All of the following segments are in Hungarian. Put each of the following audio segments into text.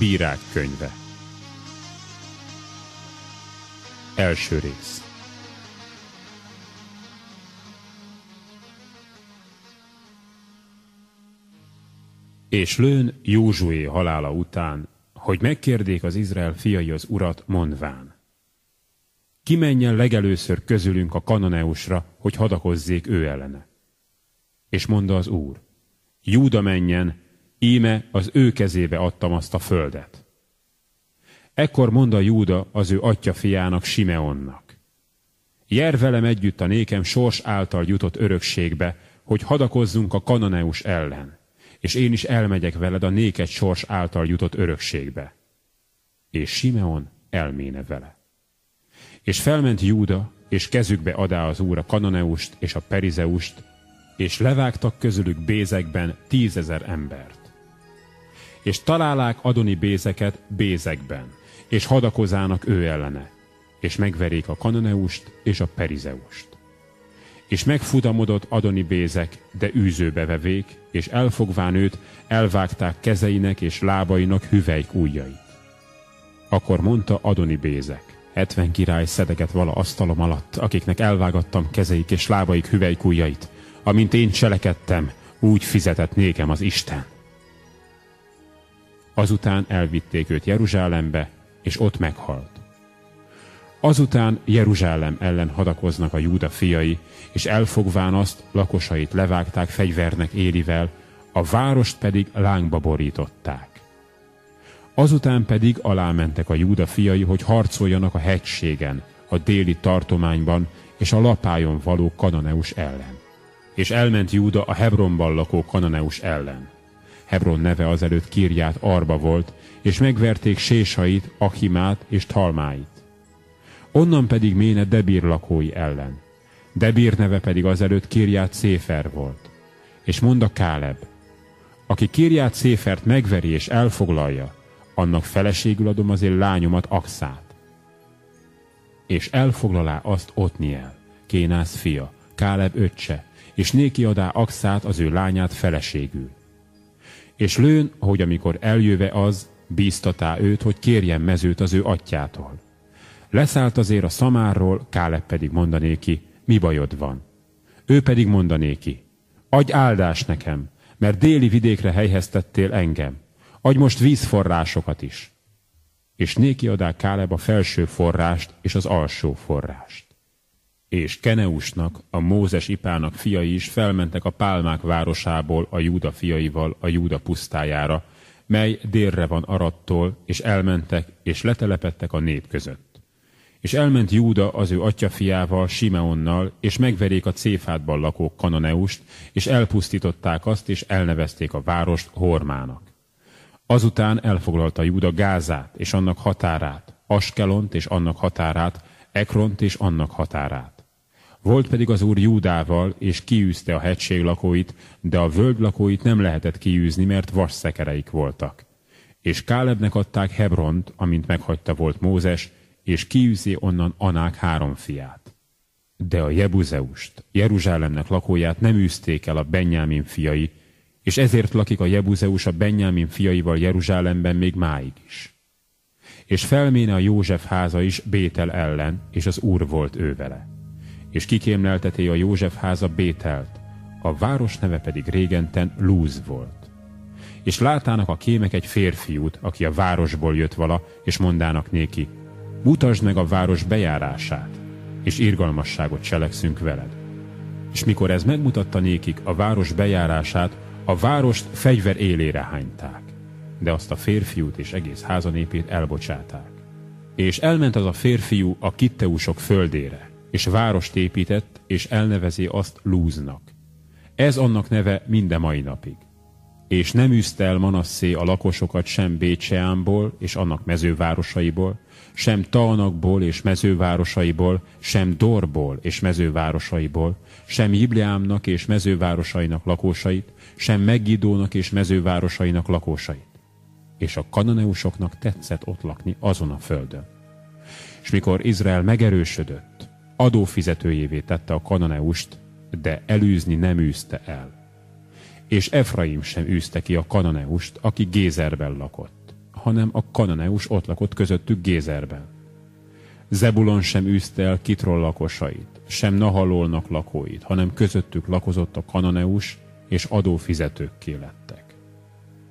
Bírák könyve Első rész És lőn Józsué halála után, hogy megkérdék az Izrael fiai az urat mondván. Ki menjen legelőször közülünk a kananeusra, hogy hadakozzék ő ellene. És mondta az úr, Júda menjen, íme az ő kezébe adtam azt a földet. Ekkor mondta Júda az ő atya fiának Simeonnak. Jer velem együtt a nékem sors által jutott örökségbe, hogy hadakozzunk a kananeus ellen, és én is elmegyek veled a néked sors által jutott örökségbe. És Simeon elméne vele. És felment Júda, és kezükbe adá az úr a kananeust és a perizeust, és levágtak közülük bézekben tízezer embert. És találák Adoni bézeket bézekben, és hadakozának ő ellene, és megverék a kananeust és a perizeust. És megfutamodott Adoni bézek, de űzőbe vevék, és elfogván őt, elvágták kezeinek és lábainak hüvelyk ujjait. Akkor mondta Adoni bézek, hetven király szedeget vala asztalom alatt, akiknek elvágattam kezeik és lábaik hüvelyk ujjait, amint én cselekedtem, úgy fizetett nékem az Isten. Azután elvitték őt Jeruzsálembe, és ott meghalt. Azután Jeruzsálem ellen hadakoznak a Júda fiai, és elfogván azt, lakosait levágták fegyvernek élivel, a várost pedig lángba borították. Azután pedig alámentek a Júda fiai, hogy harcoljanak a hegységen, a déli tartományban és a lapájon való Kananeus ellen. És elment Júda a Hebronban lakó Kananeus ellen. Hebron neve azelőtt Kirját Arba volt, és megverték Sésait, Achimát és Talmáit. Onnan pedig méne Debír lakói ellen. Debír neve pedig azelőtt Kirját Széfer volt. És mondta Káleb, aki Kirját Széfert megveri és elfoglalja, annak feleségül adom az én lányomat Axát. És elfoglalá azt Otniel, Kénász fia, Káleb öccse, és néki adá Axát az ő lányát feleségül. És lőn, hogy amikor eljöve az, bíztatá őt, hogy kérjen mezőt az ő atyától. Leszállt azért a szamárról, Káleb pedig mondanéki, mi bajod van. Ő pedig mondanéki, adj áldás nekem, mert déli vidékre helyeztettél engem. Adj most vízforrásokat is. És néki adá Káleb a felső forrást és az alsó forrást. És Keneusnak, a Mózes ipának fiai is felmentek a Pálmák városából a Júda fiaival a Júda pusztájára, mely délre van Arattól, és elmentek, és letelepettek a nép között. És elment Júda az ő atyafiával, Simeonnal, és megverék a Céfádban lakó Kananeust, és elpusztították azt, és elnevezték a várost Hormának. Azután elfoglalta Júda Gázát, és annak határát, Askelont és annak határát, Ekront és annak határát. Volt pedig az úr Júdával, és kiűzte a hegység lakóit, de a völgy lakóit nem lehetett kiűzni, mert vasszekereik voltak. És Kálebnek adták Hebront, amint meghagyta volt Mózes, és kiűzi onnan Anák három fiát. De a Jebuzeust, Jeruzsálemnek lakóját nem űzték el a Benyámin fiai, és ezért lakik a Jebuzeus a Benyámin fiaival Jeruzsálemben még máig is. És felméne a József háza is Bétel ellen, és az úr volt ő vele és kikémlelteté a József háza Bételt, a város neve pedig régenten Lúz volt. És látának a kémek egy férfiút, aki a városból jött vala, és mondának néki, mutasd meg a város bejárását, és irgalmasságot cselekszünk veled. És mikor ez megmutatta nékik a város bejárását, a várost fegyver élére hányták, de azt a férfiút és egész házanépét elbocsáták. És elment az a férfiú a kitteusok földére, és várost épített, és elnevezi azt Lúznak. Ez annak neve minden mai napig. És nem űzte el Manasszé a lakosokat sem Bécseámból és annak mezővárosaiból, sem Taanakból és mezővárosaiból, sem Dorból és mezővárosaiból, sem Jibleámnak és mezővárosainak lakósait, sem Meggidónak és mezővárosainak lakósait. És a kananeusoknak tetszett ott lakni azon a földön. És mikor Izrael megerősödött, adófizetőjévé tette a kananeust, de elűzni nem űzte el. És Efraim sem űzte ki a kananeust, aki Gézerben lakott, hanem a kananeus ott lakott közöttük Gézerben. Zebulon sem űzte el Kitról lakosait, sem Nahalolnak lakóit, hanem közöttük lakozott a kananeus, és adófizetőkké lettek.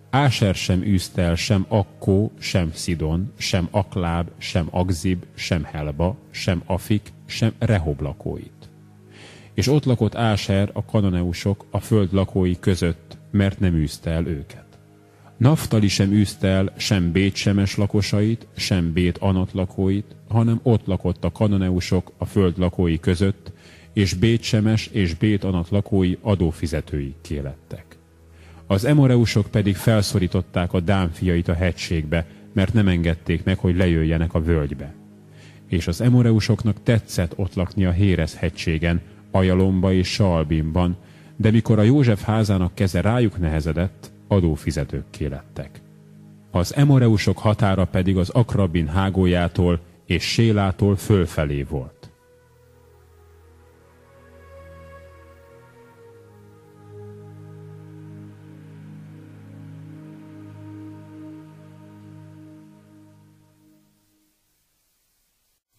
Áser sem űzte el sem Akkó, sem Szidon, sem Akláb, sem Agzib, sem Helba, sem Afik, sem Rehob lakóit. És ott lakott Áser a kananeusok a föld lakói között, mert nem űzte el őket. Naftali sem űzte el sem Bétsemes lakosait, sem Bét Anat lakóit, hanem ott lakott a kananeusok a föld lakói között, és Bétsemes és Bét Anat lakói adófizetői kélettek. Az emoreusok pedig felszorították a Dán fiait a hegységbe, mert nem engedték meg, hogy lejöjjenek a völgybe. És az emoreusoknak tetszett ott lakni a Hérez hegységen, Ajalomba és Salbimban, de mikor a József házának keze rájuk nehezedett, adófizetőkké lettek. Az emoreusok határa pedig az Akrabin hágójától és Sélától fölfelé volt.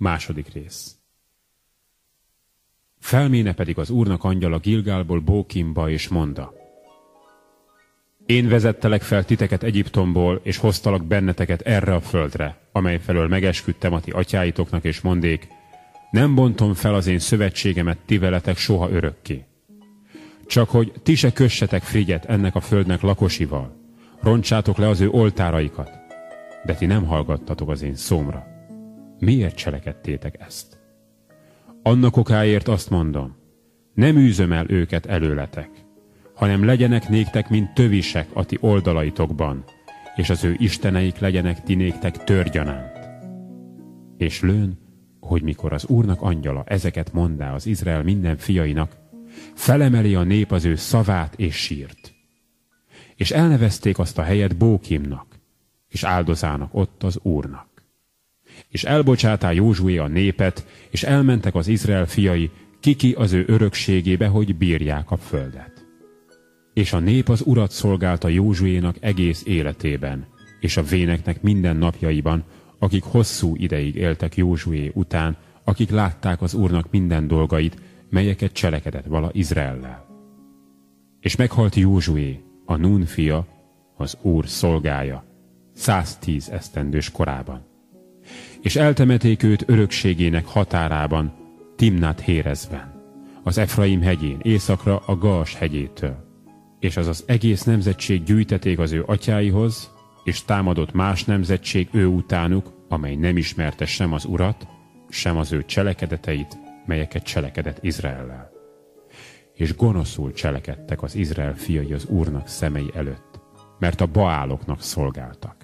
Második rész. Felméne pedig az úrnak angyala Gilgálból Bókimba és monda. Én vezettelek fel titeket Egyiptomból, és hoztalak benneteket erre a földre, amely felől megesküdtem a ti atyáitoknak, és mondék, nem bontom fel az én szövetségemet ti veletek soha örökké. Csak hogy ti se kössetek frigyet ennek a földnek lakosival, roncsátok le az ő oltáraikat, de ti nem hallgattatok az én szómra. Miért cselekedtétek ezt? Annak okáért azt mondom, nem űzöm el őket előletek, hanem legyenek néktek, mint tövisek a ti oldalaitokban, és az ő isteneik legyenek ti néktek törgyanánt. És lőn, hogy mikor az Úrnak angyala ezeket mondá az Izrael minden fiainak, felemeli a nép az ő szavát és sírt. És elnevezték azt a helyet Bókimnak, és áldozának ott az Úrnak. És elbocsátá Józsué a népet, és elmentek az Izrael fiai, kiki az ő örökségébe, hogy bírják a földet. És a nép az urat szolgálta Józsuénak egész életében, és a véneknek minden napjaiban, akik hosszú ideig éltek Józsué után, akik látták az úrnak minden dolgait, melyeket cselekedett vala Izraellel. És meghalt Józsué, a Nun fia, az úr szolgája, 110 esztendős korában és eltemeték őt örökségének határában, Timnát Hérezben, az Efraim hegyén, északra a Gas hegyétől. És az az egész nemzetség gyűjteték az ő atyáihoz, és támadott más nemzetség ő utánuk, amely nem ismerte sem az urat, sem az ő cselekedeteit, melyeket cselekedett Izraellel. És gonoszul cselekedtek az Izrael fiai az Úrnak szemei előtt, mert a baáloknak szolgáltak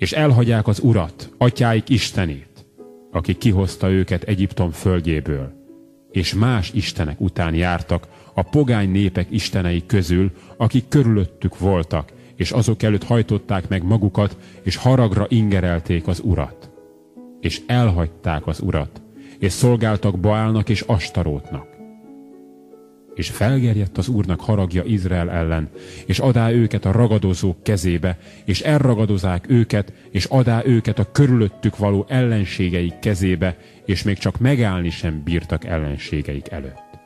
és elhagyják az Urat, atyáik Istenét, aki kihozta őket Egyiptom földjéből, és más istenek után jártak a pogány népek istenei közül, akik körülöttük voltak, és azok előtt hajtották meg magukat, és haragra ingerelték az Urat. És elhagyták az Urat, és szolgáltak Baálnak és Astarótnak és felgerjedt az Úrnak haragja Izrael ellen, és adá őket a ragadozók kezébe, és elragadozák őket, és adá őket a körülöttük való ellenségeik kezébe, és még csak megállni sem bírtak ellenségeik előtt.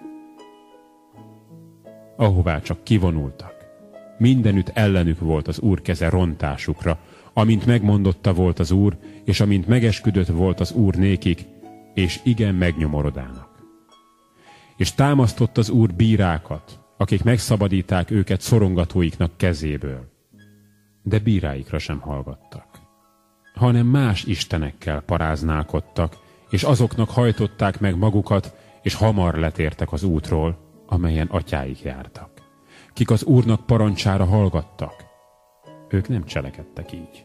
Ahová csak kivonultak, mindenütt ellenük volt az Úr keze rontásukra, amint megmondotta volt az Úr, és amint megesküdött volt az Úr nékik, és igen megnyomorodának és támasztott az Úr bírákat, akik megszabadíták őket szorongatóiknak kezéből. De bíráikra sem hallgattak, hanem más istenekkel paráználkodtak, és azoknak hajtották meg magukat, és hamar letértek az útról, amelyen atyáik jártak. Kik az Úrnak parancsára hallgattak, ők nem cselekedtek így.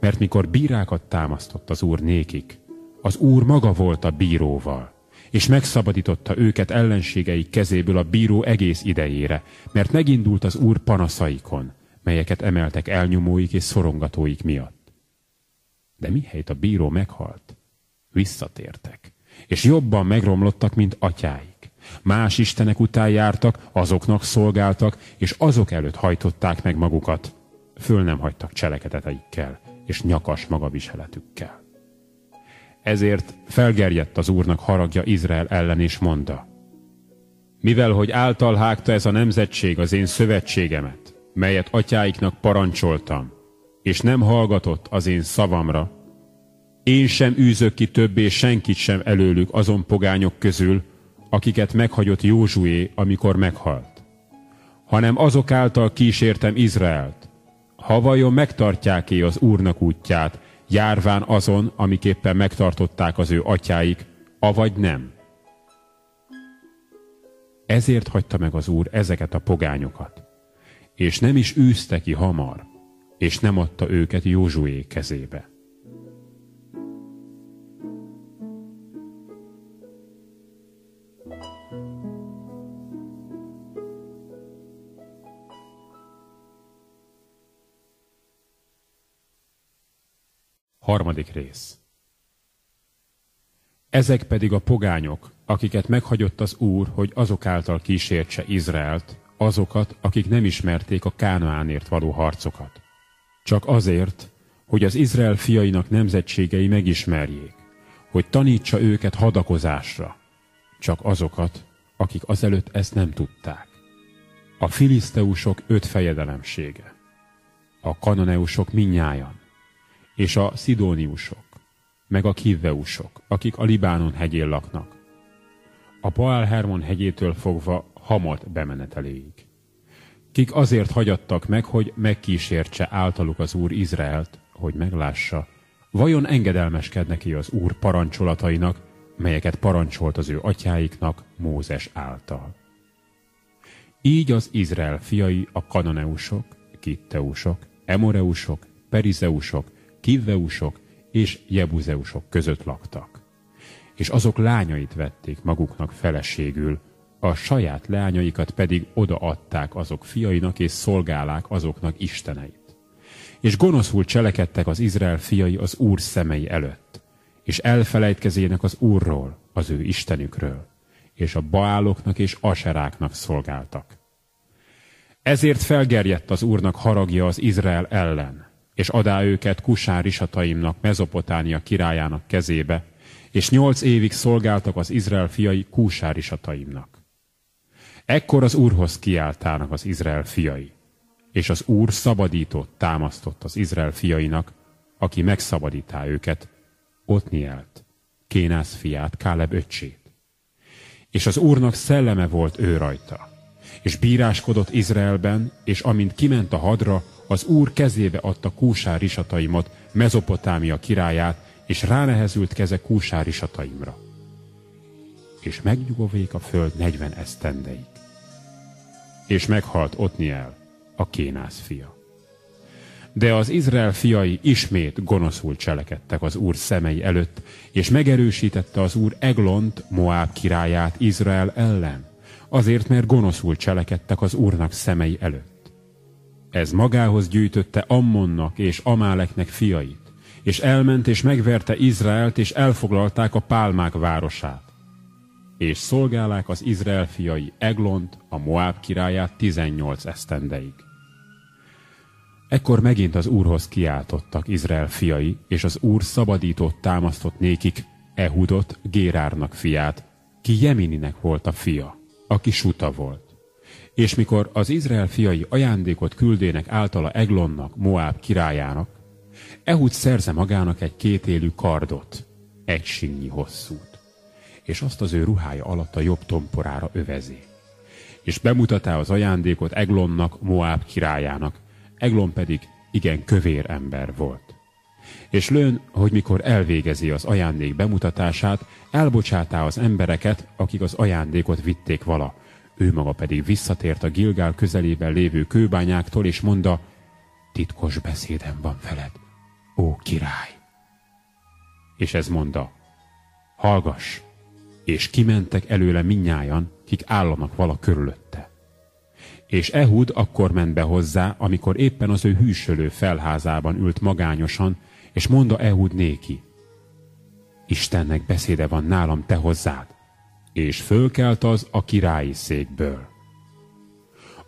Mert mikor bírákat támasztott az Úr nékik, az Úr maga volt a bíróval, és megszabadította őket ellenségeik kezéből a bíró egész idejére, mert megindult az Úr panaszaikon, melyeket emeltek elnyomóik és szorongatóik miatt. De mihelyt a bíró meghalt, visszatértek, és jobban megromlottak, mint atyáik. Más istenek után jártak, azoknak szolgáltak, és azok előtt hajtották meg magukat. föl nem hagytak cselekedeteikkel és nyakas magaviseletükkel. Ezért felgerjedt az Úrnak haragja Izrael ellen, és mondta, mivel hogy által hágta ez a nemzetség az én szövetségemet, melyet atyáiknak parancsoltam, és nem hallgatott az én szavamra, én sem űzök ki többé senkit sem előlük azon pogányok közül, akiket meghagyott Józsué, amikor meghalt, hanem azok által kísértem Izraelt, ha vajon megtartják-e az Úrnak útját, járván azon, amiképpen megtartották az ő atyáik, avagy nem. Ezért hagyta meg az Úr ezeket a pogányokat, és nem is űzte ki hamar, és nem adta őket Józsué kezébe. Harmadik rész. Ezek pedig a pogányok, akiket meghagyott az Úr, hogy azok által kísértse Izraelt, azokat, akik nem ismerték a Kánaánért való harcokat. Csak azért, hogy az Izrael fiainak nemzetségei megismerjék, hogy tanítsa őket hadakozásra, csak azokat, akik azelőtt ezt nem tudták. A filiszteusok öt fejedelemsége, a kanoneusok minnyájan, és a szidóniusok, meg a kivveusok, akik a Libánon hegyén laknak, a Baal Hermon hegyétől fogva Hamat bemeneteléig. Kik azért hagyattak meg, hogy megkísértse általuk az Úr Izraelt, hogy meglássa, vajon engedelmeskednek neki az Úr parancsolatainak, melyeket parancsolt az ő atyáiknak Mózes által. Így az Izrael fiai a kanoneusok, kitteusok, emoreusok, perizeusok, kivveusok és jebuzeusok között laktak. És azok lányait vették maguknak feleségül, a saját lányaikat pedig odaadták azok fiainak és szolgálák azoknak isteneit. És gonoszul cselekedtek az Izrael fiai az Úr szemei előtt, és elfelejtkezének az Úrról, az ő Istenükről, és a baáloknak és aseráknak szolgáltak. Ezért felgerjedt az Úrnak haragja az Izrael ellen, és adá őket Kusán risataimnak, Mezopotánia királyának kezébe, és nyolc évig szolgáltak az Izrael fiai Kúsár risataimnak. Ekkor az Úrhoz kiáltának az Izrael fiai, és az Úr szabadított, támasztott az Izrael fiainak, aki megszabadítá őket, Otnielt, Kénász fiát, Káleb öccsét. És az Úrnak szelleme volt ő rajta, és bíráskodott Izraelben, és amint kiment a hadra, az Úr kezébe adta Kúsár isataimat, Mezopotámia királyát, és ránehezült keze Kúsár isataimra. És megnyugovék a föld negyven esztendeig. És meghalt Otniel, a Kénász fia. De az Izrael fiai ismét gonoszul cselekedtek az Úr szemei előtt, és megerősítette az Úr Eglont, Moáb királyát Izrael ellen, azért, mert gonoszul cselekedtek az Úrnak szemei előtt. Ez magához gyűjtötte Ammonnak és Amáleknek fiait, és elment és megverte Izraelt, és elfoglalták a Pálmák városát. És szolgálák az Izrael fiai Eglont, a Moáb királyát 18 esztendeig. Ekkor megint az Úrhoz kiáltottak Izrael fiai, és az Úr szabadított támasztott nékik Ehudot, Gérárnak fiát, ki Jemininek volt a fia, aki suta volt. És mikor az Izrael fiai ajándékot küldének általa Eglonnak, Moab királyának, Ehud szerze magának egy kétélű kardot, egy sinnyi hosszút, és azt az ő ruhája alatt a jobb tomporára övezi. És bemutatá az ajándékot Eglonnak, Moab királyának, Eglon pedig igen kövér ember volt. És lőn, hogy mikor elvégezi az ajándék bemutatását, elbocsátá az embereket, akik az ajándékot vitték vala, ő maga pedig visszatért a Gilgál közelében lévő kőbányáktól, és mondta, titkos beszédem van veled, ó király. És ez mondta, hallgass, és kimentek előle minnyájan, kik állanak vala körülötte. És Ehud akkor ment be hozzá, amikor éppen az ő hűsölő felházában ült magányosan, és mondta Ehud néki, Istennek beszéde van nálam te hozzád és fölkelt az a királyi székből.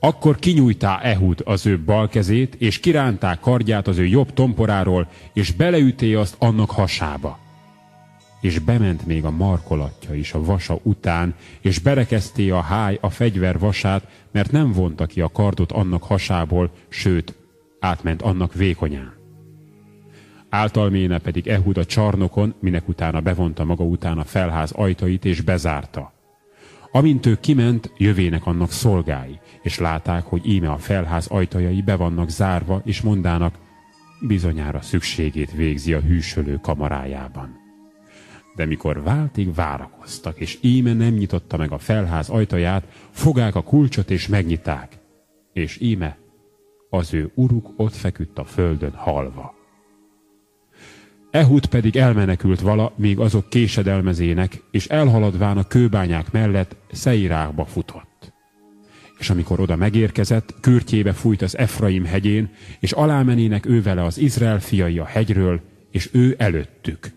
Akkor kinyújtá Ehud az ő bal kezét, és kirántá kardját az ő jobb tomporáról, és beleüté azt annak hasába. És bement még a markolatja is a vasa után, és berekezté a háj a fegyver vasát, mert nem vonta ki a kardot annak hasából, sőt, átment annak vékonyán. Általméne pedig Ehud a csarnokon, minek utána bevonta maga után a felház ajtait és bezárta. Amint ő kiment, jövének annak szolgái, és láták, hogy íme a felház ajtajai be vannak zárva, és mondának, bizonyára szükségét végzi a hűsölő kamarájában. De mikor váltig várakoztak, és íme nem nyitotta meg a felház ajtaját, fogák a kulcsot és megnyiták, és íme az ő uruk ott feküdt a földön halva. Ehud pedig elmenekült vala, míg azok késedelmezének, és elhaladván a kőbányák mellett Szeirákba futott. És amikor oda megérkezett, kürtjébe fújt az Efraim hegyén, és alámenének ő vele az Izrael fiai a hegyről, és ő előttük.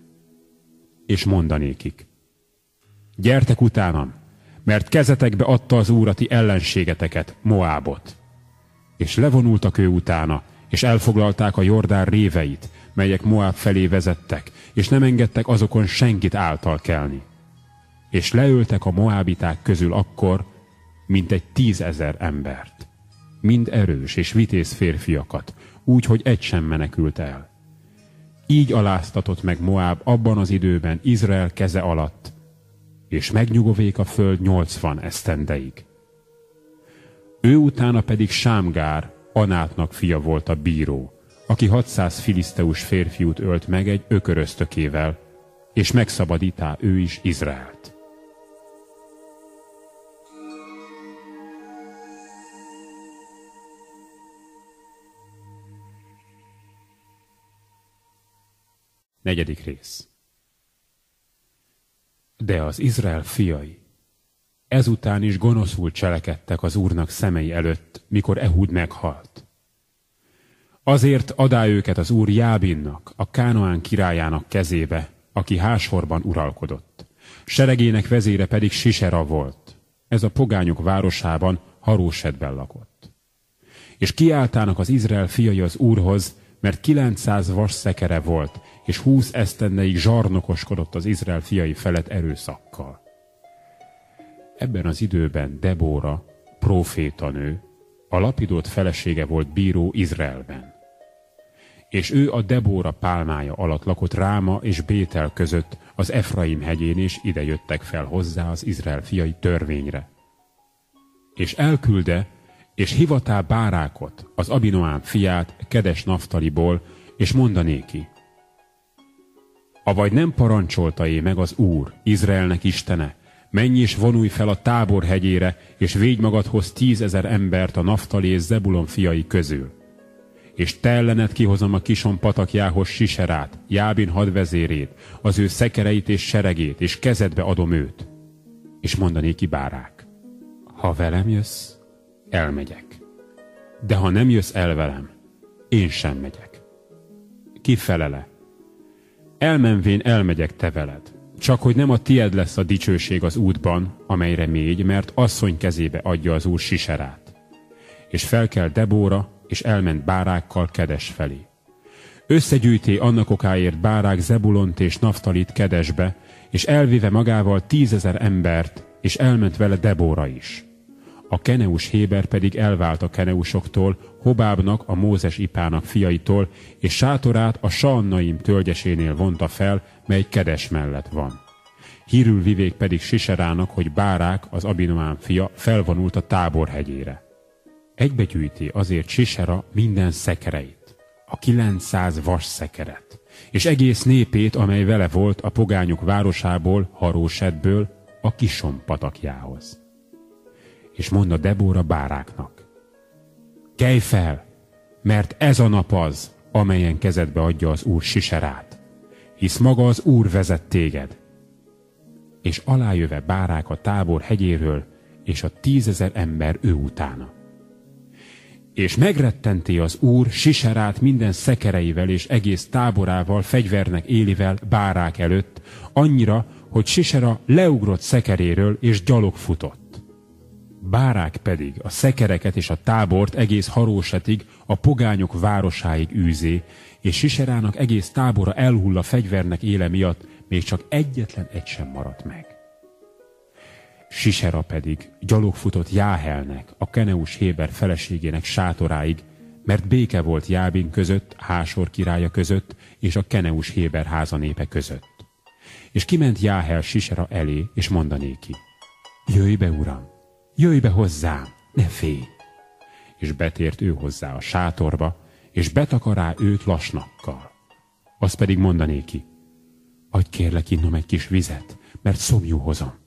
És mondanékik, gyertek utánam, mert kezetekbe adta az úrati ellenségeteket, Moábot. És levonultak ő utána, és elfoglalták a Jordán réveit, melyek Moab felé vezettek, és nem engedtek azokon senkit által kelni. És leöltek a moábiták közül akkor, mint egy tízezer embert. Mind erős és vitéz férfiakat, úgy, hogy egy sem menekült el. Így aláztatott meg Moab abban az időben Izrael keze alatt, és megnyugovék a föld nyolcvan esztendeig. Ő utána pedig Sámgár, Anátnak fia volt a bíró, aki 600 filiszteus férfiút ölt meg egy ököröztökével, és megszabadítá ő is Izraelt. Negyedik rész De az Izrael fiai ezután is gonoszul cselekedtek az Úrnak szemei előtt, mikor Ehud meghalt. Azért adá őket az úr Jábinnak, a Kánoán királyának kezébe, aki Hásorban uralkodott. Seregének vezére pedig Sisera volt. Ez a pogányok városában Harósedben lakott. És kiáltának az Izrael fiai az úrhoz, mert 900 vas szekere volt, és 20 esztendeig zsarnokoskodott az Izrael fiai felett erőszakkal. Ebben az időben Debóra, profétanő, a lapidót felesége volt bíró Izraelben és ő a Debóra pálmája alatt lakott Ráma és Bétel között az Efraim hegyén, és ide jöttek fel hozzá az Izrael fiai törvényre. És elkülde, és hivatá Bárákot, az Abinoám fiát, Kedes Naftaliból, és mondanéki, avagy nem parancsolta é meg az Úr, Izraelnek Istene, menj és vonulj fel a tábor hegyére, és védj magadhoz tízezer embert a Naftali és Zebulon fiai közül és te ellened kihozom a kison patakjához Siserát, Jábin hadvezérét, az ő szekereit és seregét, és kezedbe adom őt. És mondané ki bárák, ha velem jössz, elmegyek. De ha nem jössz el velem, én sem megyek. Ki felele? Elmenvén elmegyek te veled, csak hogy nem a tied lesz a dicsőség az útban, amelyre mégy, mert asszony kezébe adja az úr Siserát. És fel kell Debóra, és elment bárákkal Kedes felé. Összegyűjté annak okáért bárák Zebulont és Naftalit Kedesbe, és elvéve magával tízezer embert, és elment vele Debóra is. A Keneus Héber pedig elvált a Keneusoktól, Hobábnak, a Mózes ipának fiaitól, és sátorát a Saannaim tölgyesénél vonta fel, mely Kedes mellett van. Hírül vivék pedig Siserának, hogy Bárák, az Abinoám fia, felvonult a tábor hegyére egybegyűjti azért Sisera minden szekereit, a 900 vas szekeret, és egész népét, amely vele volt a pogányok városából, Harósedből, a Kison patakjához. És mondta Debóra báráknak, kelj fel, mert ez a nap az, amelyen kezedbe adja az Úr Siserát, hisz maga az Úr vezet téged. És alájöve bárák a tábor hegyéről, és a tízezer ember ő utána és megrettenti az úr Siserát minden szekereivel és egész táborával, fegyvernek élivel bárák előtt, annyira, hogy Sisera leugrott szekeréről és gyalog futott. Bárák pedig a szekereket és a tábort egész harósetig a pogányok városáig űzé, és Siserának egész tábora elhull a fegyvernek éle miatt, még csak egyetlen egy sem maradt meg. Sisera pedig gyalog futott Jáhelnek, a Keneus Héber feleségének sátoráig, mert béke volt Jábin között, Hásor királya között és a Keneus Héber háza népe között. És kiment Jáhel Sisera elé, és mondanéki, jöjj be, uram, jöjj be hozzám, ne félj! És betért ő hozzá a sátorba, és betakará őt lasnakkal. Azt pedig mondanéki, adj kérlek innom egy kis vizet, mert szomjú hozom.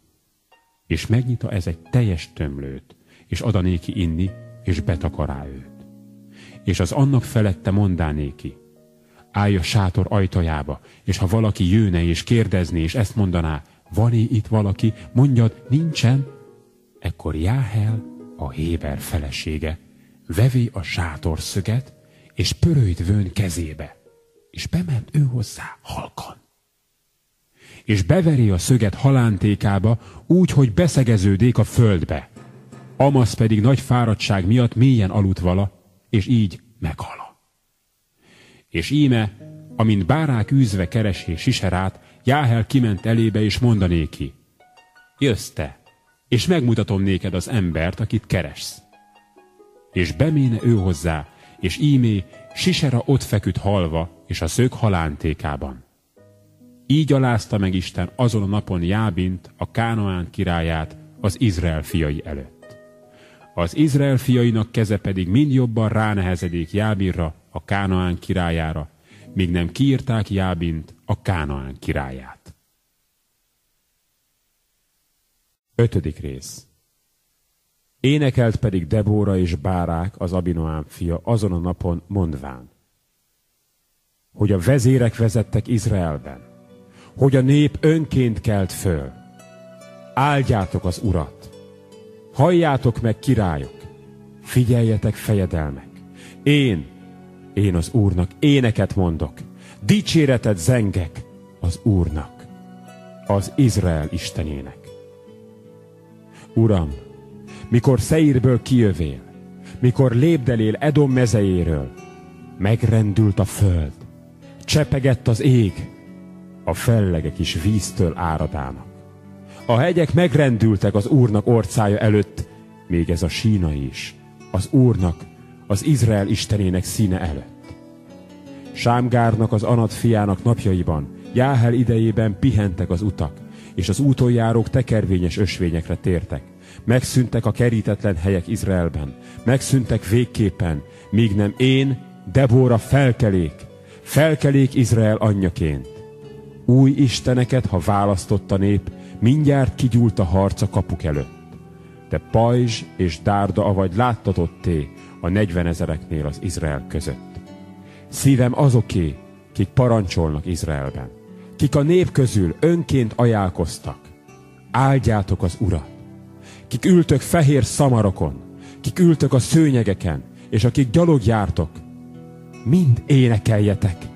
És megnyita ez egy teljes tömlőt, és adanéki inni, és betakará őt és az annak felette mondánéki. Állj a sátor ajtajába, és ha valaki jönne és kérdezné, és ezt mondaná, van -e itt valaki, mondjad, nincsen, ekkor Jáhel, a Héber felesége, vevé a sátorszöget, és pörőjt vőn kezébe, és bement ő hozzá halkan. És beveri a szöget halántékába, úgy, hogy beszegeződék a földbe. Amasz pedig nagy fáradtság miatt mélyen aludt vala, és így meghala. És íme, amint bárák űzve keresé Siserát, Jáhel kiment elébe, és mondanéki, jössz te, és megmutatom néked az embert, akit keressz. És beméne ő hozzá, és ímé Sisera ott feküdt halva, és a szög halántékában. Így alázta meg Isten azon a napon Jábint, a Kánoán királyát, az Izrael fiai előtt. Az Izrael fiainak keze pedig mind jobban ránehezedik Jábinra, a Kánaán királyára, míg nem kiírták Jábint, a Kánaán királyát. Ötödik rész Énekelt pedig Debóra és Bárák, az Abinoám fia, azon a napon mondván, hogy a vezérek vezettek Izraelben, hogy a nép önként kelt föl. Áldjátok az Urat, Halljátok meg, királyok, figyeljetek, fejedelmek. Én, én az Úrnak éneket mondok, dicséretet zengek az Úrnak, az Izrael Istenének. Uram, mikor Szeírből kijövél, mikor lépdelél Edom mezejéről, megrendült a föld, csepegett az ég, a fellegek is víztől áradának. A hegyek megrendültek az Úrnak orcája előtt, még ez a sína is, az Úrnak, az Izrael Istenének színe előtt. Sámgárnak az Anat fiának napjaiban, Jáhel idejében pihentek az utak, és az útonjárók tekervényes ösvényekre tértek. Megszűntek a kerítetlen helyek Izraelben, megszűntek végképpen, míg nem én, Debóra felkelék, felkelék Izrael anyjaként. Új isteneket, ha választott a nép, mindjárt kigyúlt a harc a kapuk előtt. De pajzs és dárda avagy láttatott té a negyven ezereknél az Izrael között. Szívem azoké, kik parancsolnak Izraelben, kik a nép közül önként ajánlkoztak. Áldjátok az Urat! Kik ültök fehér szamarokon, kik ültök a szőnyegeken, és akik gyalog jártok, mind énekeljetek!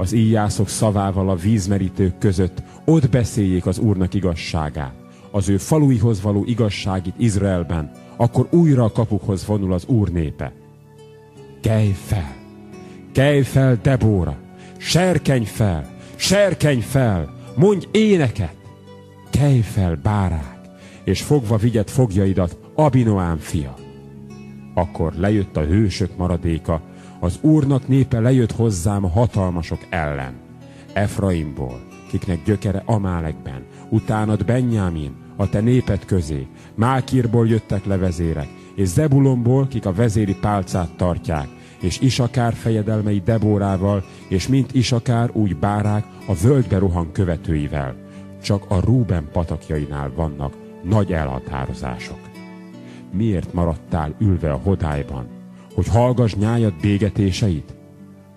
Az íjászok szavával a vízmerítők között ott beszéljék az Úrnak igazságát, az ő faluihoz való igazságit Izraelben, akkor újra a kapukhoz vonul az Úr népe. Kelj fel! Kelj fel, Debóra! Serkenj fel! Serkenj fel! Mondj éneket! Kelj fel, bárák! És fogva vigyed fogjaidat, Abinoám fia! Akkor lejött a hősök maradéka, az Úrnak népe lejött hozzám hatalmasok ellen. Efraimból, kiknek gyökere Amálekben, utánad Benjamin, a te néped közé, Mákirból jöttek le vezérek, és Zebulomból, kik a vezéri pálcát tartják, és Isakár fejedelmei Debórával, és mint Isakár, úgy bárák a völgybe rohan követőivel. Csak a Rúben patakjainál vannak nagy elhatározások. Miért maradtál ülve a hodályban, hogy hallgass nyájad bégetéseit?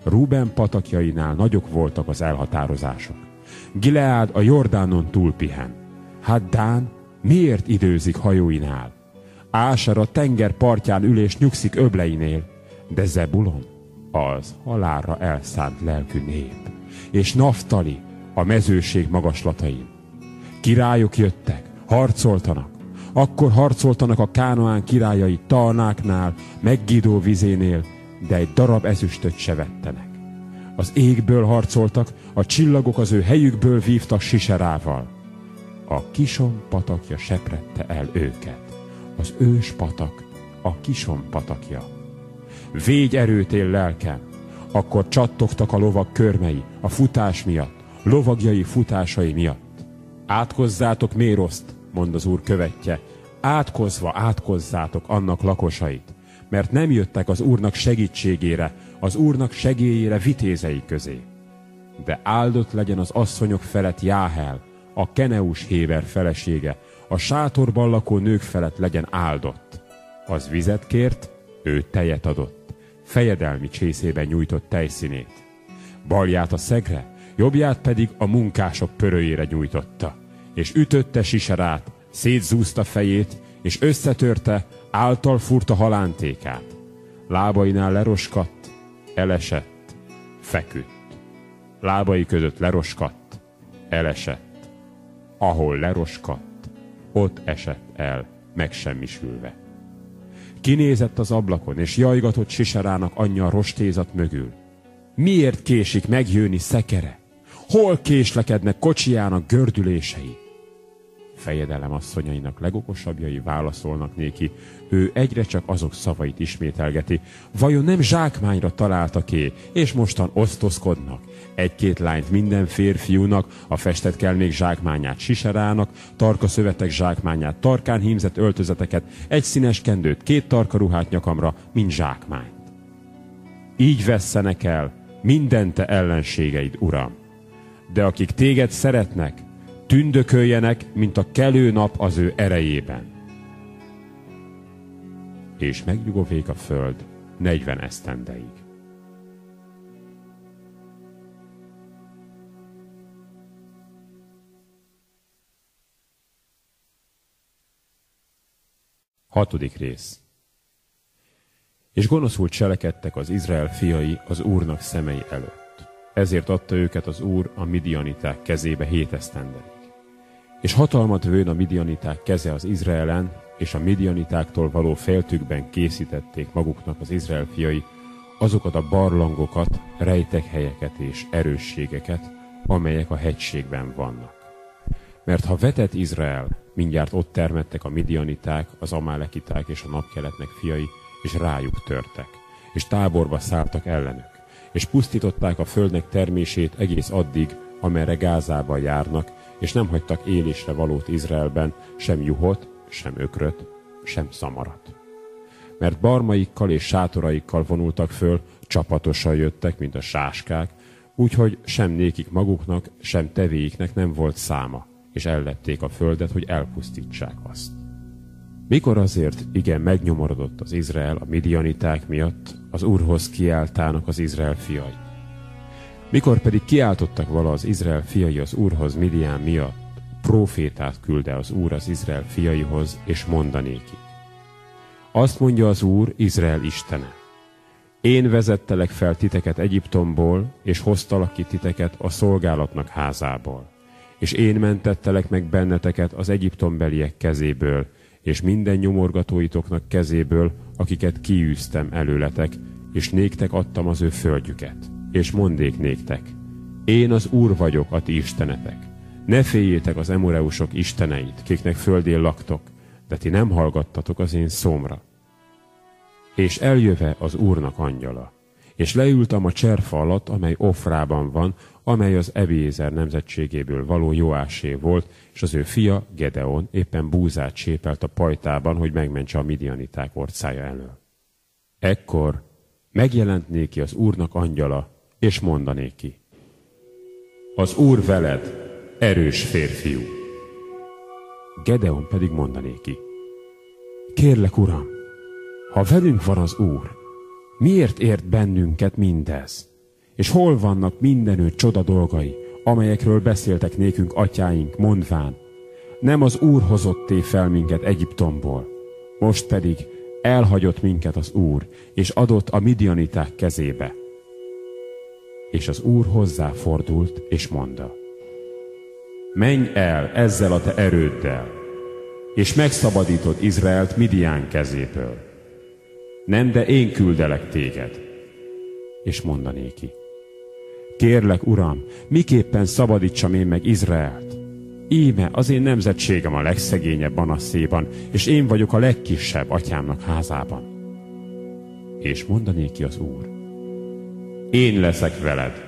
Rúben patakjainál nagyok voltak az elhatározások. Gileád a Jordánon túl pihen. Hát Dán miért időzik hajóinál? Ásar a tenger partján ül és nyugszik öbleinél, de Zebulon az halálra elszánt lelkű nép, és Naftali a mezőség magaslatain. Királyok jöttek, harcoltanak, Akkor harcoltanak a Kánoán királyai Talnáknál, Meggidó vizénél, de egy darab ezüstöt se vettenek. Az égből harcoltak, a csillagok az ő helyükből vívtak siserával. A kison patakja seprette el őket. Az ős patak, a kison patakja. Végy erőt él lelkem, akkor csattogtak a lovak körmei, a futás miatt, lovagjai futásai miatt. Átkozzátok Méroszt, mond az úr követje, átkozva átkozzátok annak lakosait, mert nem jöttek az úrnak segítségére, az úrnak segélyére vitézei közé. De áldott legyen az asszonyok felett Jáhel, a Keneus Héver felesége, a sátorban lakó nők felett legyen áldott. Az vizet kért, ő tejet adott, fejedelmi csészében nyújtott tejszínét. Balját a szegre, jobbját pedig a munkások pörőjére nyújtotta, és ütötte siserát, szétzúzta fejét, és összetörte, által furta halántékát. Lábainál leroskadt, elesett, feküdt. Lábai között leroskadt, elesett. Ahol leroskadt, ott esett el, megsemmisülve. Kinézett az ablakon, és jajgatott Sisarának anyja a rostézat mögül. Miért késik megjönni szekere? Hol késlekednek kocsijának gördülései? Fejedelem asszonyainak legokosabbjai válaszolnak néki, ő egyre csak azok szavait ismételgeti. Vajon nem zsákmányra találtak é, és mostan osztozkodnak? Egy-két lányt minden férfiúnak, a festet kell még zsákmányát siserának, tarka szövetek zsákmányát, tarkán hímzett öltözeteket, egy színes kendőt, két tarka ruhát nyakamra, mint zsákmányt. Így vesszenek el minden te ellenségeid, Uram. De akik téged szeretnek, tündököljenek, mint a kelő nap az ő erejében. És megnyugovék a föld 40 esztendeig. Hatodik rész. És gonoszul cselekedtek az Izrael fiai az Úrnak szemei előtt. Ezért adta őket az Úr a midianiták kezébe hét esztendeig. És hatalmat vőn a midianiták keze az Izraelen, és a midianitáktól való féltükben készítették maguknak az Izrael fiai azokat a barlangokat, rejtek helyeket és erősségeket, amelyek a hegységben vannak. Mert ha vetett Izrael, mindjárt ott termettek a midianiták, az amálekiták és a napkeletnek fiai, és rájuk törtek, és táborba szálltak ellenük, és pusztították a földnek termését egész addig, amerre Gázában járnak, és nem hagytak élésre valót Izraelben, sem juhot, sem ökröt, sem szamarat. Mert barmaikkal és sátoraikkal vonultak föl, csapatosan jöttek, mint a sáskák, úgyhogy sem nékik maguknak, sem tevéiknek nem volt száma, és ellették a földet, hogy elpusztítsák azt. Mikor azért igen megnyomorodott az Izrael a midianiták miatt, az Úrhoz kiáltának az Izrael fiai. Mikor pedig kiáltottak vala az Izrael fiai az Úrhoz Midian miatt, profétát külde az Úr az Izrael fiaihoz, és mondanéki. Azt mondja az Úr, Izrael Istene. Én vezettelek fel titeket Egyiptomból, és hoztalak ki titeket a szolgálatnak házából. És én mentettelek meg benneteket az egyiptombeliek kezéből, és minden nyomorgatóitoknak kezéből, akiket kiűztem előletek, és néktek adtam az ő földjüket. És mondék néktek, én az Úr vagyok a ti istenetek. Ne féljétek az emureusok isteneit, kiknek földén laktok, de ti nem hallgattatok az én szómra. És eljöve az Úrnak angyala, és leültem a cserfa alatt, amely Ofrában van, amely az Ebiézer nemzetségéből való Joásé volt, és az ő fia, Gedeon, éppen búzát csépelt a pajtában, hogy megmentse a midianiták orcája elől. Ekkor megjelent néki az Úrnak angyala, és mondanéki. Az Úr veled, erős férfiú. Gedeon pedig mondanéki. Kérlek, Uram, ha velünk van az Úr, miért ért bennünket mindez? És hol vannak mindenő csoda dolgai, amelyekről beszéltek nékünk atyáink, mondván, nem az Úr hozotté fel minket Egyiptomból, most pedig elhagyott minket az Úr, és adott a midianiták kezébe. És az Úr hozzáfordult, és mondta, menj el ezzel a te erőddel, és megszabadítod Izraelt Midián kezéből. Nem, de én küldelek téged. És mondanéki. Kérlek, Uram, miképpen szabadítsam én meg Izraelt? Íme az én nemzetségem a legszegényebb Manasszéban, és én vagyok a legkisebb atyámnak házában. És mondanéki az Úr. Én leszek veled,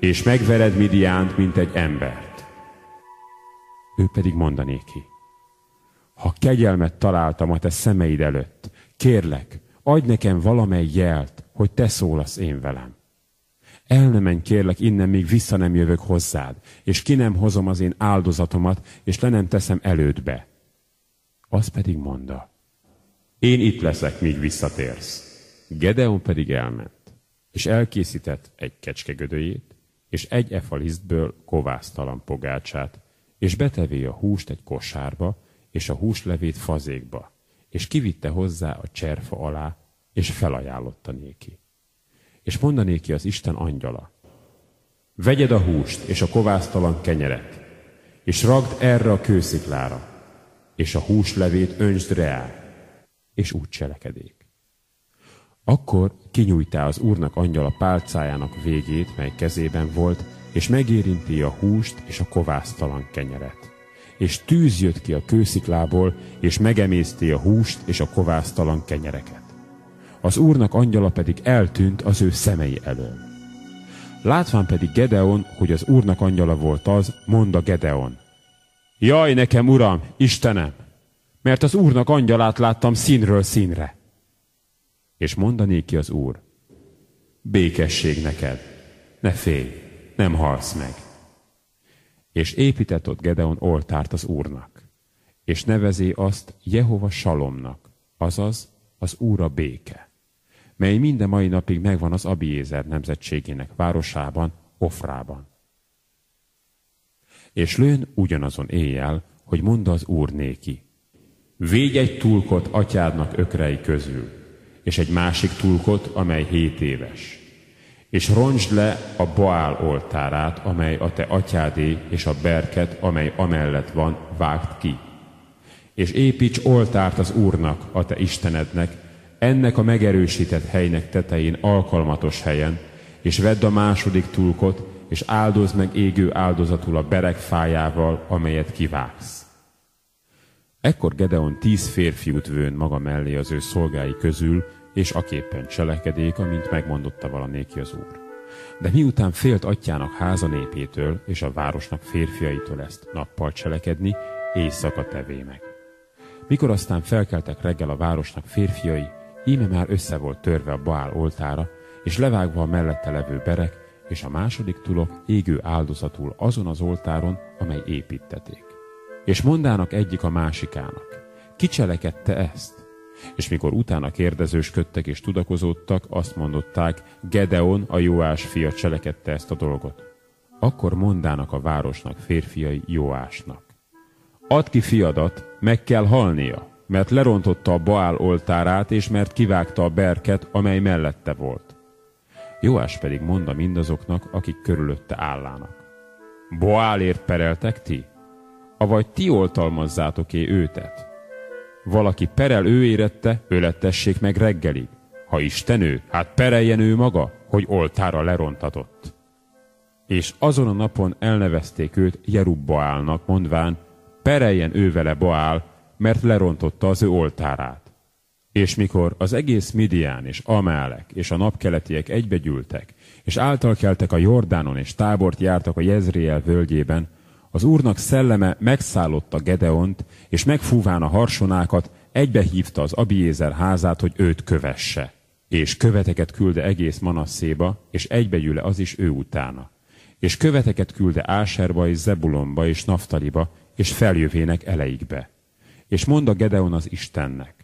és megvered Midiánt, mint egy embert. Ő pedig mondanéki. Ha kegyelmet találtam a te szemeid előtt, kérlek, adj nekem valamely jelt, hogy te szólasz én velem. El ne menj kérlek innen, míg vissza nem jövök hozzád, és ki nem hozom az én áldozatomat, és le nem teszem elődbe. Az pedig mondta, én itt leszek, míg visszatérsz. Gedeon pedig elment, és elkészített egy kecskegödőjét, és egy efalisztből kovásztalan pogácsát, és betevé a húst egy kosárba, és a húslevét fazékba, és kivitte hozzá a cserfa alá, és felajánlotta néki. És mondanéki az Isten angyala, vegyed a húst és a kovásztalan kenyeret, és ragd erre a kősziklára, és a húslevét öntsd rá, és úgy cselekedék. Akkor kinyújtá az úrnak angyala pálcájának végét, mely kezében volt, és megérinti a húst és a kovásztalan kenyeret. És tűz jött ki a kősziklából, és megemészti a húst és a kovásztalan kenyereket. Az úrnak angyala pedig eltűnt az ő szemei elől. Látván pedig Gedeon, hogy az úrnak angyala volt az, mondta Gedeon. Jaj nekem, uram, Istenem, mert az úrnak angyalát láttam színről színre. És mondané ki az úr, békesség neked, ne félj, nem halsz meg. És épített ott Gedeon oltárt az úrnak, és nevezé azt Jehova Salomnak, azaz az úr a béke mely minden mai napig megvan az Abiézer nemzetségének városában, Ofrában. És lőn ugyanazon éjjel, hogy mondta az úr néki. Védj egy tulkot atyádnak ökrei közül, és egy másik tulkot, amely hét éves. És roncsd le a Baál oltárát, amely a te atyádé, és a berket, amely amellett van, vágd ki. És építs oltárt az Úrnak, a te Istenednek, ennek a megerősített helynek tetején alkalmatos helyen, és vedd a második tulkot, és áldozd meg égő áldozatul a berek fájával, amelyet kivágsz. Ekkor Gedeon tíz férfiút vőn maga mellé az ő szolgái közül, és aképpen cselekedék, amint megmondotta valanéki az úr. De miután félt atyának háza népétől és a városnak férfiaitól ezt nappal cselekedni, éjszaka tevé meg. Mikor aztán felkeltek reggel a városnak férfiai, Íme már össze volt törve a Baál oltára, és levágva a mellette levő berek, és a második tulok égő áldozatul azon az oltáron, amely építeték. És mondának egyik a másikának, ki cselekedte ezt? És mikor utána kérdezősködtek és tudakozódtak, azt mondották, Gedeon, a Jóás fia cselekedte ezt a dolgot. Akkor mondának a városnak férfiai Jóásnak. Add ki fiadat, meg kell halnia mert lerontotta a Baál oltárát, és mert kivágta a berket, amely mellette volt. Joás pedig mondta mindazoknak, akik körülötte állának. Boálért pereltek ti? Avagy ti oltalmazzátok-é őtet? Valaki perel ő érette, ölettessék meg reggelig. Ha Isten ő, hát pereljen ő maga, hogy oltára lerontatott. És azon a napon elnevezték őt Jerubbaálnak, mondván, pereljen ő vele Baál, mert lerontotta az ő oltárát. És mikor az egész Midian és Amálek és a napkeletiek egybegyűltek, és általkeltek a Jordánon és tábort jártak a Jezriel völgyében, az úrnak szelleme megszállotta Gedeont, és megfúván a harsonákat, egybehívta az Abiézer házát, hogy őt kövesse. És követeket külde egész Manasszéba, és egybegyűle az is ő utána. És követeket külde Áserba és Zebulonba és Naftaliba, és feljövének eleikbe. És a Gedeon az Istennek,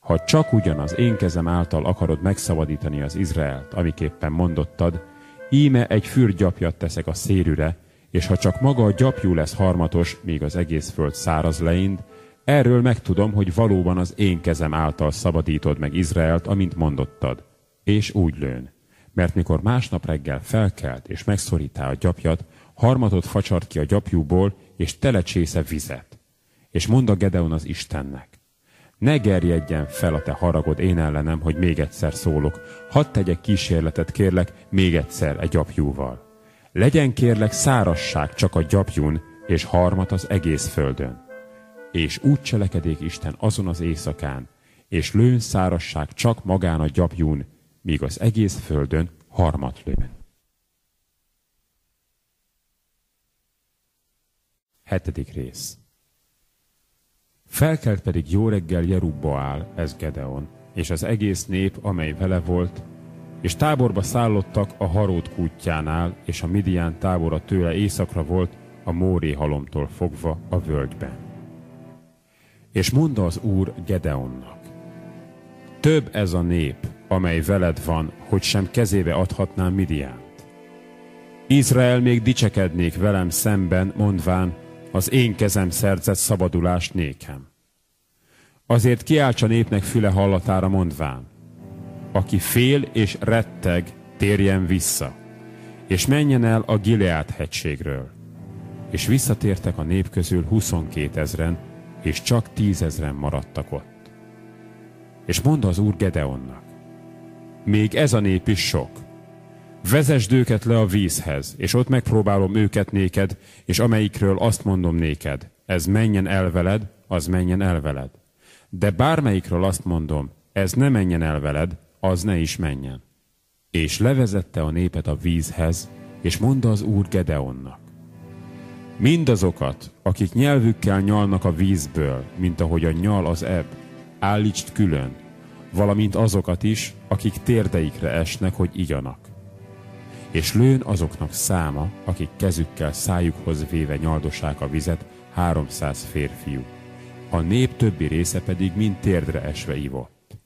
ha csak ugyan az én kezem által akarod megszabadítani az Izraelt, amiképpen mondottad, íme egy fürgyapjat teszek a szérűre, és ha csak maga a gyapjú lesz harmatos, míg az egész föld száraz leind, erről megtudom, hogy valóban az én kezem által szabadítod meg Izraelt, amint mondottad. És úgy lőn. Mert mikor másnap reggel felkelt, és megszorítá a gyapjat, harmatot facsart ki a gyapjúból, és telecsésze vizet és mondta Gedeon az Istennek. Ne gerjedjen fel a te haragod én ellenem, hogy még egyszer szólok. Hadd tegyek kísérletet, kérlek, még egyszer egy gyapjúval. Legyen kérlek szárasság csak a gyapjún, és harmat az egész földön. És úgy cselekedék Isten azon az éjszakán, és lőn szárasság csak magán a gyapjún, míg az egész földön harmat lőn. Hetedik rész. Felkelt pedig jó reggel Jerubbaál, ez Gedeon, és az egész nép, amely vele volt, és táborba szállottak a Harót kútjánál, és a Midian tábora tőle északra volt, a Móré halomtól fogva a völgyben. És mondta az Úr Gedeonnak, több ez a nép, amely veled van, hogy sem kezébe adhatnám Midiánt. Izrael még dicsekednék velem szemben, mondván, az én kezem szerzett szabadulást nékem. Azért kiáltsa népnek füle hallatára mondván, aki fél és retteg, térjen vissza, és menjen el a Gileát hegységről. És visszatértek a nép közül 22 ezren, és csak tízezren maradtak ott. És mondta az úr Gedeonnak, még ez a nép is sok, Vezesd őket le a vízhez, és ott megpróbálom őket néked, és amelyikről azt mondom néked, ez menjen el veled, az menjen el veled. De bármelyikről azt mondom, ez ne menjen el veled, az ne is menjen. És levezette a népet a vízhez, és mondta az úr Gedeonnak. Mindazokat, akik nyelvükkel nyalnak a vízből, mint ahogy a nyal az ebb, állítsd külön, valamint azokat is, akik térdeikre esnek, hogy igyanak és lőn azoknak száma, akik kezükkel szájukhoz véve nyaldosák a vizet, háromszáz férfiú. A nép többi része pedig mind térdre esve ivott.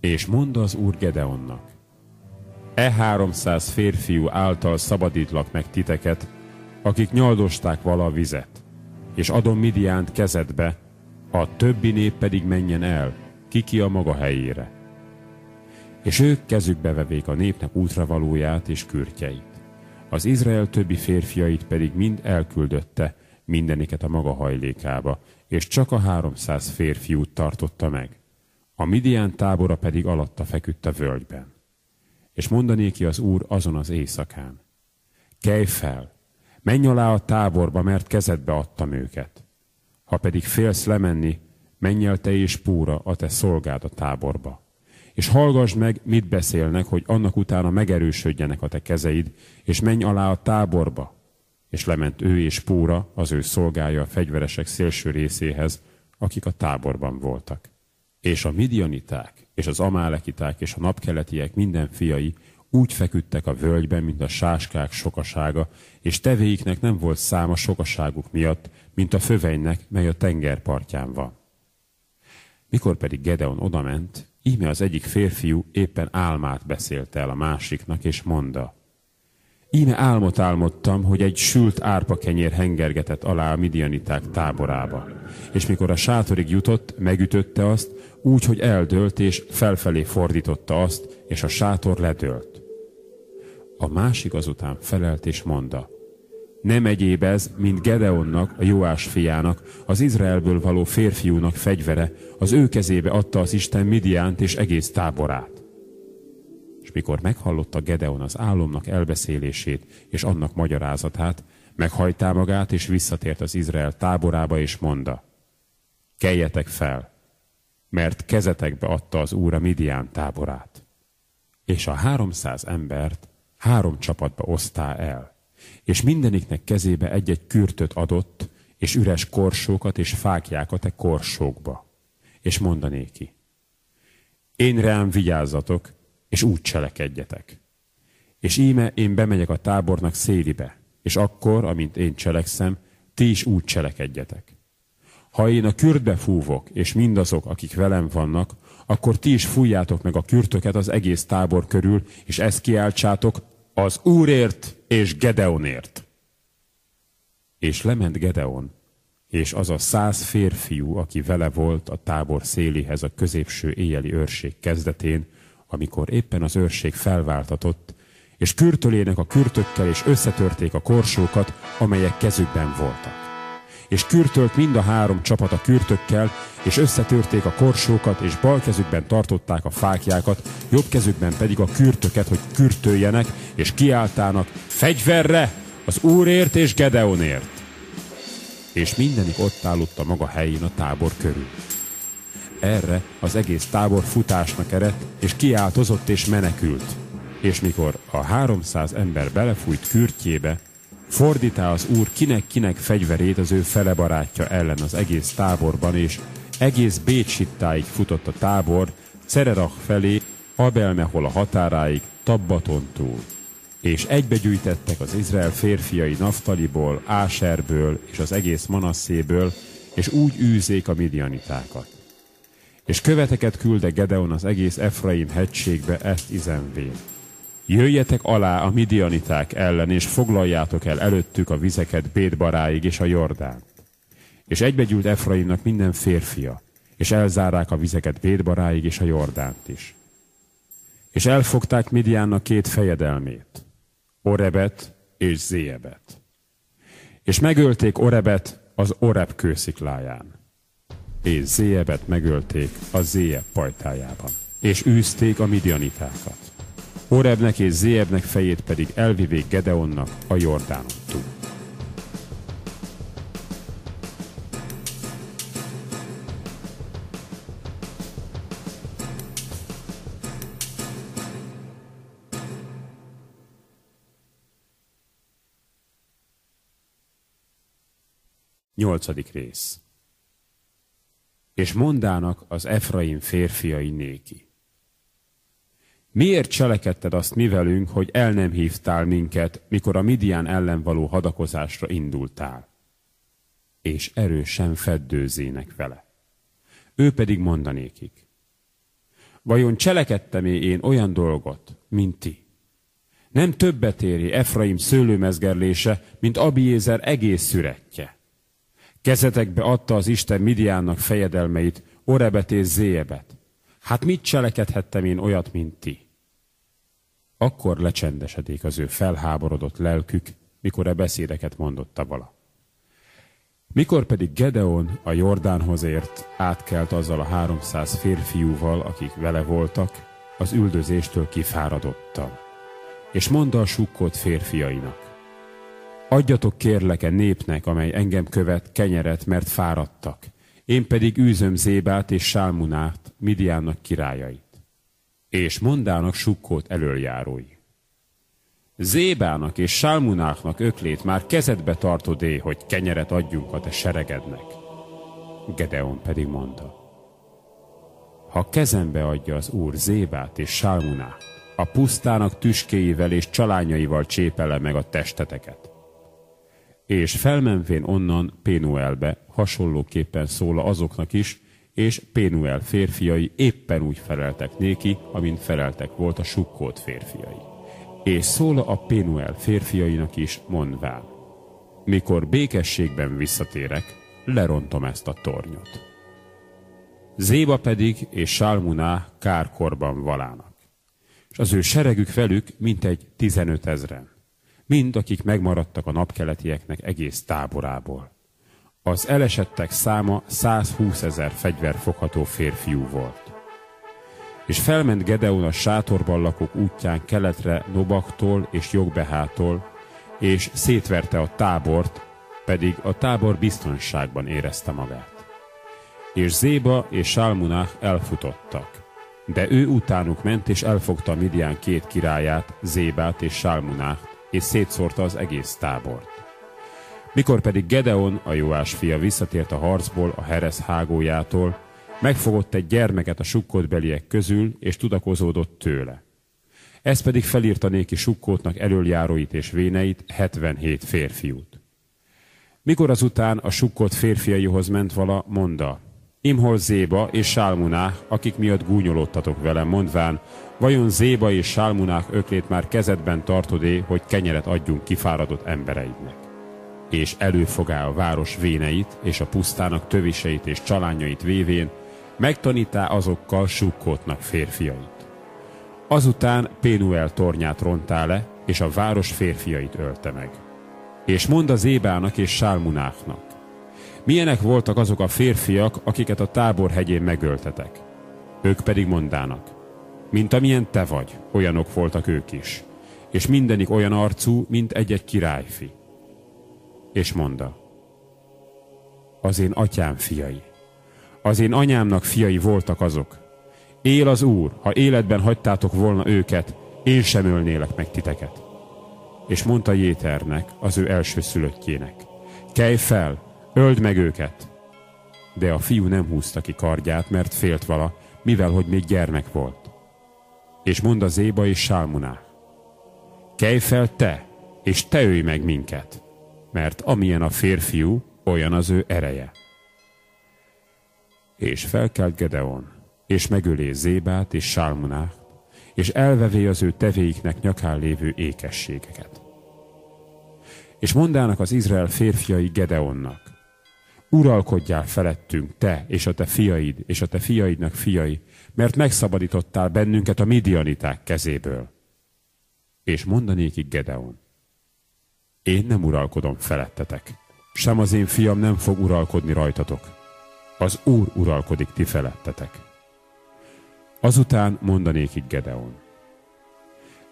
És mondta az úr Gedeonnak, E háromszáz férfiú által szabadítlak meg titeket, akik nyaldosták vala a vizet, és adom Midiánt kezedbe, a többi nép pedig menjen el, kiki a maga helyére és ők kezükbe vevék a népnek útravalóját és kürtjeit. Az Izrael többi férfiait pedig mind elküldötte mindeniket a maga hajlékába, és csak a háromszáz férfiút tartotta meg. A Midian tábora pedig alatta feküdt a völgyben. És mondanéki az úr azon az éjszakán. Kelj fel, menj alá a táborba, mert kezedbe adtam őket. Ha pedig félsz lemenni, menj el te és Púra, a te szolgád a táborba és hallgass meg, mit beszélnek, hogy annak utána megerősödjenek a te kezeid, és menj alá a táborba. És lement ő és Púra, az ő szolgája a fegyveresek szélső részéhez, akik a táborban voltak. És a midianiták, és az amálekiták, és a napkeletiek minden fiai úgy feküdtek a völgyben, mint a sáskák sokasága, és tevéiknek nem volt száma sokaságuk miatt, mint a fövejnek, mely a tengerpartján van. Mikor pedig Gedeon odament, Íme az egyik férfiú éppen álmát beszélt el a másiknak, és mondta, Íme álmot álmodtam, hogy egy sült árpa kenyér hengergetett alá a midianiták táborába. És mikor a sátorig jutott, megütötte azt, úgy, hogy eldőlt, és felfelé fordította azt, és a sátor ledőlt. A másik azután felelt és mondta, nem egyéb ez, mint Gedeonnak, a Joás fiának, az Izraelből való férfiúnak fegyvere, az ő kezébe adta az Isten Midiánt és egész táborát. És mikor meghallotta Gedeon az álomnak elbeszélését és annak magyarázatát, meghajtá magát és visszatért az Izrael táborába és mondta, keljetek fel, mert kezetekbe adta az Úr a Midián táborát. És a háromszáz embert három csapatba osztá el és mindeniknek kezébe egy-egy kürtöt adott, és üres korsókat és fákjákat e korsókba. És mondanéki, én rám vigyázzatok, és úgy cselekedjetek. És íme én bemegyek a tábornak szélibe, és akkor, amint én cselekszem, ti is úgy cselekedjetek. Ha én a kürtbe fúvok, és mindazok, akik velem vannak, akkor ti is fújjátok meg a kürtöket az egész tábor körül, és ezt kiáltsátok, az Úrért és Gedeonért. És lement Gedeon, és az a száz férfiú, aki vele volt a tábor szélihez a középső éjjeli őrség kezdetén, amikor éppen az őrség felváltatott, és kürtölének a kürtökkel, és összetörték a korsókat, amelyek kezükben voltak. És kürtölt mind a három csapat a kürtökkel, és összetörték a korsókat, és bal kezükben tartották a fákjákat, jobb kezükben pedig a kürtöket, hogy kürtöljenek, és kiáltának, fegyverre, az Úrért és Gedeonért! És mindenik ott állott a maga helyén a tábor körül. Erre az egész tábor futásnak eredt, és kiáltozott és menekült. És mikor a háromszáz ember belefújt kürtjébe, fordítá az úr kinek-kinek fegyverét az ő fele barátja ellen az egész táborban, és egész Bécsittáig futott a tábor, Cererach felé, Abelmehol a határáig, Tabbaton túl. És egybegyűjtettek az Izrael férfiai Naftaliból, Áserből és az egész Manasszéből, és úgy űzék a midianitákat. És követeket külde Gedeon az egész Efraim hegységbe ezt izenvén. Jöjjetek alá a midianiták ellen, és foglaljátok el előttük a vizeket Bétbaráig és a Jordán. És egybegyűlt Efraimnak minden férfia, és elzárák a vizeket Bétbaráig és a Jordánt is. És elfogták Midiánnak két fejedelmét, Orebet és Zéebet. És megölték Orebet az Oreb kőszikláján, és Zéebet megölték a Zéeb pajtájában, és űzték a midianitákat. Horebnek és Zéebnek fejét pedig elvivék Gedeonnak a Jordánon túl. Nyolcadik rész. És mondának az Efraim férfiai néki. Miért cselekedted azt mi velünk, hogy el nem hívtál minket, mikor a Midian ellen való hadakozásra indultál? És erősen feddőzének vele. Ő pedig mondanékik. Vajon cselekedtem -e én olyan dolgot, mint ti? Nem többet éri Efraim szőlőmezgerlése, mint Abiézer egész szürettje. Kezetekbe adta az Isten Midiánnak fejedelmeit, Orebet és Zéebet. Hát mit cselekedhettem én olyat, mint ti? Akkor lecsendesedik az ő felháborodott lelkük, mikor e beszédeket mondotta vala. Mikor pedig Gedeon a Jordánhoz ért, átkelt azzal a háromszáz férfiúval, akik vele voltak, az üldözéstől kifáradottan. És mondta a sukkott férfiainak, adjatok kérleke népnek, amely engem követ, kenyeret, mert fáradtak, én pedig űzöm Zébát és Sálmunát, Midiánnak királyait. És mondának sukkót elöljárói. Zébának és Sálmunáknak öklét már kezedbe tartodé, hogy kenyeret adjunk a te seregednek. Gedeon pedig mondta. Ha kezembe adja az úr Zébát és Sálmunát, a pusztának tüskéivel és csalányaival csépele meg a testeteket és felmenvén onnan Pénuelbe hasonlóképpen szóla azoknak is, és Pénuel férfiai éppen úgy feleltek néki, amint feleltek volt a sukkolt férfiai. És szóla a Pénuel férfiainak is mondván, mikor békességben visszatérek, lerontom ezt a tornyot. Zéba pedig és Sálmuná kárkorban valának, és az ő seregük velük mintegy tizenöt ezren mind akik megmaradtak a napkeletieknek egész táborából. Az elesettek száma 120 ezer fegyver fogható férfiú volt. És felment Gedeon a sátorban lakók útján keletre Nobaktól és Jogbehától, és szétverte a tábort, pedig a tábor biztonságban érezte magát. És Zéba és Sálmunach elfutottak, de ő utánuk ment és elfogta Midian két királyát, Zébát és Sálmunát, és szétszórta az egész tábort. Mikor pedig Gedeon, a Jóás fia visszatért a harcból a Heresz hágójától, megfogott egy gyermeket a sukkótbeliek közül, és tudakozódott tőle. Ez pedig felírta néki sukkótnak elöljáróit és véneit, 77 férfiút. Mikor azután a sukkot férfiaihoz ment vala, mondta, Imhol Zéba és Sálmuná, akik miatt gúnyolódtatok velem, mondván, vajon Zéba és Sálmunák öklét már kezedben tartodé, hogy kenyeret adjunk kifáradott embereidnek. És előfogá a város véneit, és a pusztának töviseit és csalányait vévén, megtanítá azokkal sukkótnak férfiait. Azután Pénuel tornyát rontá le, és a város férfiait ölte meg. És mond az Ébának és Sálmunáknak, Milyenek voltak azok a férfiak, akiket a tábor hegyén megöltetek? Ők pedig mondának, mint amilyen te vagy, olyanok voltak ők is, és mindenik olyan arcú, mint egy-egy királyfi. És mondta, az én atyám fiai, az én anyámnak fiai voltak azok. Él az Úr, ha életben hagytátok volna őket, én sem ölnélek meg titeket. És mondta Jéternek, az ő első szülöttjének, kelj fel, öld meg őket. De a fiú nem húzta ki kardját, mert félt vala, mivel hogy még gyermek volt. És mondta Zéba és Sálmuná, kelj fel te, és te ölj meg minket, mert amilyen a férfiú, olyan az ő ereje. És felkelt Gedeon, és megölé Zébát és Sálmunát, és elvevé az ő tevéiknek nyakán lévő ékességeket. És mondának az Izrael férfiai Gedeonnak, uralkodjál felettünk, te és a te fiaid, és a te fiaidnak fiai, mert megszabadítottál bennünket a midianiták kezéből. És mondanékig Gedeon, én nem uralkodom felettetek, sem az én fiam nem fog uralkodni rajtatok. Az Úr uralkodik ti felettetek. Azután mondanékig Gedeon.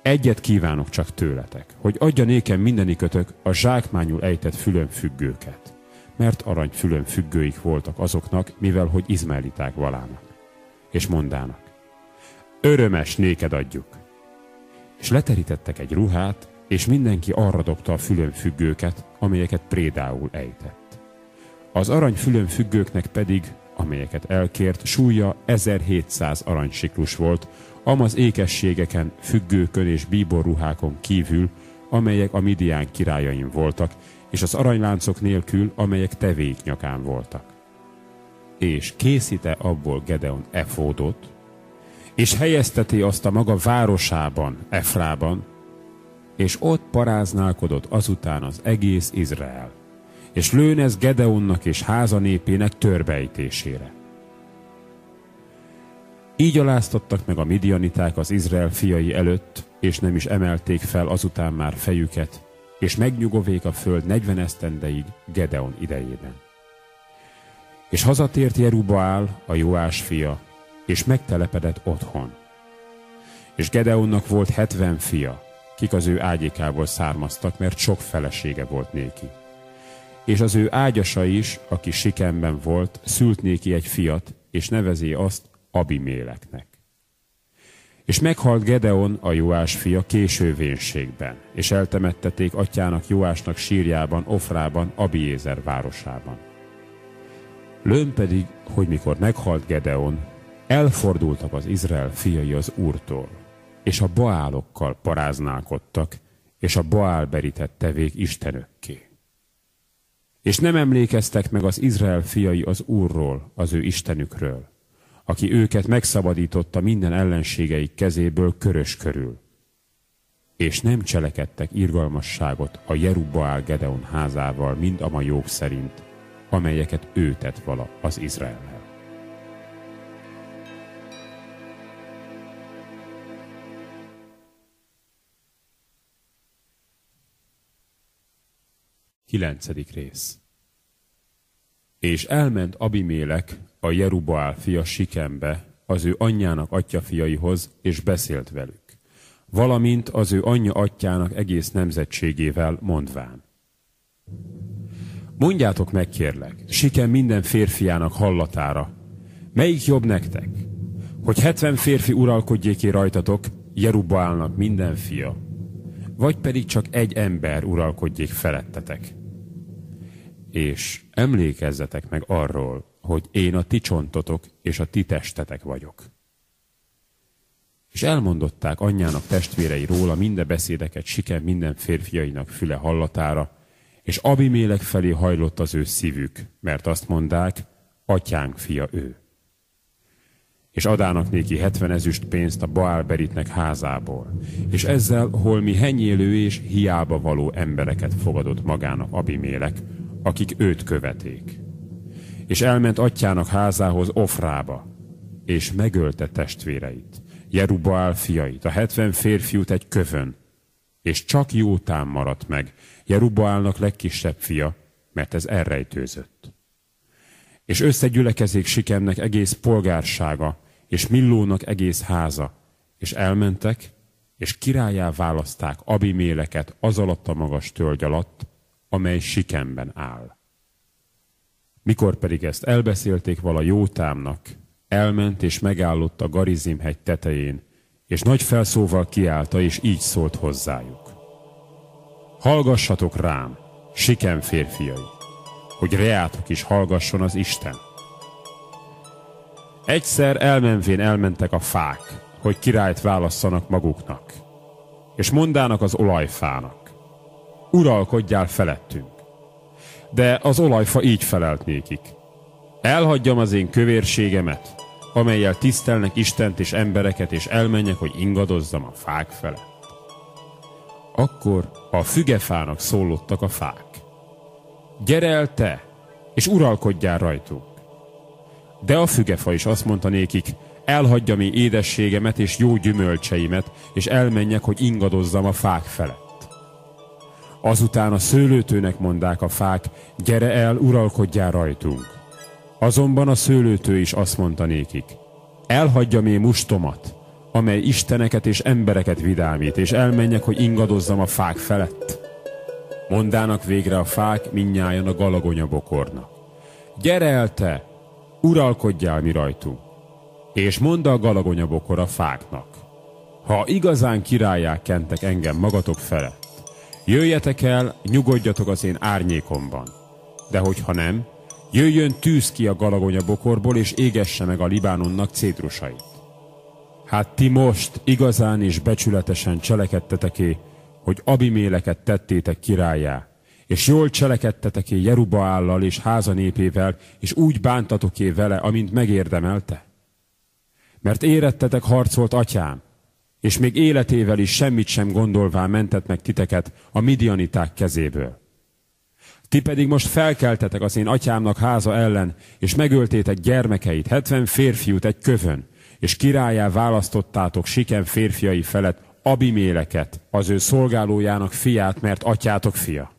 Egyet kívánok csak tőletek, hogy adja nékem mindenikötök a zsákmányul ejtett fülön függőket, mert arany fülön függőik voltak azoknak, mivel hogy izmaeliták valának. És mondának, örömes néked adjuk. És leterítettek egy ruhát, és mindenki arra dobta a fülön függőket, amelyeket prédául ejtett. Az arany fülön függőknek pedig, amelyeket elkért, súlya 1700 aranysiklus volt, amaz ékességeken, függőkön és bíborruhákon kívül, amelyek a Midián királyain voltak, és az aranyláncok nélkül, amelyek tevék nyakán voltak. És készíte abból Gedeon efódot, és helyezteti azt a maga városában, Efrában, és ott paráználkodott azután az egész Izrael, és lőnez Gedeonnak és háza népének törbejtésére. Így aláztattak meg a midianiták az Izrael fiai előtt, és nem is emelték fel azután már fejüket, és megnyugovék a föld negyven esztendeig Gedeon idejében. És hazatért Jerubaál, a Joás fia, és megtelepedett otthon. És Gedeonnak volt hetven fia, kik az ő ágyékából származtak, mert sok felesége volt néki. És az ő ágyasa is, aki Sikemben volt, szült néki egy fiat, és nevezi azt Abiméleknek. És meghalt Gedeon, a Joás fia késő vénségben, és eltemetteték atyának Joásnak sírjában, Ofrában, Abiézer városában. Lőn pedig, hogy mikor meghalt Gedeon, elfordultak az Izrael fiai az Úrtól, és a baálokkal paráználkodtak, és a baál berített tevék istenökké. És nem emlékeztek meg az Izrael fiai az Úrról, az ő Istenükről, aki őket megszabadította minden ellenségeik kezéből körös körül. És nem cselekedtek irgalmasságot a Jerubbaál Gedeon házával, mind a majók szerint, amelyeket ő tett vala az Izrael. 9. rész És elment Abimélek, a Jerubaál fia Sikembe, az ő anyjának atyafiaihoz, és beszélt velük, valamint az ő anyja atyának egész nemzetségével mondván. Mondjátok meg, kérlek, Sikem minden férfiának hallatára, melyik jobb nektek, hogy hetven férfi uralkodjéké rajtatok, Jerubálnak minden fia, vagy pedig csak egy ember uralkodjék felettetek és emlékezzetek meg arról, hogy én a ti csontotok és a ti testetek vagyok. És elmondották anyjának testvérei róla minden beszédeket siker minden férfiainak füle hallatára, és Abimélek felé hajlott az ő szívük, mert azt mondták, atyánk fia ő. És adának néki hetven ezüst pénzt a Baálberitnek házából, és ezzel holmi henyélő és hiába való embereket fogadott magának Abimélek, akik őt követék. És elment atyának házához Ofrába, és megölte testvéreit, Jerubaál fiait, a hetven férfiút egy kövön, és csak Jótán maradt meg, Jerubaálnak legkisebb fia, mert ez elrejtőzött. és összegyülekezék Sikemnek egész polgársága, és Millónak egész háza, és elmentek, és királyá választák Abiméleket az alatt a magas tölgy alatt, amely Sikemben áll. Mikor pedig ezt elbeszélték vala Jótámnak, elment és megállott a Garizim hegy tetején, és nagy felszóval kiállta, és így szólt hozzájuk. Hallgassatok rám, Sikem férfiai, hogy reátok is hallgasson az Isten. Egyszer elmenvén elmentek a fák, hogy királyt válasszanak maguknak, és mondának az olajfának, uralkodjál felettünk. De az olajfa így felelt nékik, elhagyjam az én kövérségemet, amelyel tisztelnek Istent és embereket, és elmenjek, hogy ingadozzam a fák felett. Akkor a fügefának szólottak a fák. Gyere el te, és uralkodjál rajtunk. De a fügefa is azt mondta nékik, elhagyja mi édességemet és jó gyümölcseimet, és elmenjek, hogy ingadozzam a fák felett. Azután a szőlőtőnek mondák a fák, gyere el, uralkodjál rajtunk. Azonban a szőlőtő is azt mondta nékik, elhagyja mi mustomat, amely isteneket és embereket vidámít, és elmenjek, hogy ingadozzam a fák felett. Mondának végre a fák minnyájan a galagonya bokornak. Gyere el te, uralkodjál mi rajtunk. És mondta a galagonya bokor a fáknak. Ha igazán királyák kentek engem magatok felett, jöjjetek el, nyugodjatok az én árnyékomban. De hogyha nem, jöjjön tűz ki a galagonya bokorból, és égesse meg a Libánonnak cétrusait. Hát ti most igazán és becsületesen cselekedteteké, hogy Abiméleket tettétek királyá, és jól cselekedteteké Jerubaállal és háza népével, és úgy bántatoké vele, amint megérdemelte? Mert érettetek harcolt atyám, és még életével is semmit sem gondolván mentett meg titeket a midianiták kezéből. Ti pedig most felkeltetek az én atyámnak háza ellen, és megöltétek gyermekeit, hetven férfiút egy kövön, és királyá választottátok Sikem férfiai felett Abiméleket, az ő szolgálójának fiát, mert atyátok fia.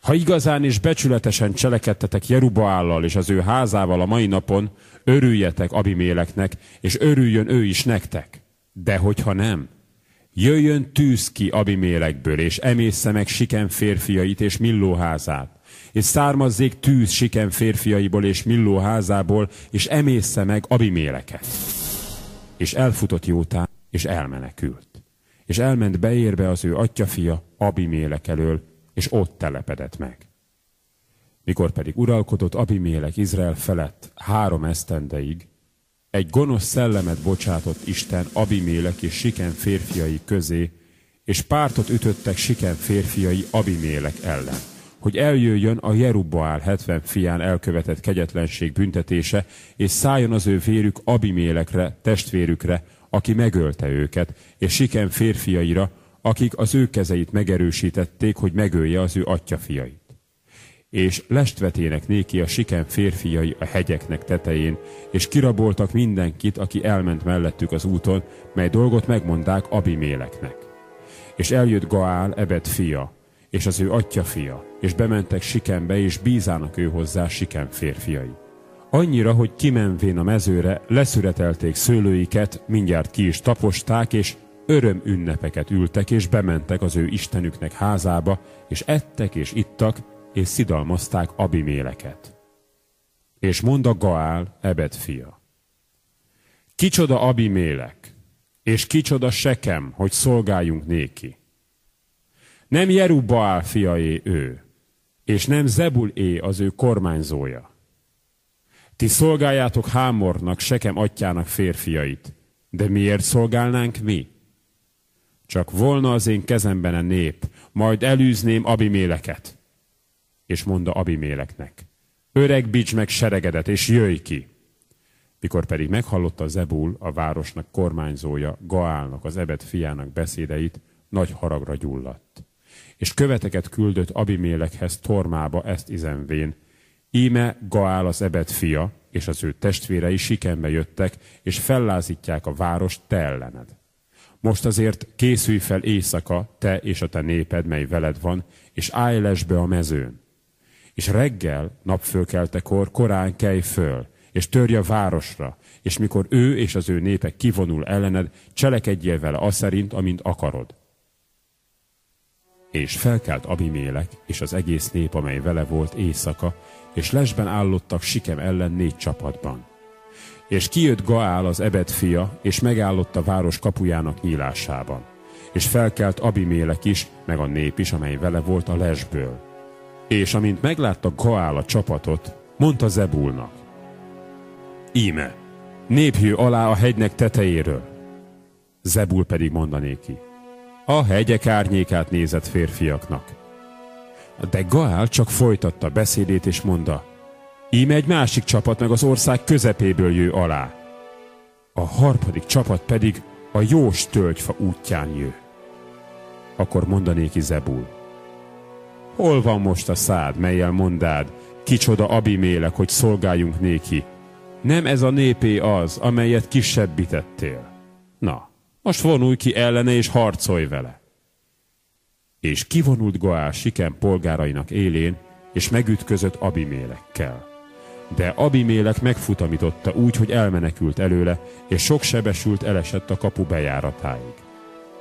Ha igazán és becsületesen cselekedtetek Jerubaállal és az ő házával a mai napon, örüljetek Abiméleknek, és örüljön ő is nektek. De hogyha nem, jöjjön tűz ki Abimélekből, és emészze meg Sikem férfiait és Millóházát, és származzék tűz Sikem férfiaiból és Millóházából, és emészze meg Abiméleket. És elfutott Jótán, és elmenekült és elment beérbe az ő atyafia Abimélek elől, és ott telepedett meg. Mikor pedig uralkodott Abimélek Izrael felett három esztendeig, egy gonosz szellemet bocsátott Isten Abimélek és Siken férfiai közé, és pártot ütöttek Siken férfiai Abimélek ellen, hogy eljöjjön a Jerubbaál 70 fián elkövetett kegyetlenség büntetése, és szálljon az ő vérük Abimélekre, testvérükre, aki megölte őket, és Siken férfiaira, akik az ő kezeit megerősítették, hogy megölje az ő atyafiait. És lestvetének néki a Siken férfiai a hegyeknek tetején, és kiraboltak mindenkit, aki elment mellettük az úton, mely dolgot megmondák Abiméleknek. És eljött Gaál, Ebed fia, és az ő atya fia, és bementek Sikenbe, és bízának ő hozzá Siken férfiai. Annyira, hogy kimenvén a mezőre leszüretelték szőlőiket, mindjárt ki is taposták, és öröm ünnepeket ültek, és bementek az ő istenüknek házába, és ettek és ittak, és szidalmazták Abiméleket. És mondta Gaál, Ebed fia. Kicsoda Abimélek, és kicsoda Sekem, hogy szolgáljunk néki. Nem Jerubbaál fiaé ő, és nem Zebul-é az ő kormányzója ti szolgáljátok Hámornak, Sekem atyának férfiait. De miért szolgálnánk mi? Csak volna az én kezemben a nép, majd elűzném Abiméleket. És mondta Abiméleknek, öreg bics meg seregedet, és jöjj ki. Mikor pedig meghallotta Zebul, a városnak kormányzója, Gaálnak, az Ebed fiának beszédeit, nagy haragra gyulladt. És követeket küldött Abimélekhez Tormába ezt izenvén, Íme Gaál az Ebed fia, és az ő testvérei Sikembe jöttek, és fellázítják a várost te ellened. Most azért készülj fel éjszaka, te és a te néped, mely veled van, és állj lesbe a mezőn. És reggel, napfölkeltekor korán kelj föl, és törj a városra, és mikor ő és az ő népek kivonul ellened, cselekedjél vele az szerint, amint akarod. És felkelt Abimélek, és az egész nép, amely vele volt éjszaka, és lesben állottak Sikem ellen négy csapatban. És kijött Gaál az Ebed fia, és megállott a város kapujának nyílásában. És felkelt Abimélek is, meg a nép is, amely vele volt a lesből. És amint meglátta Gaál a csapatot, mondta Zebulnak. Íme, néphű alá a hegynek tetejéről. Zebul pedig mondanéki. A hegyek árnyékát nézett férfiaknak. De Gaál csak folytatta beszédét és mondta, íme egy másik csapat meg az ország közepéből jő alá. A harmadik csapat pedig a Jós tölgyfa útján jő. Akkor mondanéki Zebul. Hol van most a szád, melyel mondád, kicsoda Abimélek, hogy szolgáljunk néki? Nem ez a népé az, amelyet kisebbítettél. Most vonulj ki ellene és harcolj vele. És kivonult Goál Sikem polgárainak élén, és megütközött Abimélekkel. De Abimélek megfutamította úgy, hogy elmenekült előle, és sok sebesült elesett a kapu bejáratáig.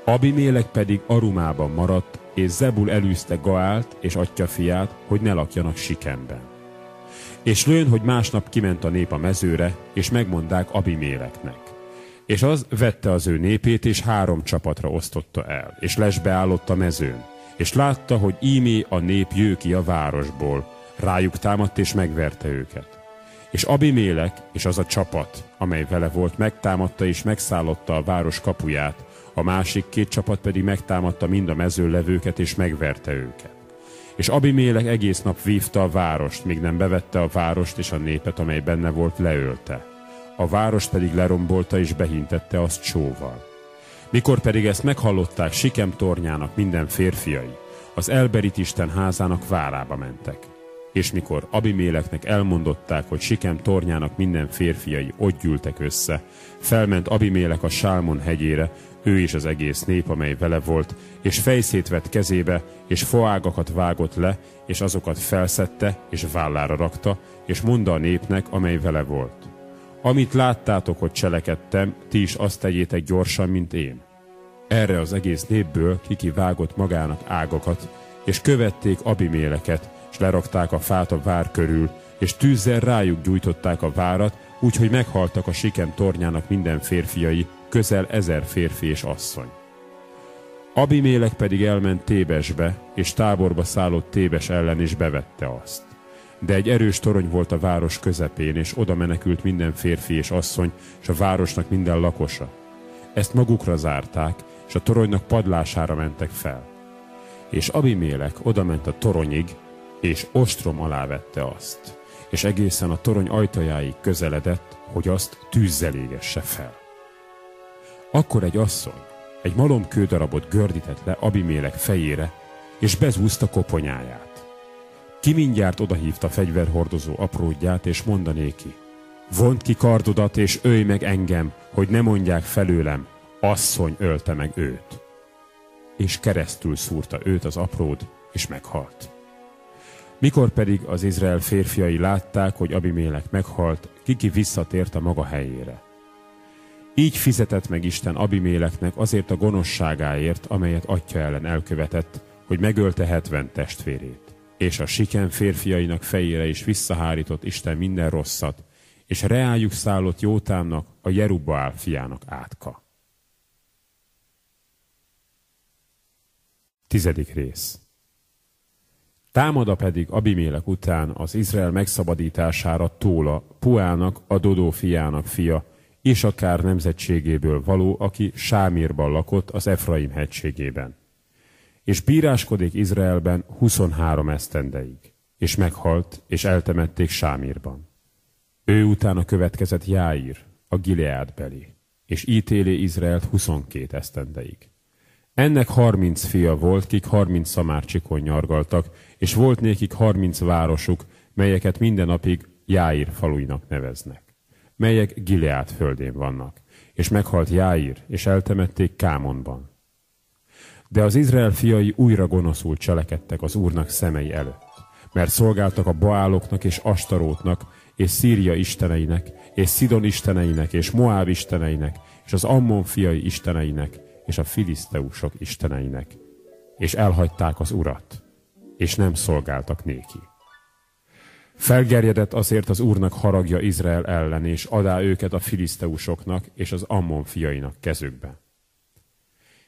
Abimélek pedig Arumában maradt, és Zebul elűzte Gaált és atya fiát, hogy ne lakjanak Sikemben. És lőn, hogy másnap kiment a nép a mezőre, és megmondák Abiméleknek. És az vette az ő népét, és három csapatra osztotta el, és lesbeállott a mezőn. És látta, hogy ímé a nép jő ki a városból, rájuk támadt és megverte őket. És Abimélek és az a csapat, amely vele volt, megtámadta és megszállotta a város kapuját, a másik két csapat pedig megtámadta mind a mezőn levőket és megverte őket. És Abimélek egész nap vívta a várost, míg nem bevette a várost és a népet, amely benne volt, leölte. A várost pedig lerombolta és behintette azt csóval. Mikor pedig ezt meghallották Sikem tornyának minden férfiai, az Elberit Isten házának várába mentek. És mikor Abiméleknek elmondották, hogy Sikem tornyának minden férfiai ott gyűltek össze, felment Abimélek a Sálmon hegyére, ő is az egész nép, amely vele volt, és fejszét vett kezébe, és foágakat vágott le, és azokat felszette, és vállára rakta, és mondta a népnek, amely vele volt. Amit láttátok, hogy cselekedtem, ti is azt tegyétek gyorsan, mint én. Erre az egész népből kiki vágott magának ágakat, és követték Abiméleket, és lerakták a fát a vár körül, és tűzzel rájuk gyújtották a várat, úgyhogy meghaltak a Sikem tornyának minden férfiai, közel ezer férfi és asszony. Abimélek pedig elment Tébesbe, és táborba szállott Tébes ellen is bevette azt. De egy erős torony volt a város közepén, és oda menekült minden férfi és asszony, és a városnak minden lakosa. Ezt magukra zárták, és a toronynak padlására mentek fel. És Abimélek odament a toronyig, és ostrom alá vette azt, és egészen a torony ajtajáig közeledett, hogy azt tűzzel égesse fel. Akkor egy asszony egy malom kődarabot gördített le Abimélek fejére, és bezúzta koponyáját. Ki mindjárt odahívta fegyverhordozó apródját, és mondanéki, vont ki kardodat, és ölj meg engem, hogy ne mondják felőlem, asszony ölte meg őt. És keresztül szúrta őt az apród, és meghalt. Mikor pedig az Izrael férfiai látták, hogy Abimélek meghalt, Kiki visszatért a maga helyére. Így fizetett meg Isten Abiméleknek azért a gonoszságáért, amelyet atya ellen elkövetett, hogy megölte hetven testvérét. És a siken férfiainak fejére is visszahárított Isten minden rosszat, és reájuk szállott Jótámnak, a Jerubbaál fiának átka. Tizedik rész Támada pedig Abimélek után az Izrael megszabadítására Tóla, Puának, a Dodó fiának fia, és akár nemzetségéből való, aki Sámírban lakott az Efraim hegységében. És bíráskodik Izraelben 23 esztendeig, és meghalt, és eltemették Sámírban. Ő utána következett Jáír, a Gileád beli, és ítélé Izraelt 22 esztendeig. Ennek 30 fia volt, kik 30 szamárcsikon nyargaltak, és volt nékik 30 városuk, melyeket minden napig Jáír faluinak neveznek melyek Gileát földén vannak. És meghalt Jáír, és eltemették Kámonban. De az Izrael fiai újra gonoszul cselekedtek az Úrnak szemei előtt. mert szolgáltak a Baáloknak és Astarótnak, és Szíria isteneinek, és Szidon isteneinek, és Moáb isteneinek, és az Ammon fiai isteneinek, és a filiszteusok isteneinek, és elhagyták az urat, és nem szolgáltak néki. Felgerjedett azért az úrnak haragja Izrael ellen, és adá őket a filiszteusoknak és az Ammon fiainak kezükbe.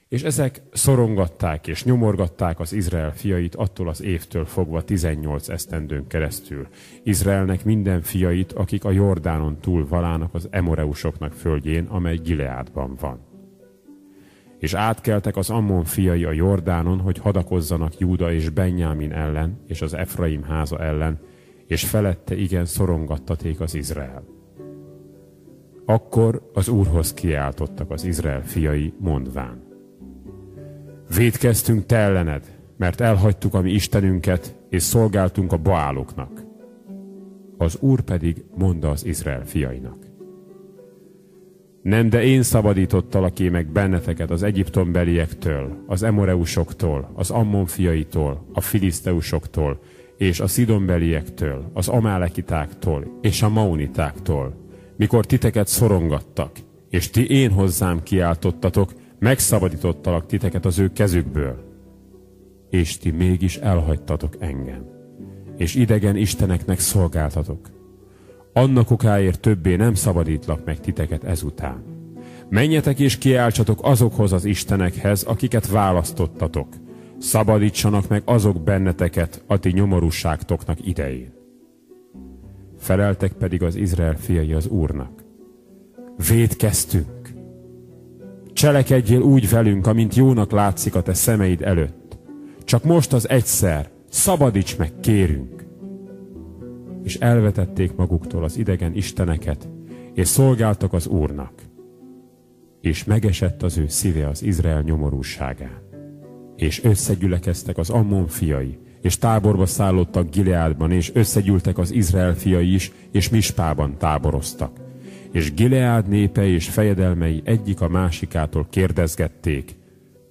És ezek szorongatták és nyomorgatták az Izrael fiait attól az évtől fogva 18 esztendőn keresztül. Izraelnek minden fiait, akik a Jordánon túl valának az Emoreusoknak földjén, amely Gileádban van. És átkeltek az Ammon fiai a Jordánon, hogy hadakozzanak Júda és Benjámin ellen, és az Efraim háza ellen, és felette igen szorongattaték az Izrael. Akkor az Úrhoz kiáltottak az Izrael fiai, mondván. Védkeztünk te ellened, mert elhagytuk a mi Istenünket, és szolgáltunk a Baáloknak. Az Úr pedig mondta az Izrael fiainak. Nem, de én szabadítottalak ki meg benneteket az Egyiptom beliektől, az Emoreusoktól, az Ammon fiaitól, a Filiszteusoktól, és a Szidonbeliektől, az Amálekitáktól és a Maunitáktól, mikor titeket szorongattak, és ti én hozzám kiáltottatok, megszabadítottalak titeket az ő kezükből. És ti mégis elhagytatok engem, és idegen isteneknek szolgáltatok. Annak okáért többé nem szabadítlak meg titeket ezután. Menjetek és kiáltsatok azokhoz az istenekhez, akiket választottatok, szabadítsanak meg azok benneteket a ti nyomorúságtoknak idején. Feleltek pedig az Izrael fiai az Úrnak. Védkeztünk. Cselekedjél úgy velünk, amint jónak látszik a te szemeid előtt. Csak most az egyszer, szabadíts meg, kérünk. És elvetették maguktól az idegen isteneket, és szolgáltak az Úrnak. És megesett az ő szíve az Izrael nyomorúságán és összegyülekeztek az Ammon fiai, és táborba szállottak Gileádban, és összegyűltek az Izrael fiai is, és Mispában táboroztak. És Gileád népe és fejedelmei egyik a másikától kérdezgették,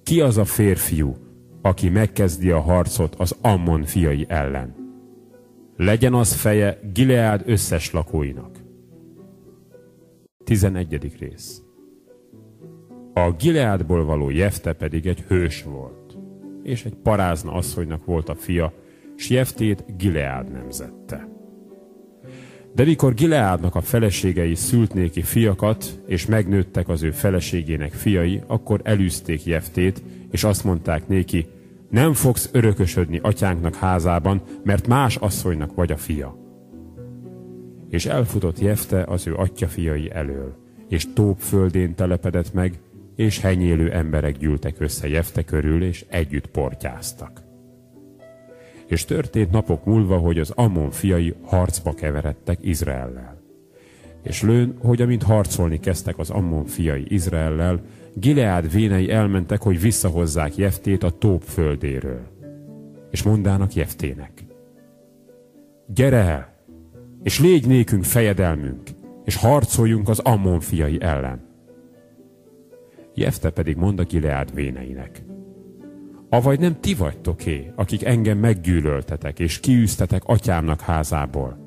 ki az a férfiú, aki megkezdi a harcot az Ammon fiai ellen. Legyen az feje Gileád összes lakóinak. 11. rész A Gileádból való Jefte pedig egy hős volt és egy parázna asszonynak volt a fia, s Jeftét Gileád nemzette. De mikor Gileádnak a feleségei szült néki fiakat, és megnőttek az ő feleségének fiai, akkor elűzték Jeftét, és azt mondták néki, nem fogsz örökösödni atyánknak házában, mert más asszonynak vagy a fia. És elfutott Jefte az ő atya fiai elől, és Tóp földén telepedett meg, és henyélő emberek gyűltek össze Jefte körül, és együtt portyáztak. És történt napok múlva, hogy az Ammon fiai harcba keveredtek Izraellel. És lőn, hogy amint harcolni kezdtek az Ammon fiai Izraellel, Gileád vénei elmentek, hogy visszahozzák Jeftét a Tóp földéről. És mondának Jeftének. Gyere el, és légy nékünk fejedelmünk, és harcoljunk az Ammon fiai ellen. Jefte pedig mond a Gileád véneinek. Avagy nem ti vagytok-é, akik engem meggyűlöltetek, és kiűztetek atyámnak házából?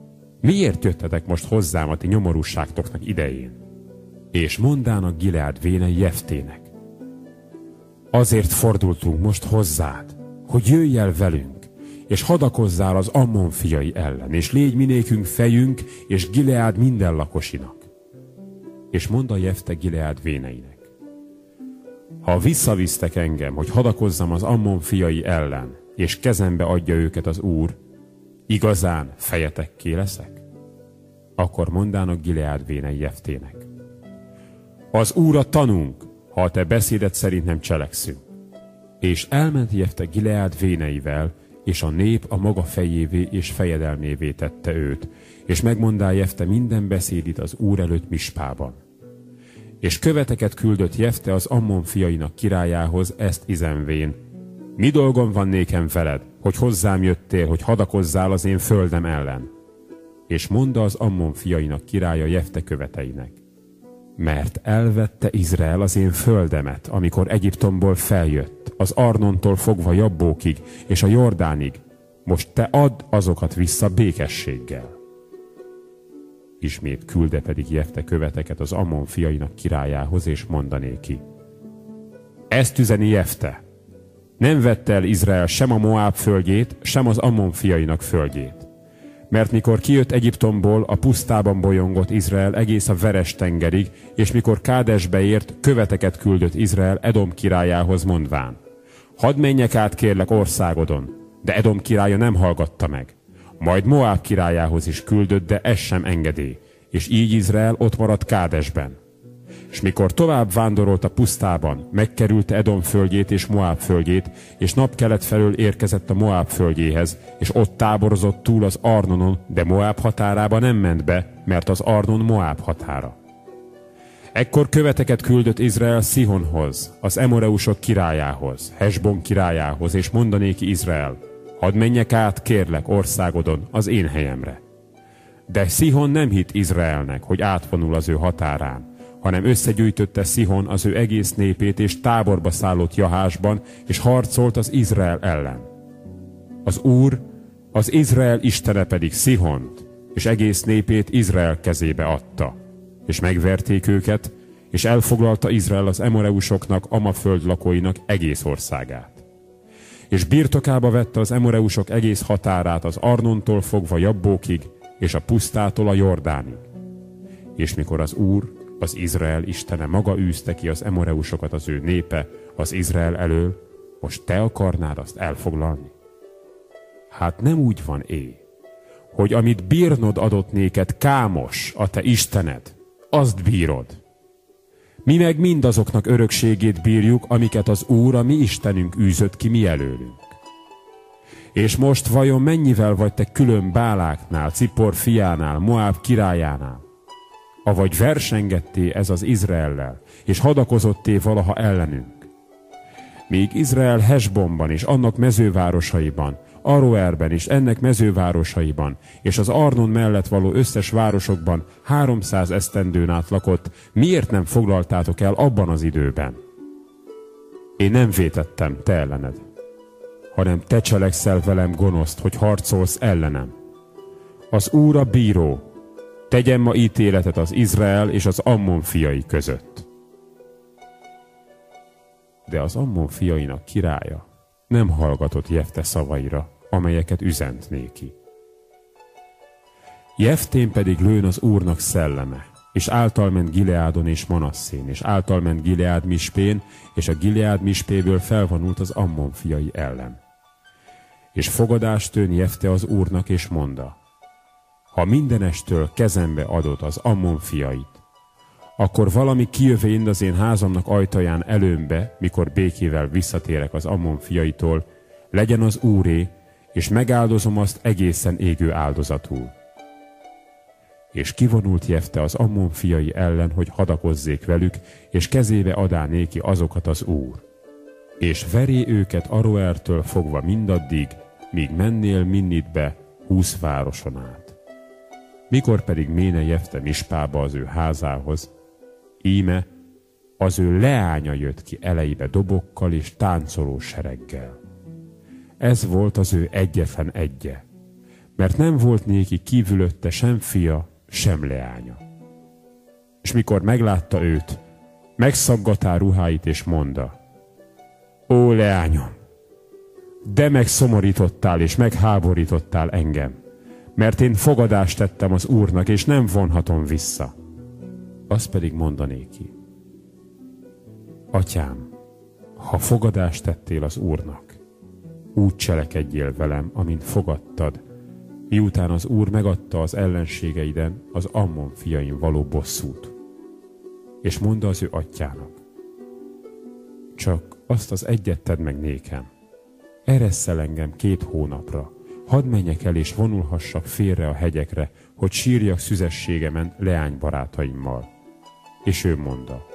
Miért jöttetek most hozzám a ti nyomorúságtoknak idején? És mondának Gileád vénei Jeftének. Azért fordultunk most hozzád, hogy jöjj el velünk, és hadakozzál az Ammon fiai ellen, és légy minékünk fejünk, és Gileád minden lakosinak. És mondd a Jefte Gileád véneinek. Ha visszavisztek engem, hogy hadakozzam az Ammon fiai ellen, és kezembe adja őket az Úr, igazán fejetekké leszek? Akkor mondának Gileád vénei Jeftének. Az Úra tanunk, ha a te beszédet szerint nem cselekszünk. És elment Jefte Gileád véneivel, és a nép a maga fejévé és fejedelmévé tette őt, és megmondá Jefte minden beszédit az Úr előtt Mispában. És követeket küldött Jefte az Ammon fiainak királyához ezt izenvén. Mi dolgom van nékem veled, hogy hozzám jöttél, hogy hadakozzál az én földem ellen? És mondta az Ammon fiainak királya Jefte követeinek. Mert elvette Izrael az én földemet, amikor Egyiptomból feljött, az Arnontól fogva Jabbókig és a Jordánig, most te add azokat vissza békességgel. Ismét külde pedig Jefte követeket az Ammon fiainak királyához, és mondané ki. Ezt üzeni Jefte. Nem vette el Izrael sem a Moab földjét, sem az Ammon fiainak földjét. Mert mikor kijött Egyiptomból, a pusztában bolyongott Izrael egész a veres tengerig, és mikor Kádesbe ért, követeket küldött Izrael Edom királyához mondván. Hadd menjek át kérlek országodon, de Edom királya nem hallgatta meg. Majd Moab királyához is küldött, de ez sem engedély, és így Izrael ott maradt Kádesben. És mikor tovább vándorolt a pusztában, megkerülte Edom földjét és Moab földjét, és napkelet felől érkezett a Moab földjéhez, és ott táborozott túl az Arnonon, de Moab határába nem ment be, mert az Arnon Moab határa. Ekkor követeket küldött Izrael Szihonhoz, az Emoreusok királyához, Hesbon királyához, és mondanéki Izrael, hadd menjek át, kérlek, országodon, az én helyemre. De Szihon nem hit Izraelnek, hogy átvonul az ő határán, hanem összegyűjtötte Szihon az ő egész népét, és táborba szállott Jahásban, és harcolt az Izrael ellen. Az Úr, az Izrael istene pedig Szihont, és egész népét Izrael kezébe adta, és megverték őket, és elfoglalta Izrael az emoreusoknak, Amaföld lakóinak egész országát. És birtokába vette az emoreusok egész határát az Arnontól fogva Jabbókig, és a pusztától a Jordánig. És mikor az Úr, az Izrael istene maga űzte ki az emoreusokat az ő népe, az Izrael elől, most te akarnád azt elfoglalni? Hát nem úgy van é, hogy amit bírnod adott néked Kámos, a te Istened, azt bírod. Mi meg mindazoknak örökségét bírjuk, amiket az Úr, a mi Istenünk űzött ki mi előlünk. És most vajon mennyivel vagy te külön Báláknál, Cipor fiánál, Moab királyánál? avagy versengetté ez az Izraellel, és hadakozotté valaha ellenünk. Míg Izrael Hesbonban és annak mezővárosaiban, Aroerben és ennek mezővárosaiban, és az Arnon mellett való összes városokban 300 esztendőn át lakott, miért nem foglaltátok el abban az időben? Én nem vétettem te ellened, hanem te cselekszel velem gonoszt, hogy harcolsz ellenem. Az Úr a bíró, tegyen ma ítéletet az Izrael és az Ammon fiai között. De az Ammon fiainak királya nem hallgatott Jefte szavaira, amelyeket üzent néki. Jeftén pedig lőn az Úrnak szelleme, és által ment Gileádon és Manasszén, és által ment Gileád Mispén, és a Gileád Mispéből felvonult az Ammon fiai ellen. És fogadást tőn Jefte az Úrnak, és monda, ha mindenestől kezembe adott az Ammon fiait, akkor valami kijövén az én házamnak ajtaján előmbe, mikor békével visszatérek az Ammon fiaitól, legyen az úré, és megáldozom azt egészen égő áldozatul. És kivonult Jefte az Ammon fiai ellen, hogy hadakozzék velük, és kezébe adá néki azokat az úr. És veré őket Aroertől fogva mindaddig, míg mennél Minnitbe, húsz városon át. Mikor pedig Méne Jefte Mispába az ő házához, íme az ő leánya jött ki elejébe dobokkal és táncoló sereggel. Ez volt az ő egyetlen egye, mert nem volt néki kívülötte sem fia, sem leánya. És mikor meglátta őt, megszaggatá ruháit és mondta, Ó leányom, de megszomorítottál és megháborítottál engem mert én fogadást tettem az Úrnak, és nem vonhatom vissza. Az pedig mondanéki. Atyám, ha fogadást tettél az Úrnak, úgy cselekedjél velem, amint fogadtad, miután az Úr megadta az ellenségeiden az Ammon fiaim való bosszút. És mondta az ő atyának, csak azt az egyet tedd meg nékem, eresszel engem két hónapra, Hadd menjek el és vonulhassak félre a hegyekre, hogy sírjak szüzességemen leány barátaimmal. És ő mondta,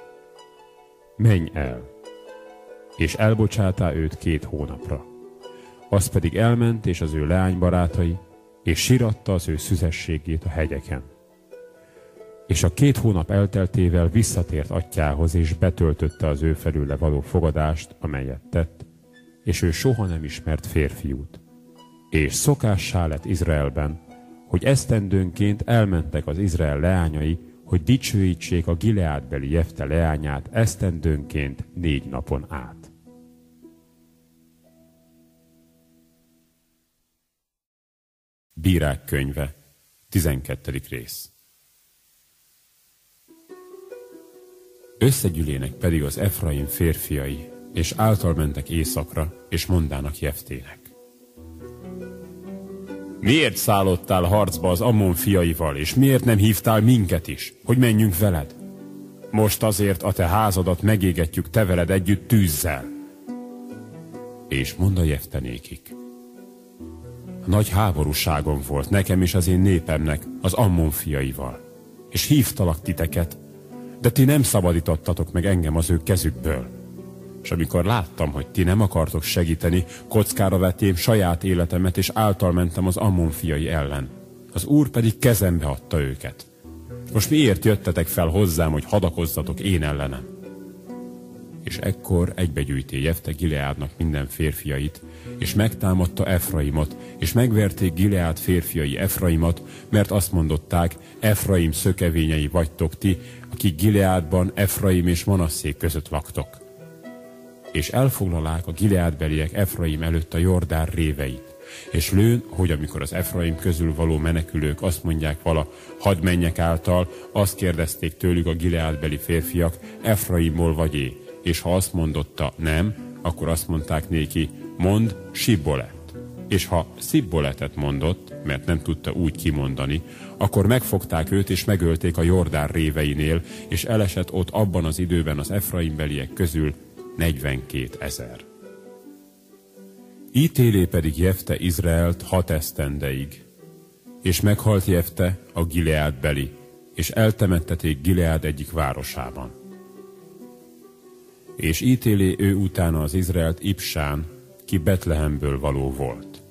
menj el, és elbocsátá őt két hónapra. Az pedig elment, és az ő leány barátai, és siratta az ő szüzességét a hegyeken. És a két hónap elteltével visszatért atyához, és betöltötte az ő felőle való fogadást, amelyet tett, és ő soha nem ismert férfiút És szokássá lett Izraelben, hogy esztendőnként elmentek az Izrael leányai, hogy dicsőítsék a Gileádbeli Jefte leányát esztendőnként négy napon át. Bírák könyve, 12. rész Összegyülének pedig az Efraim férfiai, és által mentek éjszakra, és mondának Jeftének. Miért szállottál harcba az Ammon fiaival, és miért nem hívtál minket is, hogy menjünk veled? Most azért a te házadat megégetjük te veled együtt tűzzel. És mondta Jeftenékik. Nagy háborúságom volt nekem és az én népemnek, az Ammon fiaival. És hívtalak titeket, de ti nem szabadítottatok meg engem az ő kezükből. És amikor láttam, hogy ti nem akartok segíteni, kockára vetém saját életemet, és által mentem az Ammon fiai ellen. Az Úr pedig kezembe adta őket. Most miért jöttetek fel hozzám, hogy hadakozzatok én ellenem? És ekkor egybegyűjté Jefte Gileádnak minden férfiait, és megtámadta Efraimot, és megverték Gileád férfiai Efraimat, mert azt mondották, Efraim szökevényei vagytok ti, akik Gileádban Efraim és Manasszék között laktok. És elfoglalák a Gileádbeliek Efraim előtt a Jordán réveit, és lőn, hogy amikor az Efraim közül való menekülők azt mondják vala, hadd menjek által, azt kérdezték tőlük a Gileádbeli férfiak, Efraimból vagy é, és ha azt mondotta nem, akkor azt mondták néki, mond Sibbolet. És ha Szibboletet mondott, mert nem tudta úgy kimondani, akkor megfogták őt és megölték a Jordán réveinél, és elesett ott abban az időben az Efraimbeliek közül 42 ezer. Ítélé pedig Jefte Izraelt hat esztendeig, és meghalt Jefte a Gileád beli, és eltemetteték Gileád egyik városában. És ítélé ő utána az Izraelt Ipsán, ki Betlehemből való volt.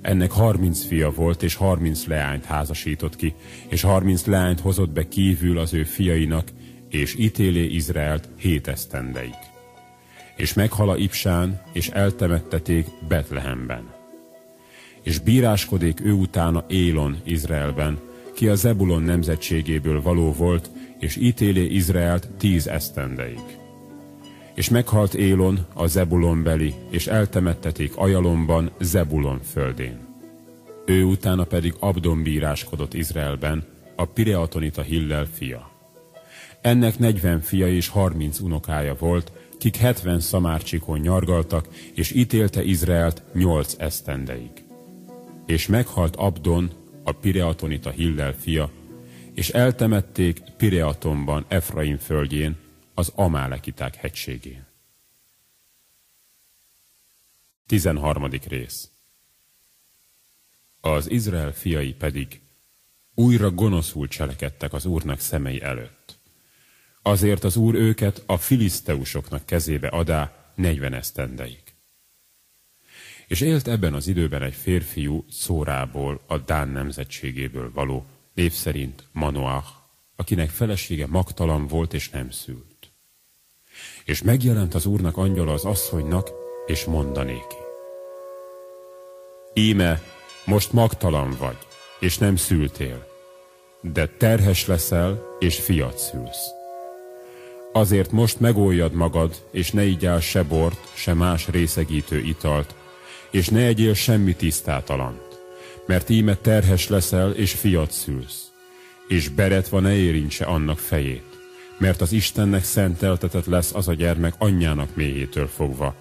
Ennek harminc fia volt, és harminc leányt házasított ki, és harminc leányt hozott be kívül az ő fiainak, és ítélé Izraelt hét esztendeig. És meghala Ipsán, és eltemetteték Betlehemben. És bíráskodik ő utána Élon Izraelben, ki a Zebulon nemzetségéből való volt, és ítélé Izraelt tíz esztendeig és meghalt Élon a Zebulon beli, és eltemetteték Ajalomban Zebulon földén. Ő utána pedig Abdon bíráskodott Izraelben, a Pireatonita Hillel fia. Ennek negyven fia és harminc unokája volt, kik hetven szamárcsikon nyargaltak, és ítélte Izraelt nyolc esztendeig. És meghalt Abdon, a Pireatonita Hillel fia, és eltemették Pireatonban Efraim földjén, az Amálekiták hegységén. 13. rész Az Izrael fiai pedig újra gonoszul cselekedtek az Úrnak szemei előtt. Azért az Úr őket a filiszteusoknak kezébe adá negyven esztendeig. És élt ebben az időben egy férfiú szórából, a Dán nemzetségéből való, név szerint Manoach, akinek felesége magtalan volt és nem szült. És megjelent az úrnak angyala az asszonynak, és mondanéki. Íme, most magtalan vagy, és nem szültél, de terhes leszel, és fiat szülsz. Azért most mególjad magad, és ne igyál se bort, se más részegítő italt, és ne egyél semmi tisztátalant, mert íme terhes leszel, és fiat szülsz, és beretva ne érintse annak fejét mert az Istennek szenteltetett lesz az a gyermek anyjának méhétől fogva,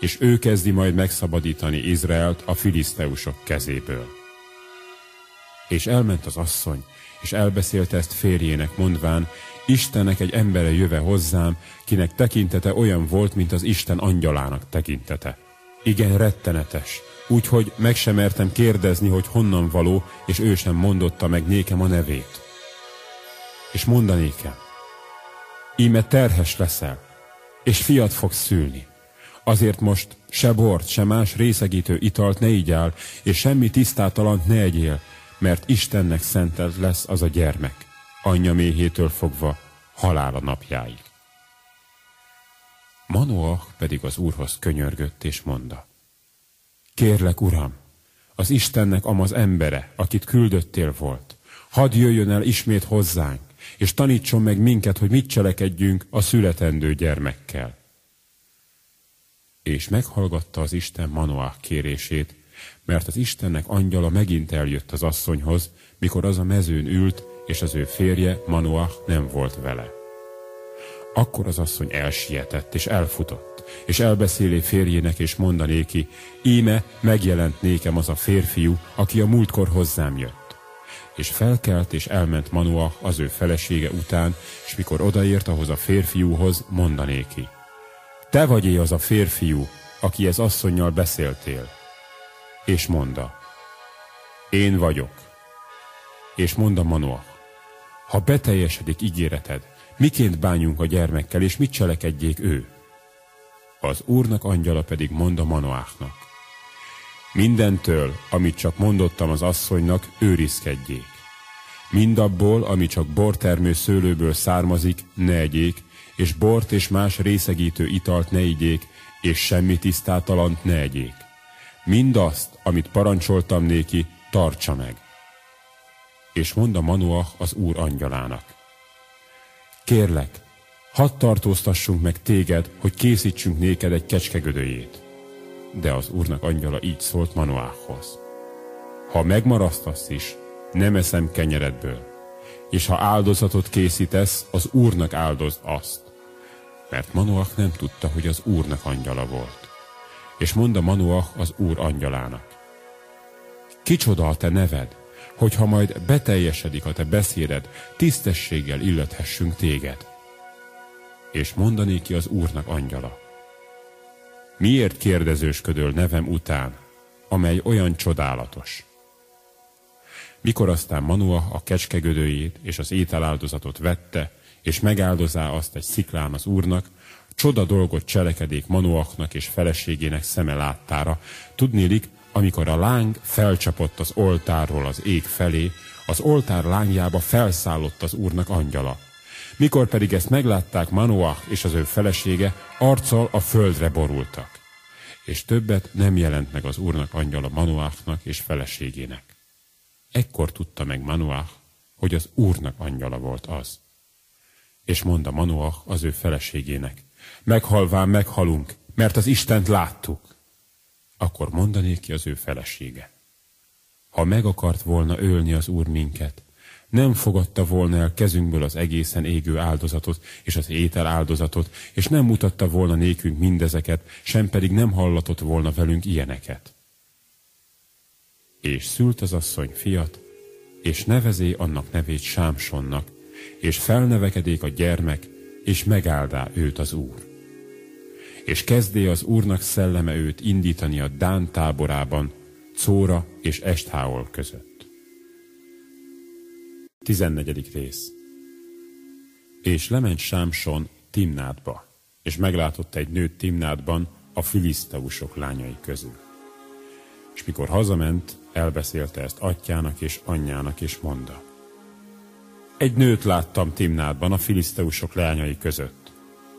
és ő kezdi majd megszabadítani Izraelt a filiszteusok kezéből. És elment az asszony, és elbeszélte ezt férjének, mondván, Istennek egy embere jöve hozzám, kinek tekintete olyan volt, mint az Isten angyalának tekintete. Igen, rettenetes, úgyhogy meg sem mertem kérdezni, hogy honnan való, és ő sem mondotta meg nékem a nevét. És mondanékem, íme terhes leszel, és fiat fogsz szülni. Azért most se bort, se más részegítő italt ne igyál, és semmi tisztátalant ne egyél, mert Istennek szentelt lesz az a gyermek, anyja méhétől fogva halála napjáig. Manoach pedig az úrhoz könyörgött és mondta, Kérlek, uram, az Istennek amaz embere, akit küldöttél volt. Hadd jöjjön el ismét hozzánk, és tanítson meg minket, hogy mit cselekedjünk a születendő gyermekkel. És meghallgatta az Isten Manoach kérését, mert az Istennek angyala megint eljött az asszonyhoz, mikor az a mezőn ült, és az ő férje, Manoach nem volt vele. Akkor az asszony elsietett, és elfutott, és elbeszélé férjének, és mondanéki, íme megjelent nékem az a férfiú, aki a múltkor hozzám jött. És felkelt, és elment Manoach az ő felesége után, és mikor odaért ahhoz a férfiúhoz, mondanéki, te vagy az a férfiú, aki ez asszonynal beszéltél. És monda, én vagyok. És monda Manoach, ha beteljesedik ígéreted, miként bánjunk a gyermekkel, és mit cselekedjék ő? Az úrnak angyala pedig monda Manoáknak. Mindentől, amit csak mondottam az asszonynak, őrizkedjék. Mindabból, ami csak bortermő szőlőből származik, ne egyék, és bort és más részegítő italt ne igyék, és semmi tisztátalant ne egyék. Mindazt, amit parancsoltam néki, tartsa meg. És mondta Manoach az úr angyalának. Kérlek, hadd tartóztassunk meg téged, hogy készítsünk néked egy kecskegödőjét. De az úrnak angyala így szólt Manoához. Ha megmarasztasz is, nem eszem kenyeredből, és ha áldozatot készítesz, az úrnak áldozd azt. Mert Manoach nem tudta, hogy az úrnak angyala volt. És mondta Manoach az úr angyalának. Kicsoda a te neved, hogyha majd beteljesedik a te beszéded, tisztességgel illethessünk téged. És mondani ki az Úrnak angyala. Miért kérdezősködöl nevem után, amely olyan csodálatos? Mikor aztán Manua a kecskegödőjét és az ételáldozatot vette, és megáldozá azt egy sziklán az úrnak, csoda dolgot cselekedék Manuaknak és feleségének szeme láttára, tudnélik, amikor a láng felcsapott az oltárról az ég felé, az oltár lányjába felszállott az úrnak angyala. Mikor pedig ezt meglátták Manoach és az ő felesége, arccal a földre borultak. És többet nem jelent meg az úrnak angyala Manoachnak és feleségének. Ekkor tudta meg Manoach, hogy az úrnak angyala volt az. És mondta Manoach az ő feleségének, meghalván meghalunk, mert az Istent láttuk akkor mondanék ki az ő felesége. Ha meg akart volna ölni az Úr minket, nem fogadta volna el kezünkből az egészen égő áldozatot és az étel áldozatot, és nem mutatta volna nékünk mindezeket, sem pedig nem hallatott volna velünk ilyeneket. És szült az asszony fiat, és nevezé annak nevét Sámsonnak, és felnevekedék a gyermek, és megáldá őt az Úr és kezdé az Úrnak szelleme őt indítani a Dán táborában, Córa és Estháol között. 14. rész És lement Sámson Timnádba, és meglátott egy nőt Timnádban a filiszteusok lányai közül. És mikor hazament, elbeszélte ezt atyának és anyjának, és mondta. Egy nőt láttam Timnádban a filiszteusok lányai között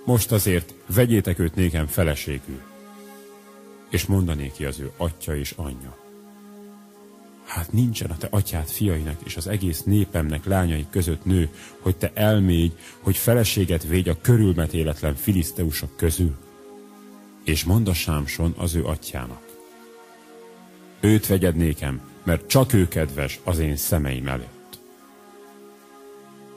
most azért vegyétek őt nékem feleségül. És mondanéki az ő atya és anyja. Hát nincsen a te atyád fiainak és az egész népemnek lányai között nő, hogy te elmégy, hogy feleséget védj a körülmetéletlen filiszteusok közül. És mondd Sámson az ő atyának. Őt vegyed nékem, mert csak ő kedves az én szemeim előtt.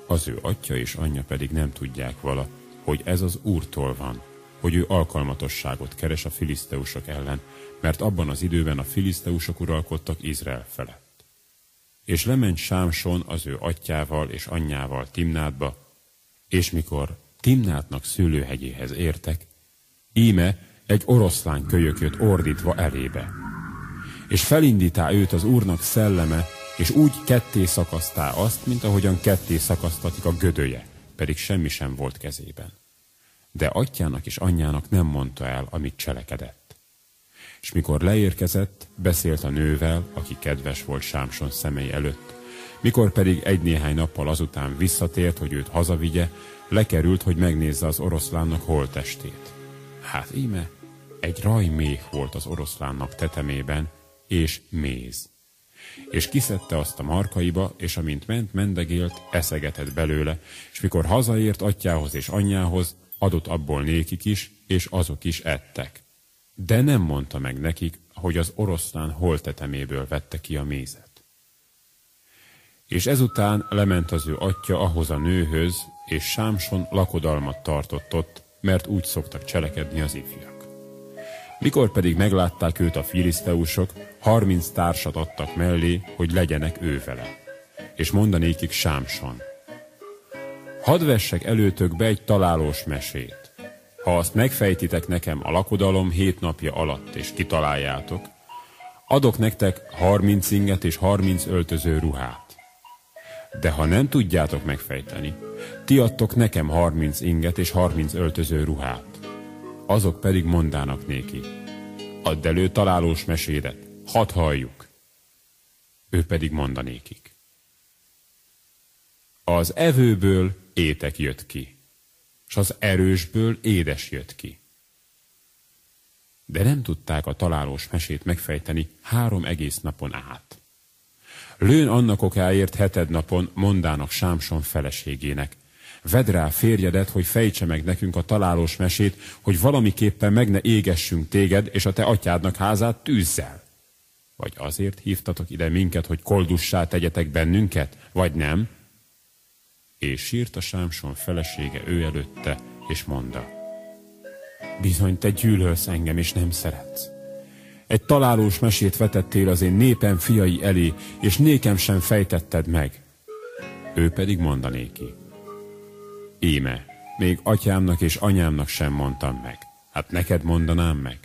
Az ő atya és anyja pedig nem tudják vala, hogy ez az Úrtól van, hogy ő alkalmatosságot keres a filiszteusok ellen, mert abban az időben a filiszteusok uralkodtak Izrael felett. És lement Sámson az ő atyával és anyjával Timnátba, és mikor Timnátnak szülőhegyéhez értek, íme egy oroszlán kölyök jött ordítva elébe. És felindítá őt az úrnak szelleme, és úgy ketté szakasztá azt, mint ahogyan ketté szakasztatik a gödöje pedig semmi sem volt kezében. De atyának és anyjának nem mondta el, amit cselekedett. És mikor leérkezett, beszélt a nővel, aki kedves volt Sámson szemei előtt. Mikor pedig egy-néhány nappal azután visszatért, hogy őt hazavigye, lekerült, hogy megnézze az oroszlánnak holtestét. Hát íme, egy rajméh volt az oroszlánnak tetemében, és méz. És kiszedte azt a markaiba, és amint ment, mendegélt, eszegetett belőle, és mikor hazaért atyához és anyjához, adott abból nékik is, és azok is ettek. De nem mondta meg nekik, hogy az oroszlán holteteméből vette ki a mézet. És ezután lement az ő atya ahhoz a nőhöz, és Sámson lakodalmat tartott ott, mert úgy szoktak cselekedni az ifjak. Mikor pedig meglátták őt a filiszteusok, harminc társat adtak mellé, hogy legyenek ő vele. És mondanékik Sámson. Hadd vessek előtök be egy találós mesét. Ha azt megfejtitek nekem a lakodalom hét napja alatt, és kitaláljátok, adok nektek harminc inget és harminc öltöző ruhát. De ha nem tudjátok megfejteni, ti adtok nekem harminc inget és harminc öltöző ruhát. Azok pedig mondának néki, add elő találós mesédet, hadd halljuk. Ő pedig mondanékik. Az evőből étek jött ki, és az erősből édes jött ki. De nem tudták a találós mesét megfejteni három egész napon át. Lőn annak okáért heted napon mondának Sámson feleségének. Vedd rá férjedet, hogy fejtse meg nekünk a találós mesét, hogy valamiképpen meg ne égessünk téged és a te atyádnak házát tűzzel. Vagy azért hívtatok ide minket, hogy koldussá tegyetek bennünket, vagy nem? És sírt a Sámson felesége ő előtte, és mondta, Bizony, te gyűlölsz engem, és nem szeretsz. Egy találós mesét vetettél az én népem fiai elé, és nékem sem fejtetted meg. Ő pedig mondanéki. Íme, még atyámnak és anyámnak sem mondtam meg. Hát neked mondanám meg.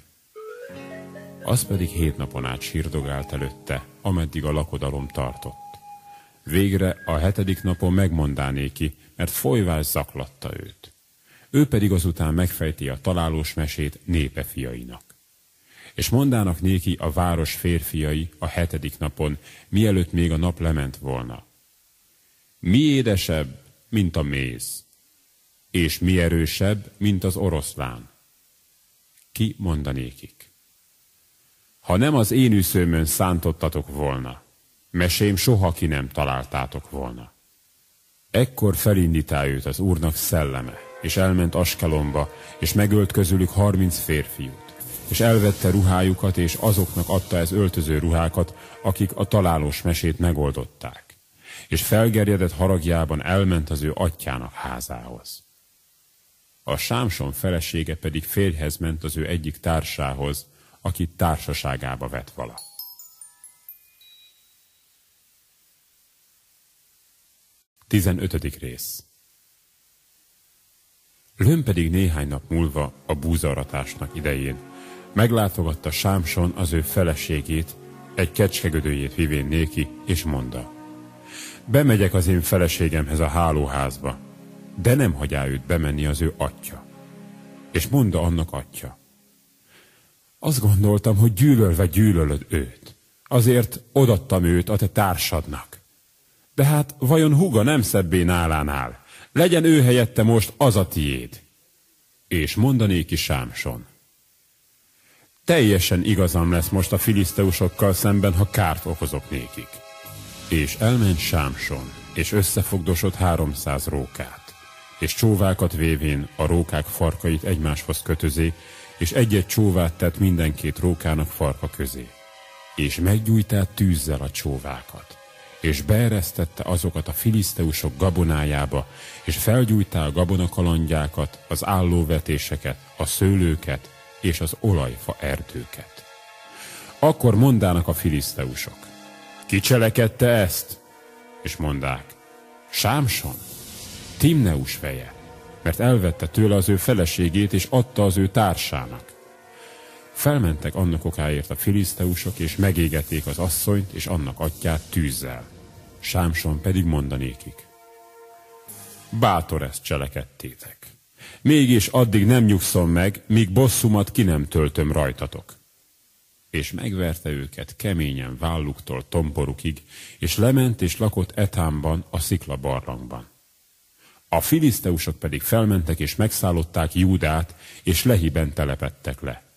Az pedig hét napon át sírdogált előtte, ameddig a lakodalom tartott. Végre a hetedik napon megmondánéki, mert folyvás zaklatta őt. Ő pedig azután megfejti a találós mesét népe fiainak. És mondának néki a város férfiai a hetedik napon, mielőtt még a nap lement volna. Mi édesebb, mint a méz, és mi erősebb, mint az oroszlán. Ki mondanékik? Ha nem az én üszőmön szántottatok volna, mesém soha ki nem találtátok volna. Ekkor felindítá őt az úrnak szelleme, és elment Askelomba, és megölt közülük harminc férfiút, és elvette ruhájukat, és azoknak adta ez öltöző ruhákat, akik a találós mesét megoldották. És felgerjedett haragjában elment az ő atyának házához. A Sámson felesége pedig férjhez ment az ő egyik társához, akit társaságába vett vala. Tizenötödik rész Lőn pedig néhány nap múlva a búzaratásnak idején meglátogatta Sámson az ő feleségét, egy kecskegödőjét vivén néki, és mondta, bemegyek az én feleségemhez a hálóházba, de nem hagyá őt bemenni az ő atya. És mondta annak atya, azt gondoltam, hogy gyűlölve gyűlölöd őt. Azért odattam őt a te társadnak. De hát vajon huga nem szebbé nálánál? Legyen ő helyette most az a tiéd. És mondanéki Sámson. Teljesen igazam lesz most a filiszteusokkal szemben, ha kárt okozok nékik. És elment Sámson, és összefogdosott háromszáz rókát, és csóvákat vévén a rókák farkait egymáshoz kötözé, és egy-egy csóvát tett mindenkét rókának farka közé. És meggyújtát tűzzel a csóvákat, és beeresztette azokat a filiszteusok gabonájába, és felgyújtá a gabonakalandjákat, az állóvetéseket, a szőlőket és az olajfa erdőket. Akkor mondának a filiszteusok, ki cselekedte ezt? És mondák, Sámson, Timneus feje mert elvette tőle az ő feleségét, és adta az ő társának. Felmentek annak okáért a filiszteusok, és megégették az asszonyt és annak atyát tűzzel. Sámson pedig mondanékik. Bátor ezt cselekedtétek. Mégis addig nem nyugszom meg, míg bosszumat ki nem töltöm rajtatok. És megverte őket keményen válluktól tomporukig, és lement és lakott Etámban, a szikla barlangban. A filiszteusok pedig felmentek és megszállották Júdát, és Lehiben telepettek le.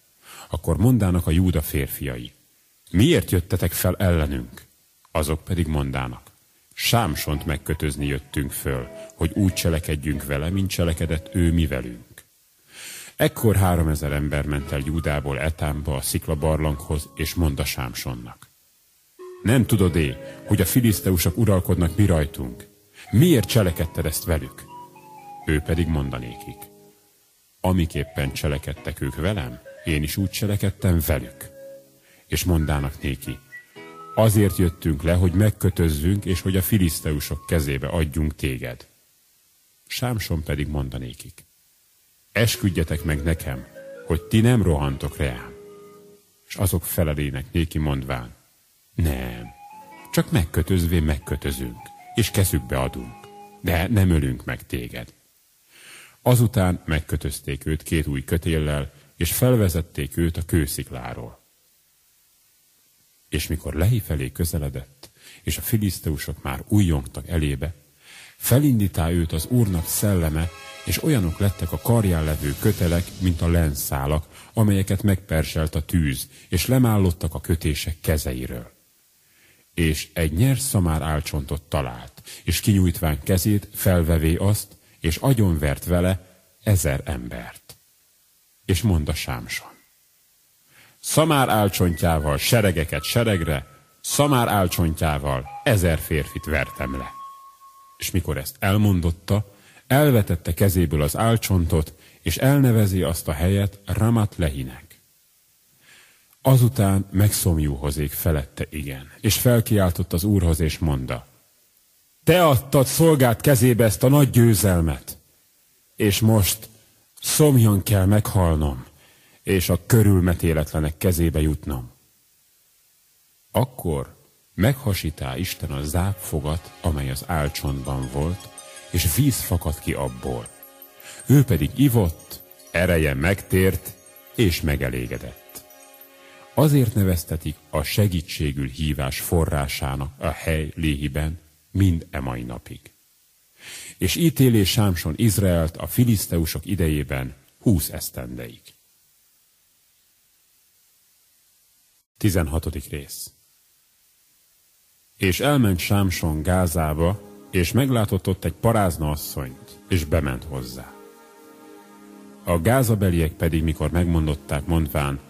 Akkor mondának a Júda férfiai. miért jöttetek fel ellenünk? Azok pedig mondának, Sámsont megkötözni jöttünk föl, hogy úgy cselekedjünk vele, mint cselekedett ő mi velünk. Ekkor három ezer ember ment el Júdából Etámba a sziklabarlanghoz, és mondta Sámsonnak. Nem tudod-é, hogy a filiszteusok uralkodnak mi rajtunk? Miért cselekedted ezt velük? Ő pedig mondanékik. Amiképpen cselekedtek ők velem, én is úgy cselekedtem velük. És mondának néki, azért jöttünk le, hogy megkötözzünk, és hogy a filiszteusok kezébe adjunk téged. Sámson pedig mondanékik, esküdjetek meg nekem, hogy ti nem rohantok reám. És azok felelének néki mondván, nem, csak megkötözvén megkötözünk, és kezükbe adunk, de nem ölünk meg téged. Azután megkötözték őt két új kötéllel, és felvezették őt a kőszikláról. És mikor Lehi felé közeledett, és a filiszteusok már újjongtak elébe, felindítá őt az úrnak szelleme, és olyanok lettek a karján levő kötelek, mint a lenszálak, amelyeket megperselt a tűz, és lemállottak a kötések kezeiről. És egy nyers szamár álcsontot talált, és kinyújtván kezét felvevé azt, és agyonvert vele ezer embert. És mondta Sámson. Szamár álcsontjával seregeket seregre, szamár álcsontjával ezer férfit vertem le. És mikor ezt elmondotta, elvetette kezéből az álcsontot, és elnevezi azt a helyet Ramat Lehinek. Azután megszomjúhozék felette igen, és felkiáltott az úrhoz, és mondta, te adtad szolgát kezébe ezt a nagy győzelmet, és most szomjan kell meghalnom, és a körülmetéletlenek kezébe jutnom. Akkor meghasítá Isten a zápfogat, amely az álcsontban volt, és víz fakad ki abból. Ő pedig ivott, ereje megtért, és megelégedett. Azért neveztetik a segítségül hívás forrásának a hely Léhiben, mind e mai napig. És ítélé Sámson Izraelt a filiszteusok idejében húsz esztendeig. 16. rész És elment Sámson Gázába, és meglátott ott egy parázna asszonyt, és bement hozzá. A gázabeliek pedig, mikor megmondották, mondván,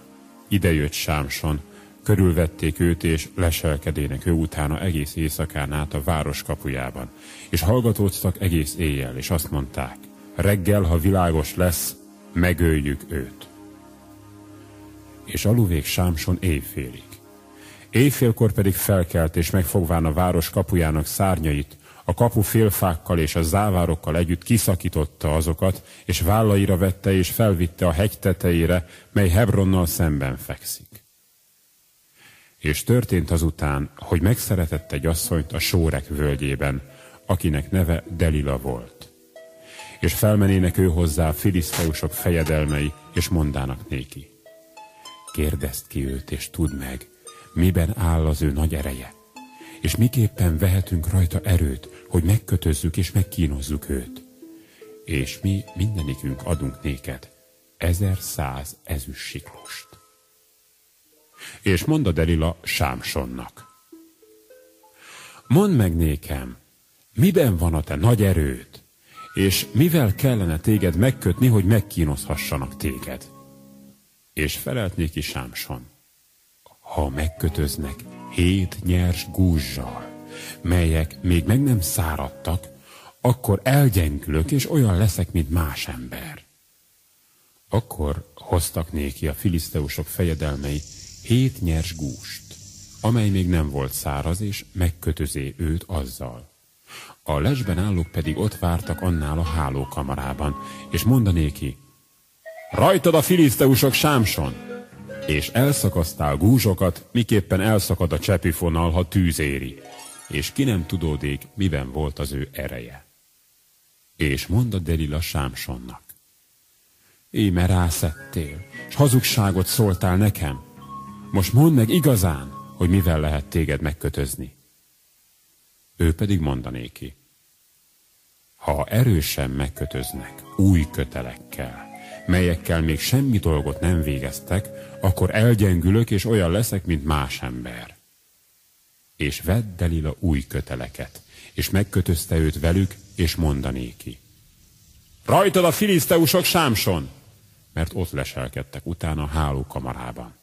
ide jött Sámson, körülvették őt, és leselkedének ő utána egész éjszakán át a város kapujában, és hallgatóztak egész éjjel, és azt mondták, reggel, ha világos lesz, megöljük őt. És aluvég Sámson éjfélig. Éjfélkor pedig felkelt, és megfogván a város kapujának szárnyait, a kapu félfákkal és a závárokkal együtt kiszakította azokat, és vállaira vette és felvitte a hegy tetejére, mely Hebronnal szemben fekszik. És történt azután, hogy megszeretett egy asszonyt a Sórek völgyében, akinek neve Delila volt. És felmenének ő hozzá filiszteusok fejedelmei, és mondának néki. Kérdezd ki őt, és tudd meg, miben áll az ő nagy ereje, és miképpen vehetünk rajta erőt, hogy megkötözzük és megkínozzuk őt. És mi mindenikünk adunk néked ezer száz ezüst siklost. És mondta Delila Sámsonnak. Mondd meg nékem, miben van a te nagy erőd, és mivel kellene téged megkötni, hogy megkínozhassanak téged? És felelt néki Sámson. Ha megkötöznek hét nyers gúzsal, melyek még meg nem száradtak, akkor elgyengülök, és olyan leszek, mint más ember. Akkor hoztak néki a filiszteusok fejedelmei hét nyers gúst, amely még nem volt száraz, és megkötözé őt azzal. A lesben állók pedig ott vártak annál a hálókamarában, és mondanéki, rajtad a filiszteusok sámson! És elszakasztál gúzsokat, miképpen elszakad a csepifonal, ha tűz és ki nem tudódék, miben volt az ő ereje. És mondta Delila Sámsonnak, Éme rászettél, s hazugságot szóltál nekem, most mondd meg igazán, hogy mivel lehet téged megkötözni. Ő pedig mondanéki. Ha erősen megkötöznek, új kötelekkel, melyekkel még semmi dolgot nem végeztek, akkor elgyengülök, és olyan leszek, mint más ember. És vedd Delila új köteleket, és megkötözte őt velük, és mondanéki. Rajtad a filiszteusok, Sámson! Mert ott leselkedtek utána a hálókamarában.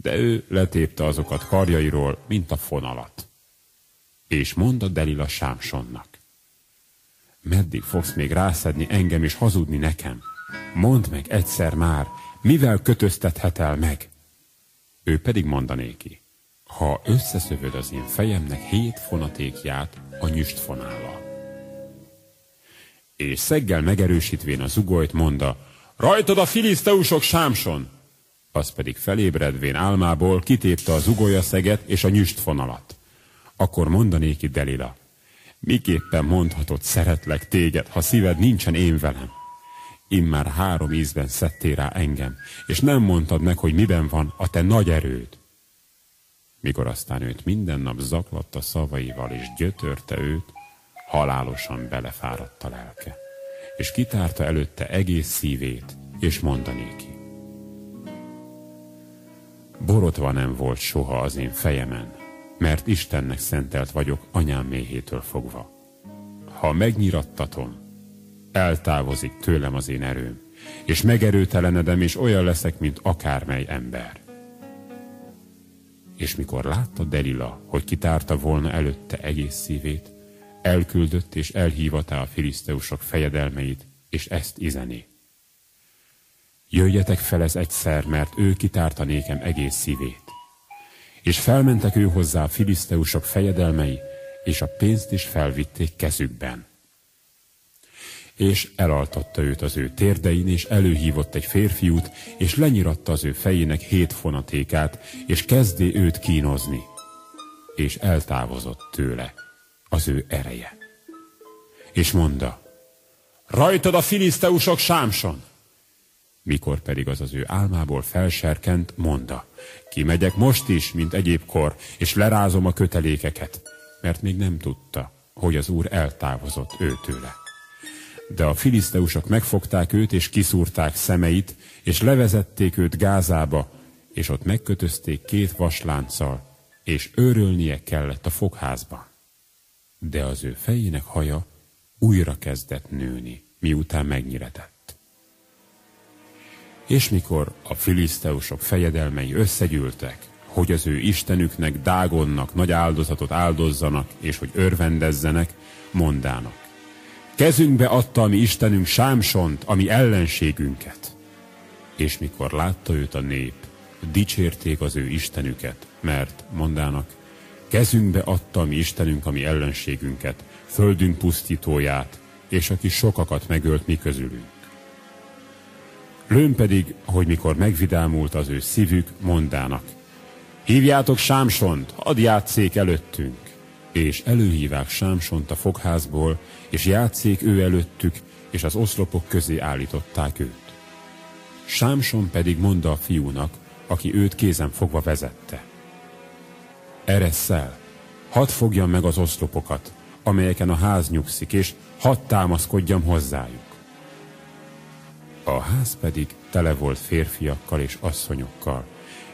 De ő letépte azokat karjairól, mint a fonalat. És mondta Delila Sámsonnak. Meddig fogsz még rászedni engem és hazudni nekem? Mondd meg egyszer már, mivel kötöztethetel meg? Ő pedig mondanéki, ha összeszövöd az én fejemnek hét fonatékját a nyüst fonállal. És szeggel megerősítvén a zugolyt monda, rajtad a filiszteusok Sámson! Az pedig felébredvén álmából kitépte a zugolya szeget és a nyüst fonalat. Akkor mondanéki Delila, miképpen mondhatod szeretlek téged, ha szíved nincsen én velem? Immár három ízben szedtél rá engem, és nem mondtad meg, hogy miben van a te nagy erőd. Mikor aztán őt minden nap zaklatta szavaival, és gyötörte őt, halálosan belefáradt a lelke, és kitárta előtte egész szívét, és mondanéki. Borotva nem volt soha az én fejemen, mert Istennek szentelt vagyok anyám méhétől fogva. Ha megnyirattatom, eltávozik tőlem az én erőm, és megerőtelenedem, és olyan leszek, mint akármely ember. És mikor látta Delila, hogy kitárta volna előtte egész szívét, elküldött és elhívatá a filiszteusok fejedelmeit, és ezt izené. Jöjjetek fel ez egyszer, mert ő kitárta nékem egész szívét. És felmentek ő hozzá a filiszteusok fejedelmei, és a pénzt is felvitték kezükben és elaltatta őt az ő térdein, és előhívott egy férfiút, és lenyiratta az ő fejének hét fonatékát, és kezdé őt kínozni. És eltávozott tőle az ő ereje. És mondta, rajtad a filiszteusok Sámson! Mikor pedig az az ő álmából felserkent, mondta, kimegyek most is, mint egyébkor, és lerázom a kötelékeket, mert még nem tudta, hogy az úr eltávozott őtőle. De a filiszteusok megfogták őt, és kiszúrták szemeit, és levezették őt Gázába, és ott megkötözték két vaslánccal, és őrölnie kellett a fogházban. De az ő fejének haja újra kezdett nőni, miután megnyiretett. És mikor a filiszteusok fejedelmei összegyűltek, hogy az ő istenüknek, Dágonnak nagy áldozatot áldozzanak, és hogy örvendezzenek, mondának. Kezünkbe adta a mi Istenünk Sámsont, ami ellenségünket. És mikor látta őt a nép, dicsérték az ő Istenüket, mert, mondának, kezünkbe adta a mi Istenünk a mi ellenségünket, földünk pusztítóját, és aki sokakat megölt mi közülünk. Lőn pedig, hogy mikor megvidámult az ő szívük, mondának, hívjátok Sámsont, hadd játszék előttünk és előhívák Sámsont a fogházból, és játszék ő előttük, és az oszlopok közé állították őt. Sámson pedig mondta a fiúnak, aki őt kézen fogva vezette. Ereszel, hadd fogjam meg az oszlopokat, amelyeken a ház nyugszik, és hadd támaszkodjam hozzájuk. A ház pedig tele volt férfiakkal és asszonyokkal,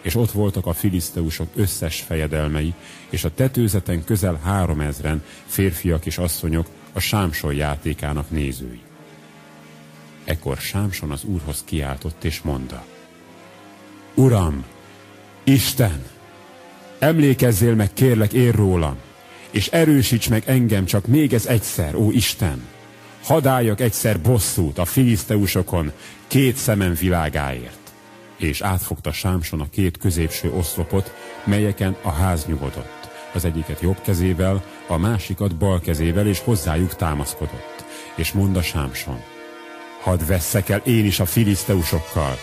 és ott voltak a filiszteusok összes fejedelmei, és a tetőzeten közel három ezren férfiak és asszonyok a Sámson játékának nézői. Ekkor Sámson az úrhoz kiáltott és mondta, Uram, Isten, emlékezzél meg kérlek én rólam, és erősíts meg engem csak még ez egyszer, ó Isten! Hadd álljak egyszer bosszút a filiszteusokon két szemem világáért és átfogta Sámson a két középső oszlopot, melyeken a ház nyugodott. Az egyiket jobb kezével, a másikat bal kezével, és hozzájuk támaszkodott. És mondta Sámson, hadd vesszek el én is a filiszteusokkal.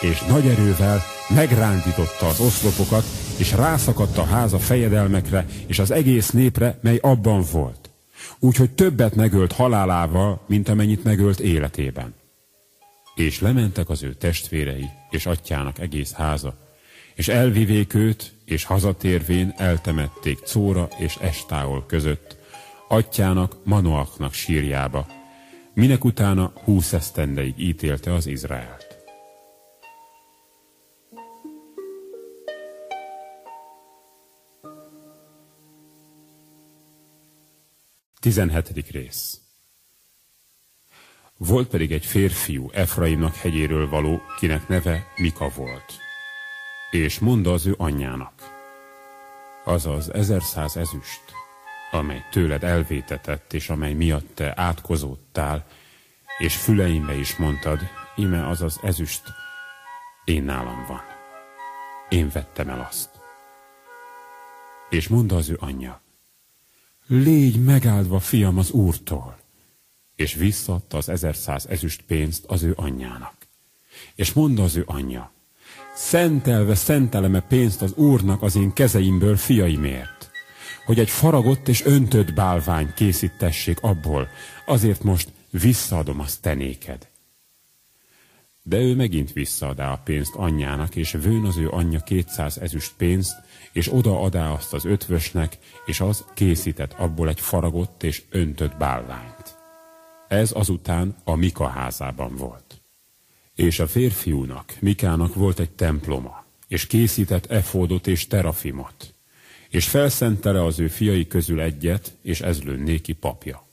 És nagy erővel megrándította az oszlopokat, és rászakadt a ház a fejedelmekre, és az egész népre, mely abban volt. Úgyhogy többet megölt halálával, mint amennyit megölt életében. És lementek az ő testvérei, és atyának egész háza, és elvivék őt, és hazatérvén eltemették Córa és Estáol között, atyának Manoaknak sírjába, minek utána húsz esztendeig ítélte az Izraelt. Tizenhetedik rész Volt pedig egy férfiú Efraimnak hegyéről való, kinek neve Mika volt. És mondta az ő anyjának, azaz ezerszáz ezüst, amely tőled elvétetett, és amely miatt te átkozódtál, és füleimbe is mondtad, ime az az ezüst, én nálam van. Én vettem el azt. És mondta az ő anyja, légy megáldva, fiam, az úrtól. És visszaadta az ezerszáz ezüst pénzt az ő anyjának. És mondta az ő anyja, szentelve szenteleme pénzt az úrnak az én kezeimből fiaimért hogy egy faragott és öntött bálvány készítessék abból, azért most visszaadom azt tenéked. De ő megint visszaadá a pénzt anyjának, és vőn az ő anyja kétszáz ezüst pénzt, és odaadá azt az ötvösnek, és az készített abból egy faragott és öntött bálványt. Ez azután a Mika házában volt. És a férfiúnak, Mikának volt egy temploma, és készített efódot és terafimot, és felszentele az ő fiai közül egyet, és ez néki papja.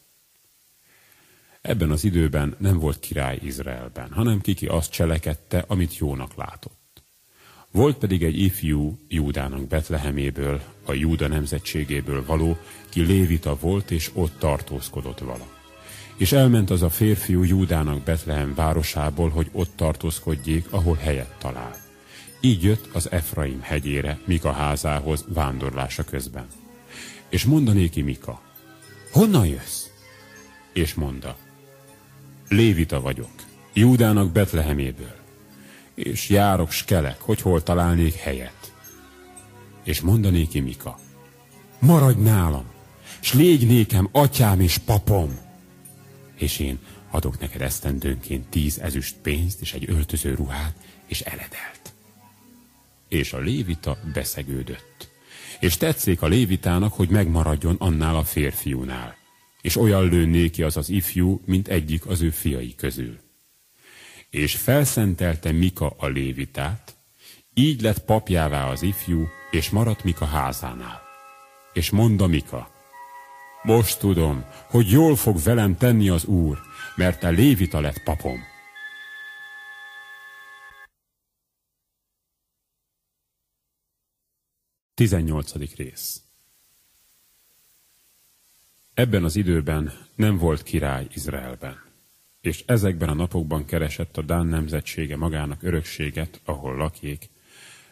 Ebben az időben nem volt király Izraelben, hanem kiki azt cselekedte, amit jónak látott. Volt pedig egy ifjú Júdának Betleheméből, a Júda nemzetségéből való, ki Lévita volt, és ott tartózkodott vala. És elment az a férfiú Júdának Betlehem városából, hogy ott tartózkodjék, ahol helyet talált. Így jött az Efraim hegyére, Mika házához vándorlása közben. És mondanéki Mika, honnan jössz? És mondta, Lévita vagyok, Júdának Betleheméből, és járok skelek, hogy hol találnék helyet. És mondanéki Mika, maradj nálam, s légy nékem atyám és papom, és én adok neked esztendőnként tíz ezüst pénzt és egy öltöző ruhát, és eledelt és a lévita beszegődött. És tetszik a lévitának, hogy megmaradjon annál a férfiúnál, és olyan lő néki az az ifjú, mint egyik az ő fiai közül. És felszentelte Mika a lévitát, így lett papjává az ifjú, és maradt Mika házánál. És mondta Mika, most tudom, hogy jól fog velem tenni az úr, mert a lévita lett papom. 18. rész Ebben az időben nem volt király Izraelben, és ezekben a napokban keresett a Dán nemzetsége magának örökséget, ahol lakjék,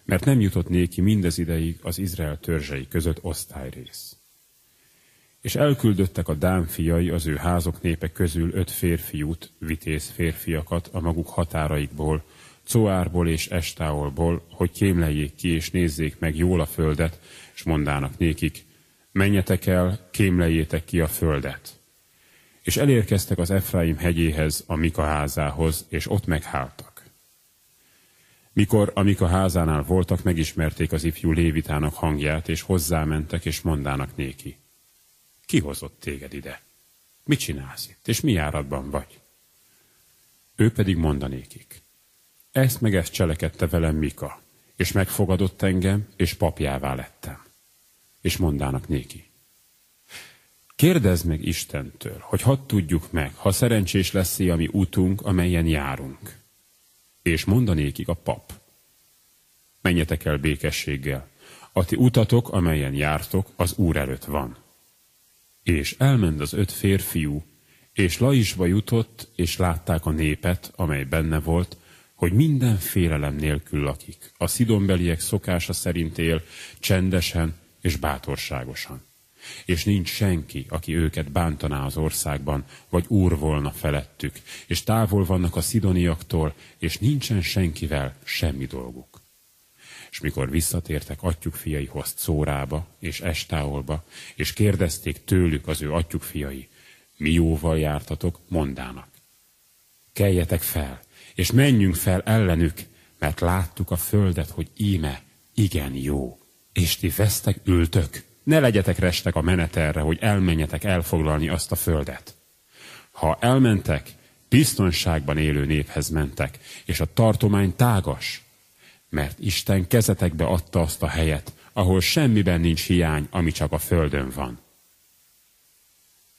mert nem jutott néki mindez ideig az Izrael törzsei között osztályrész. És elküldöttek a Dán fiai az ő házok népe közül öt férfiút, vitéz férfiakat a maguk határaikból, Coárból és Estáolból, hogy kémleljék ki és nézzék meg jól a földet, és mondának nékik, menjetek el, kémleljétek ki a földet. És elérkeztek az Efraim hegyéhez, a Mika házához, és ott megháltak. Mikor a Mika házánál voltak, megismerték az ifjú Lévitának hangját, és hozzámentek, és mondának néki. Ki hozott téged ide? Mit csinálsz itt, és mi járatban vagy? Ő pedig mondanékik. Ezt meg ezt cselekedte velem Mika, és megfogadott engem, és papjává lettem. És mondának néki. Kérdezd meg Istentől, hogy hadd tudjuk meg, ha szerencsés lesz a mi útunk, amelyen járunk. És mondanékik a pap. Menjetek el békességgel. A ti utatok, amelyen jártok, az Úr előtt van. És elment az öt férfiú, és Laisba jutott, és látták a népet, amely benne volt, hogy minden félelem nélkül lakik. A szidonbeliek szokása szerint él, csendesen és bátorságosan. És nincs senki, aki őket bántaná az országban, vagy úr volna felettük, és távol vannak a szidoniaktól, és nincsen senkivel semmi dolguk. És mikor visszatértek atyuk fiaihoz Szórába és Estáolba, és kérdezték tőlük az ő atyuk fiai, mi jóval jártatok, mondának. Keljetek fel, és menjünk fel ellenük, mert láttuk a földet, hogy íme, igen jó. És ti vesztek, ültök, ne legyetek restek a menetelre, hogy elmenjetek elfoglalni azt a földet. Ha elmentek, biztonságban élő néphez mentek, és a tartomány tágas, mert Isten kezetekbe adta azt a helyet, ahol semmiben nincs hiány, ami csak a földön van.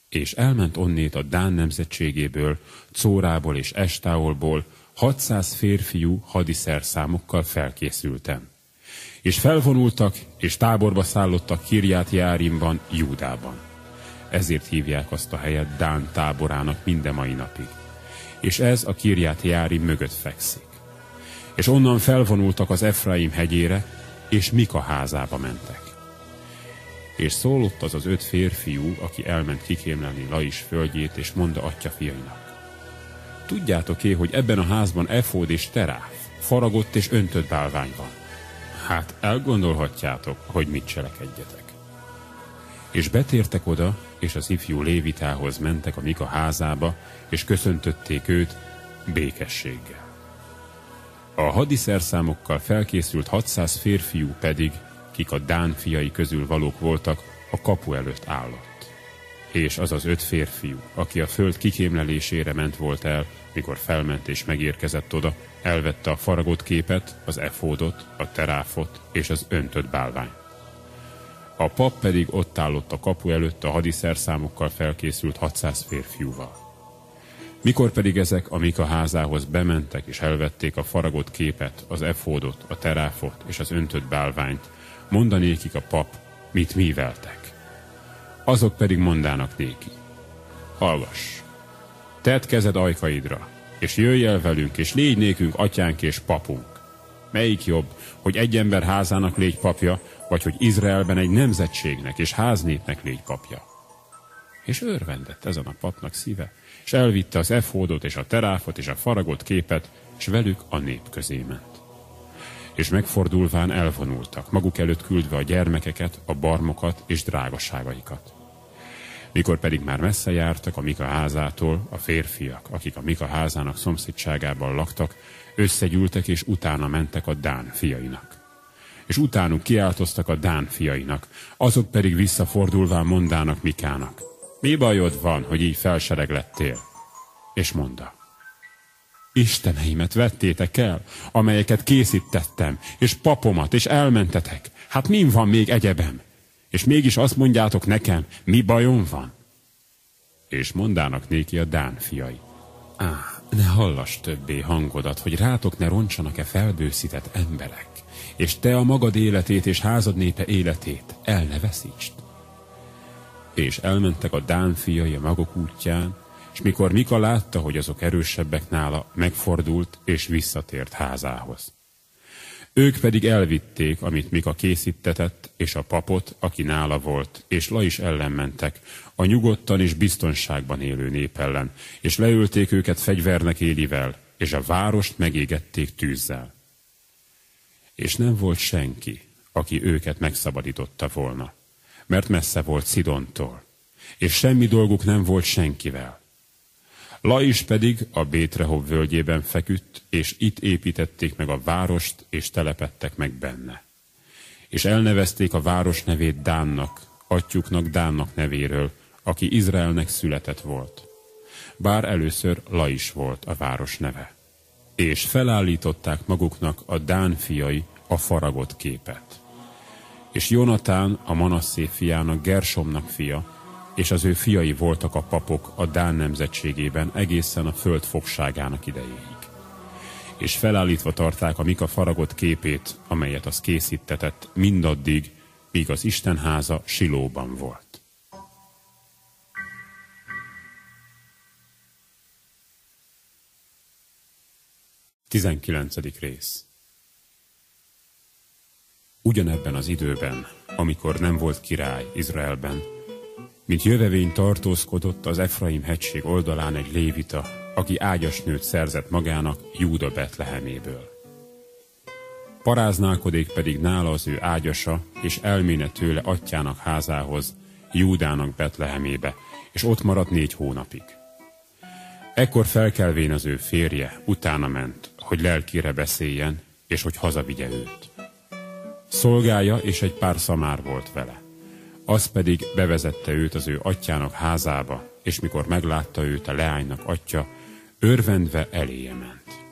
És elment onnét a Dán nemzetségéből, Córából és Estáolból, 600 férfiú hadiszerszámokkal felkészültem. És felvonultak, és táborba szállottak Kirját Járimban, Júdában. Ezért hívják azt a helyet Dán táborának minden mai napig. És ez a Kirját Járim mögött fekszik. És onnan felvonultak az Efraim hegyére, és Mika házába mentek. És szólott az az öt férfiú, aki elment kikémlelni Lais földjét, és mondta atya fiainak. Tudjátok-é, hogy ebben a házban efód és teráf, faragott és öntött bálvány van? Hát elgondolhatjátok, hogy mit cselekedjetek. És betértek oda, és az ifjú Lévitához mentek a Mika házába, és köszöntötték őt békességgel. A hadiszerszámokkal felkészült 600 férfiú pedig, kik a Dán fiai közül valók voltak, a kapu előtt állott. És az az öt férfiú, aki a föld kikémlelésére ment volt el, mikor felment és megérkezett oda, elvette a faragott képet, az efódot, a teráfot és az öntött bálványt. A pap pedig ott állott a kapu előtt a hadiszerszámokkal felkészült 600 férfiúval. Mikor pedig ezek a Mika házához bementek és elvették a faragott képet, az efódot, a teráfot és az öntött bálványt, mondanékik a pap, mit műveltek. Azok pedig mondának néki. Hallgass, tedd kezed ajkaidra, és jöjj el velünk, és légy nékünk atyánk és papunk. Melyik jobb, hogy egy ember házának légy papja, vagy hogy Izraelben egy nemzetségnek és háznépnek légy papja? És örvendett ezen a papnak szíve, és elvitte az efódot és a teráfot és a faragott képet, és velük a nép közé ment. És megfordulván elvonultak, maguk előtt küldve a gyermekeket, a barmokat és drágaságaikat. Mikor pedig már messze jártak a Mika házától, a férfiak, akik a Mika házának szomszédságában laktak, összegyűltek és utána mentek a Dán fiainak. És utánuk kiáltoztak a Dán fiainak, azok pedig visszafordulván mondának Mikának. Mi bajod van, hogy így felsereg lettél? És mondta. Isteneimet vettétek el, amelyeket készítettem, és papomat, és elmentetek. Hát min van még egyebem? És mégis azt mondjátok nekem, mi bajom van? És mondának néki a Dán fiai. Á, ne hallass többé hangodat, hogy rátok ne roncsanak-e felbőszített emberek, és te a magad életét és házad népe életét el ne veszítsd. És elmentek a Dán fiai a maguk útján, és mikor Mika látta, hogy azok erősebbek nála, megfordult és visszatért házához. Ők pedig elvitték, amit Mika készítetett, és a papot, aki nála volt, és La is ellenmentek, a nyugodtan és biztonságban élő nép ellen, és leülték őket fegyvernek élivel, és a várost megégették tűzzel. És nem volt senki, aki őket megszabadította volna, mert messze volt Szidontól, és semmi dolguk nem volt senkivel. Lais pedig a Bétrehov völgyében feküdt, és itt építették meg a várost, és telepettek meg benne. És elnevezték a város nevét Dánnak, atyuknak Dánnak nevéről, aki Izraelnek született volt. Bár először Lais volt a város neve. És felállították maguknak a Dán fiai a faragott képet. És Jonatán, a Manasszé fiának Gersomnak fia, és az ő fiai voltak a papok a Dán nemzetségében egészen a föld fogságának idejéig. És felállítva tarták a Mika faragott képét, amelyet az készítetett mindaddig, míg az Istenháza Silóban volt. Tizenkilencedik rész Ugyanebben az időben, amikor nem volt király Izraelben, mint jövevény tartózkodott az Efraim hegység oldalán egy lévita, aki ágyasnőt szerzett magának Júda Betleheméből. Paráználkodik pedig nála az ő ágyasa, és elméne tőle atyának házához, Júdának Betlehemébe, és ott maradt négy hónapig. Ekkor felkelvén az ő férje utána ment, hogy lelkére beszéljen, és hogy hazavigye őt. Szolgája és egy pár szamár volt vele az pedig bevezette őt az ő atyának házába, és mikor meglátta őt a leánynak atya, örvendve eléje ment.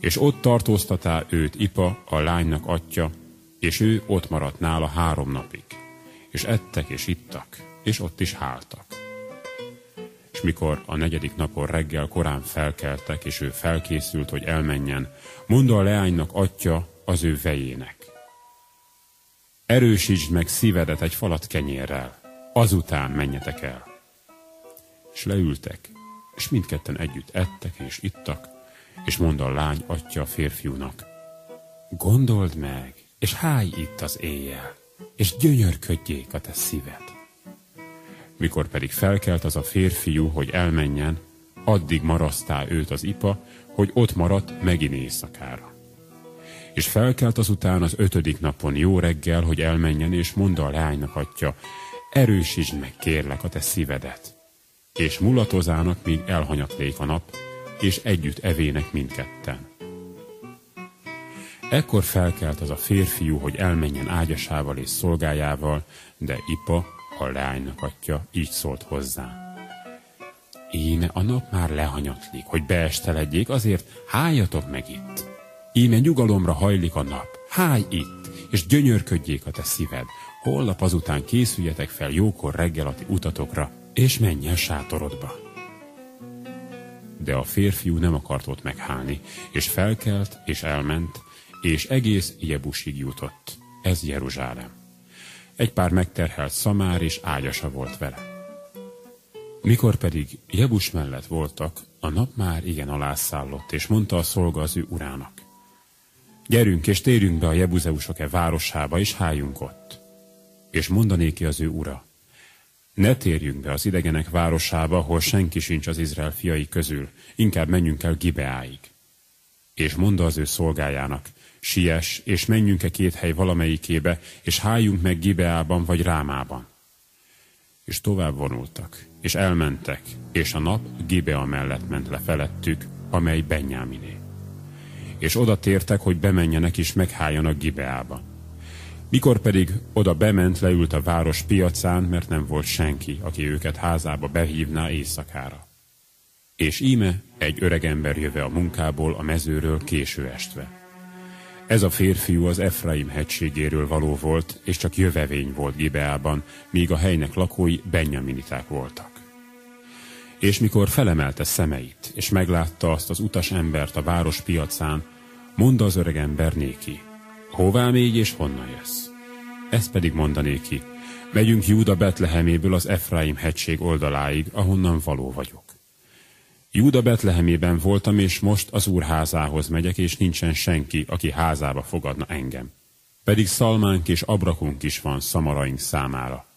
És ott tartóztatá őt Ipa, a lánynak atya, és ő ott maradt nála három napig. És ettek és ittak, és ott is háltak. És mikor a negyedik napon reggel korán felkeltek, és ő felkészült, hogy elmenjen, mondta a leánynak atya az ő vejének. Erősítsd meg szívedet egy falat kenyérrel, azután menjetek el. És leültek, és mindketten együtt ettek és ittak, és mondta a lány atya a férfiúnak, gondold meg, és háj itt az éjjel, és gyönyörködjék a te szíved. Mikor pedig felkelt az a férfiú, hogy elmenjen, addig marasztá őt az ipa, hogy ott maradt megint éjszakára. És felkelt azután az ötödik napon jó reggel, hogy elmenjen, és mondta a lánynak atya, erősítsd meg kérlek a te szívedet. És mulatozának, míg elhanyatlék a nap, és együtt evének mindketten. Ekkor felkelt az a férfiú, hogy elmenjen ágyasával és szolgájával, de Ipa, a lánynak atya, így szólt hozzá. Íme a nap már lehanyatlik, hogy beesteledjék, azért hájatok meg itt. Íme nyugalomra hajlik a nap, háj itt, és gyönyörködjék a te szíved. Holnap azután készüljetek fel jókor reggelati utatokra, és menj el sátorodba. De a férfiú nem akart ott meghálni, és felkelt, és elment, és egész Jebusig jutott. Ez Jeruzsálem. Egy pár megterhelt szamár és ágyasa volt vele. Mikor pedig Jebus mellett voltak, a nap már igen alászállott, és mondta a szolga az ő urának. Gyerünk és térjünk be a Jebuzeusok-e városába, és hájunk ott. És mondanéki az ő ura. Ne térjünk be az idegenek városába, ahol senki sincs az Izrael fiai közül, inkább menjünk el Gibeáig. És mondta az ő szolgájának, siess, és menjünk-e két hely valamelyikébe, és hájunk meg Gibeában vagy Rámában. És tovább vonultak, és elmentek, és a nap Gibea mellett ment le felettük, amely Benyáminé. És oda tértek, hogy bemenjenek és megháljanak Gibeába. Mikor pedig oda bement, leült a város piacán, mert nem volt senki, aki őket házába behívná éjszakára. És íme egy öregember jöve a munkából a mezőről késő estve ez a férfiú az Efraim hegységéről való volt, és csak jövevény volt Gibeában, míg a helynek lakói benyaminiták voltak. És mikor felemelte szemeit, és meglátta azt az utas embert a város piacán, mondta az öreg ember néki, hová még és honnan jössz? Ez pedig mondanéki, megyünk Júda Betleheméből az Efraim hegység oldaláig, ahonnan való vagyok. Júda Betlehemében voltam, és most az úr házához megyek, és nincsen senki, aki házába fogadna engem. Pedig szalmánk és abrakunk is van szamaraink számára.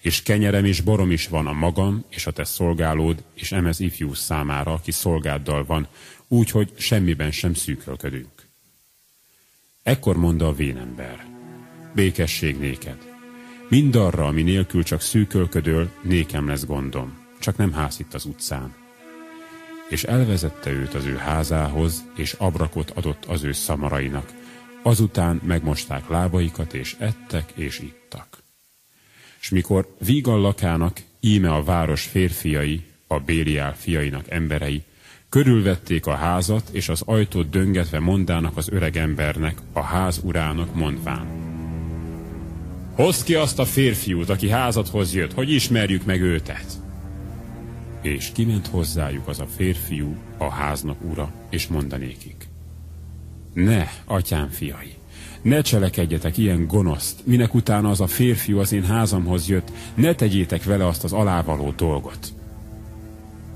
És kenyerem és borom is van a magam, és a te szolgálód, és emez ifjú számára, aki szolgáddal van, úgy, hogy semmiben sem szűkölködünk. Ekkor mondta a vénember, békesség néked. Mindarra, ami nélkül csak szűkölködöl, nékem lesz gondom, csak nem ház itt az utcán és elvezette őt az ő házához, és abrakot adott az ő szamarainak. Azután megmosták lábaikat, és ettek, és ittak. És mikor vígan lakának, íme a város férfiai, a Béliál fiainak emberei, körülvették a házat, és az ajtót döngetve mondának az öreg embernek, a ház urának mondván. Hozd ki azt a férfiút, aki házadhoz jött, hogy ismerjük meg őtet. És kiment hozzájuk az a férfiú, a háznak ura, és mondanékik. Ne, atyám fiai, ne cselekedjetek ilyen gonoszt, minek utána az a férfiú az én házamhoz jött, ne tegyétek vele azt az alávaló dolgot.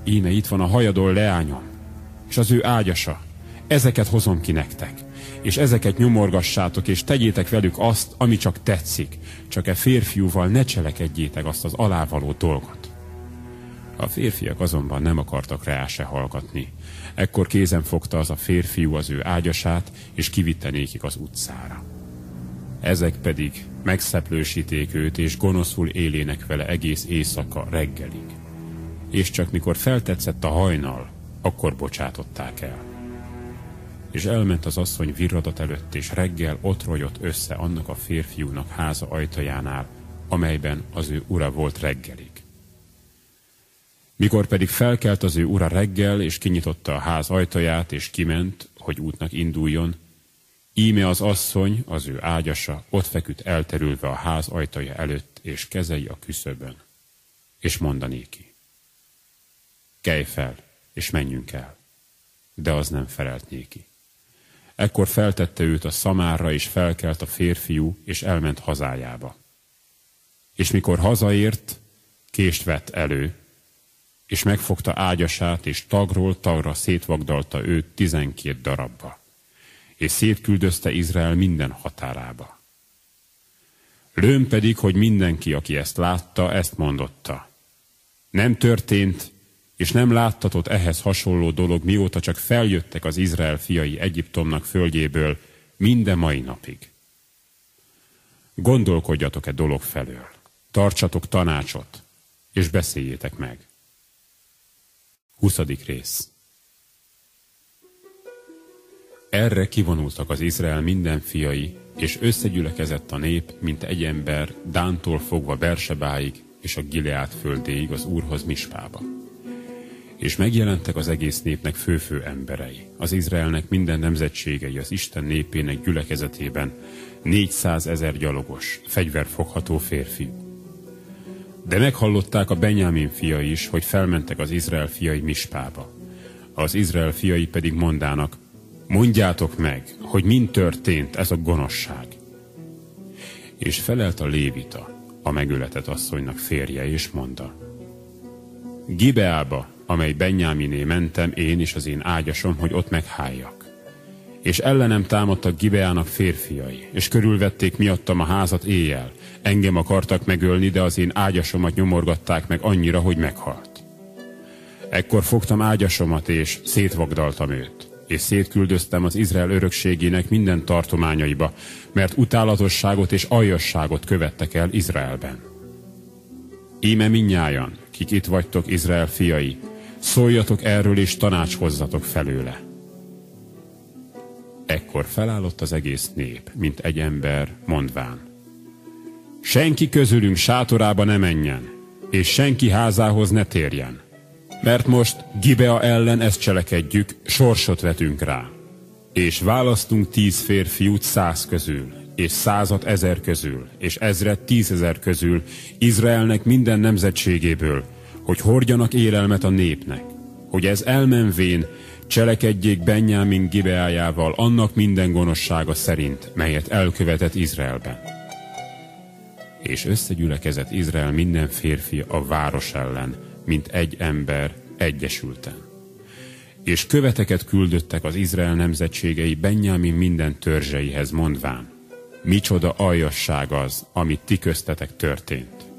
Íme itt van a hajadól leányom, és az ő ágyasa, ezeket hozom ki nektek, és ezeket nyomorgassátok, és tegyétek velük azt, ami csak tetszik, csak e férfiúval ne cselekedjétek azt az alávaló dolgot. A férfiak azonban nem akartak rá se hallgatni. Ekkor kézen fogta az a férfiú az ő ágyasát, és kivitte nékik az utcára. Ezek pedig megszeplősíték őt, és gonoszul élének vele egész éjszaka reggelig. És csak mikor feltetszett a hajnal, akkor bocsátották el. És elment az asszony virradat előtt, és reggel ott rogyott össze annak a férfiúnak háza ajtajánál, amelyben az ő ura volt reggelig Mikor pedig felkelt az ő ura reggel, és kinyitotta a ház ajtaját, és kiment, hogy útnak induljon, íme az asszony, az ő ágyasa, ott feküdt elterülve a ház ajtaja előtt, és kezei a küszöbön. És mondanéki, kelj fel, és menjünk el. De az nem felelt néki. Ekkor feltette őt a szamára, és felkelt a férfiú, és elment hazájába. És mikor hazaért, kést vett elő, és megfogta ágyasát, és tagról tagra szétvagdalta őt tizenkét darabba, és szétküldözte Izrael minden határába. Lőm pedig, hogy mindenki, aki ezt látta, ezt mondotta. Nem történt, és nem láttatott ehhez hasonló dolog, mióta csak feljöttek az Izrael fiai Egyiptomnak földjéből, minden mai napig. Gondolkodjatok-e dolog felől, tartsatok tanácsot, és beszéljétek meg. 20. rész Erre kivonultak az Izrael minden fiai, és összegyülekezett a nép, mint egy ember, Dántól fogva Bersebáig, és a Gileát földéig az Úrhoz Mispába. És megjelentek az egész népnek főfő emberei, az Izraelnek minden nemzetségei az Isten népének gyülekezetében, 400 ezer gyalogos, fegyverfogható férfi, de meghallották a Benyámin fiai is, hogy felmentek az Izrael fiai Mispába. Az Izrael fiai pedig mondának, mondjátok meg, hogy mind történt ez a gonoszság. És felelt a Lévita, a megöletett asszonynak férje, és mondta, Gibeába, amely Benyáminé mentem én és az én ágyasom, hogy ott meghálljak. És ellenem támadtak Gibeának férfiai, és körülvették miattam a házat éjjel, Engem akartak megölni, de az én ágyasomat nyomorgatták meg annyira, hogy meghalt. Ekkor fogtam ágyasomat, és szétvagdaltam őt, és szétküldöztem az Izrael örökségének minden tartományaiba, mert utálatosságot és aljasságot követtek el Izraelben. Íme minnyájan, kik itt vagytok Izrael fiai, szóljatok erről és tanácskozzatok felőle. Ekkor felállott az egész nép, mint egy ember, mondván – senki közülünk sátorába ne menjen, és senki házához ne térjen. Mert most Gibea ellen ezt cselekedjük, sorsot vetünk rá. És választunk tíz férfiút száz közül, és százat ezer közül, és ezret tízezer közül, Izraelnek minden nemzetségéből, hogy hordjanak élelmet a népnek, hogy ez elmenvén cselekedjék Benyámin Gibeájával annak minden gonoszsága szerint, melyet elkövetett Izraelben és összegyülekezett Izrael minden férfi a város ellen, mint egy ember egyesülten. És követeket küldöttek az Izrael nemzetségei Benjamin minden törzseihez mondván, micsoda aljasság az, amit ti köztetek történt.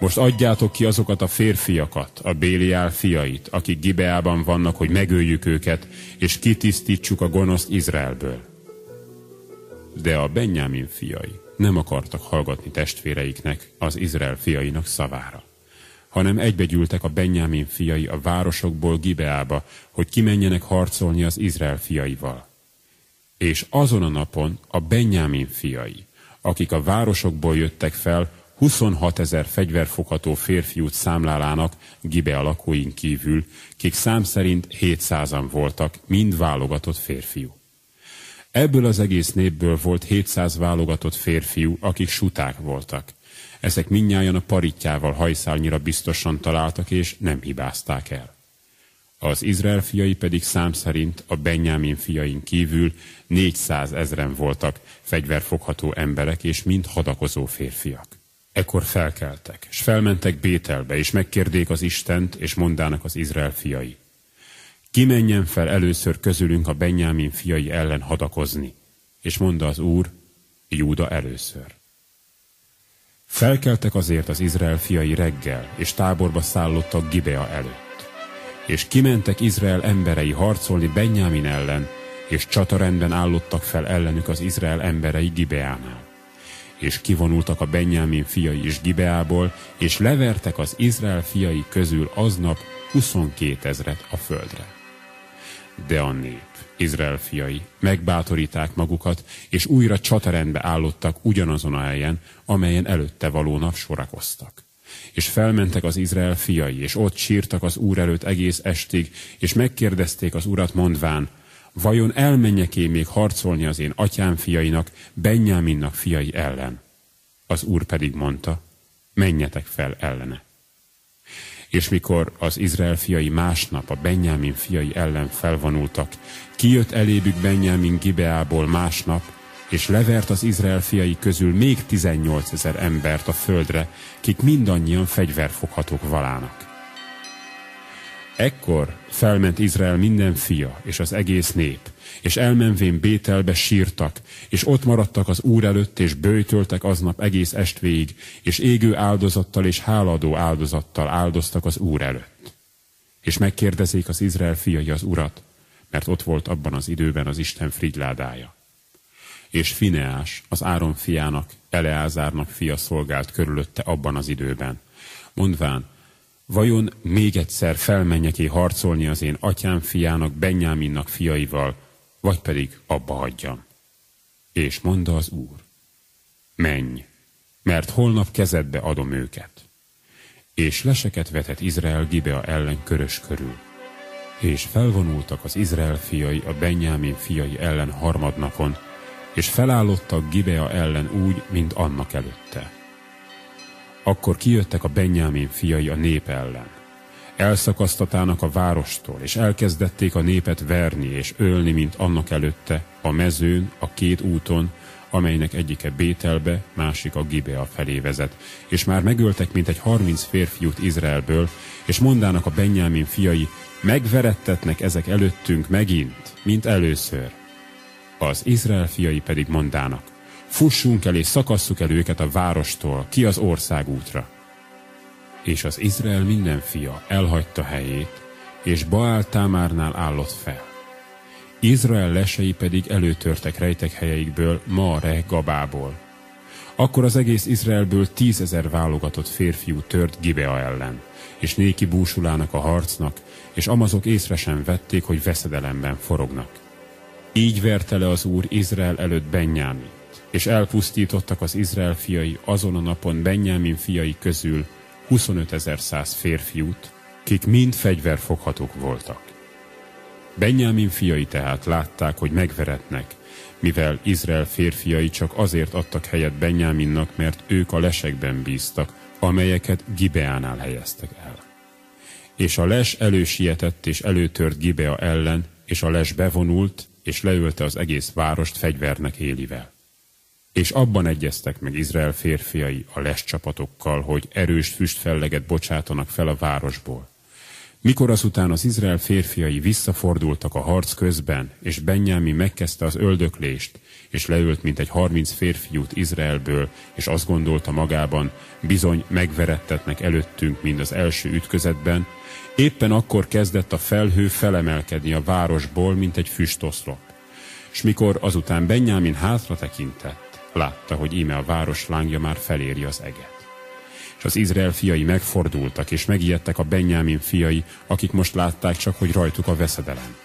Most adjátok ki azokat a férfiakat, a Béliál fiait, akik Gibeában vannak, hogy megöljük őket, és kitisztítsuk a gonoszt Izraelből. De a Benjamin fiai nem akartak hallgatni testvéreiknek, az Izrael fiainak szavára, hanem egybegyűltek a Benyámin fiai a városokból Gibeába, hogy kimenjenek harcolni az Izrael fiaival. És azon a napon a Benyámin fiai, akik a városokból jöttek fel, 26 ezer fegyverfogható férfiút számlálának Gibea lakóin kívül, kik szám szerint 700-an voltak, mind válogatott férfiú. Ebből az egész népből volt 700 válogatott férfiú, akik suták voltak. Ezek minnyáján a paritjával hajszálnyira biztosan találtak, és nem hibázták el. Az Izrael fiai pedig szám szerint a Benyámin fiain kívül 400 ezren voltak fegyverfogható emberek, és mind hadakozó férfiak. Ekkor felkeltek, és felmentek Bételbe, és megkérdék az Istent, és mondának az Izrael fiai. Ki menjen fel először közülünk a Benyámin fiai ellen hadakozni? És mondta az Úr, Júda először. Felkeltek azért az Izrael fiai reggel, és táborba szállottak Gibea előtt. És kimentek Izrael emberei harcolni Benyámin ellen, és csatarendben állottak fel ellenük az Izrael emberei Gibeánál. És kivonultak a Benyámin fiai is Gibeából, és levertek az Izrael fiai közül aznap 22 ezret a földre de a nép, Izrael fiai, megbátoríták magukat, és újra csatarendbe állottak ugyanazon a helyen, amelyen előtte való nap sorakoztak. És felmentek az Izrael fiai, és ott sírtak az Úr előtt egész estig, és megkérdezték az Urat mondván, vajon elmenjek-e még harcolni az én atyám fiainak, Benyáminnak fiai ellen? Az Úr pedig mondta, menjetek fel ellene. És mikor az Izrael fiai másnap a Benyámin fiai ellen felvonultak, kijött elébük Benyámin Gibeából másnap, és levert az Izrael fiai közül még 18 ezer embert a földre, kik mindannyian fegyverfoghatók valának. Ekkor felment Izrael minden fia és az egész nép, és elmenvén Bételbe sírtak, és ott maradtak az Úr előtt, és bőjtöltek aznap egész estvégig, és égő áldozattal és háladó áldozattal áldoztak az Úr előtt. És megkérdezik az Izrael fiai az Urat, mert ott volt abban az időben az Isten frigyládája. És Fineás, az Áron fiának, Eleázárnak fia szolgált körülötte abban az időben, mondván, vajon még egyszer felmenjek harcolni az én atyám fiának, Benyáminnak fiaival, vagy pedig abba hagyjam. És mondta az Úr, menj, mert holnap kezedbe adom őket. És leseket vetett Izrael Gibea ellen körös körül. És felvonultak az Izrael fiai a Benyámin fiai ellen harmadnapon, és felállottak Gibea ellen úgy, mint annak előtte. Akkor kijöttek a Benyámin fiai a nép ellen. Elszakasztatának a várostól, és elkezdették a népet verni és ölni, mint annak előtte, a mezőn, a két úton, amelynek egyike Bételbe, másik a Gibea felé vezet, és már megöltek mint egy harminc férfiút Izraelből, és mondának a Benyámin fiai, megverettetnek ezek előttünk megint, mint először. Az Izrael fiai pedig mondának, fussunk el és szakasszuk el őket a várostól, ki az országútra. És az Izrael minden fia elhagyta helyét, és Baál Támárnál állott fel. Izrael lesei pedig előtörtek rejtek helyeikből Mare Gabából. Akkor az egész Izraelből tízezer válogatott férfiú tört Gibea ellen, és néki búsulának a harcnak, és amazok észre sem vették, hogy veszedelemben forognak. Így verte le az Úr Izrael előtt Benyámint, és elpusztítottak az Izrael fiai azon a napon Benyámin fiai közül 25 ezer száz férfiút, kik mind fegyverfoghatók voltak. Benyámin fiai tehát látták, hogy megveretnek, mivel Izrael férfiai csak azért adtak helyet Benyáminnak, mert ők a lesekben bíztak, amelyeket Gibeánál helyeztek el. És a les elősietett és előtört Gibea ellen, és a les bevonult, és leölte az egész várost fegyvernek élivel. És abban egyeztek meg Izrael férfiai a les csapatokkal, hogy erős füstfelleget bocsátanak fel a városból. Mikor azután az Izrael férfiai visszafordultak a harc közben, és Benyámi megkezdte az öldöklést, és leült mint egy harminc férfiút Izraelből, és azt gondolta magában, bizony megverettetnek előttünk, mind az első ütközetben, éppen akkor kezdett a felhő felemelkedni a városból, mint egy füstoszlop. És mikor azután Benyámin hátra tekintett, látta, hogy íme a város lángja már feléri az eget és az Izrael fiai megfordultak, és megijedtek a Benyámin fiai, akik most látták csak, hogy rajtuk a veszedelem.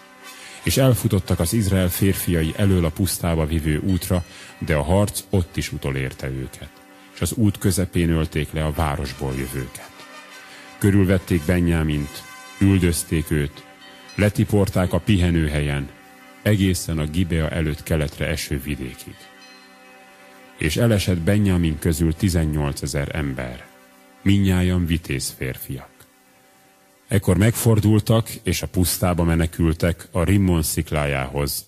És elfutottak az Izrael férfiai elől a pusztába vivő útra, de a harc ott is utolérte őket, és az út közepén ölték le a városból jövőket. Körülvették Benyámint, üldözték őt, letiporták a pihenőhelyen, egészen a Gibea előtt keletre eső vidékig. És elesett Benjamin közül 18 ezer ember, minnyájan vitéz férfiak. Ekkor megfordultak, és a pusztába menekültek a Rimmon sziklájához,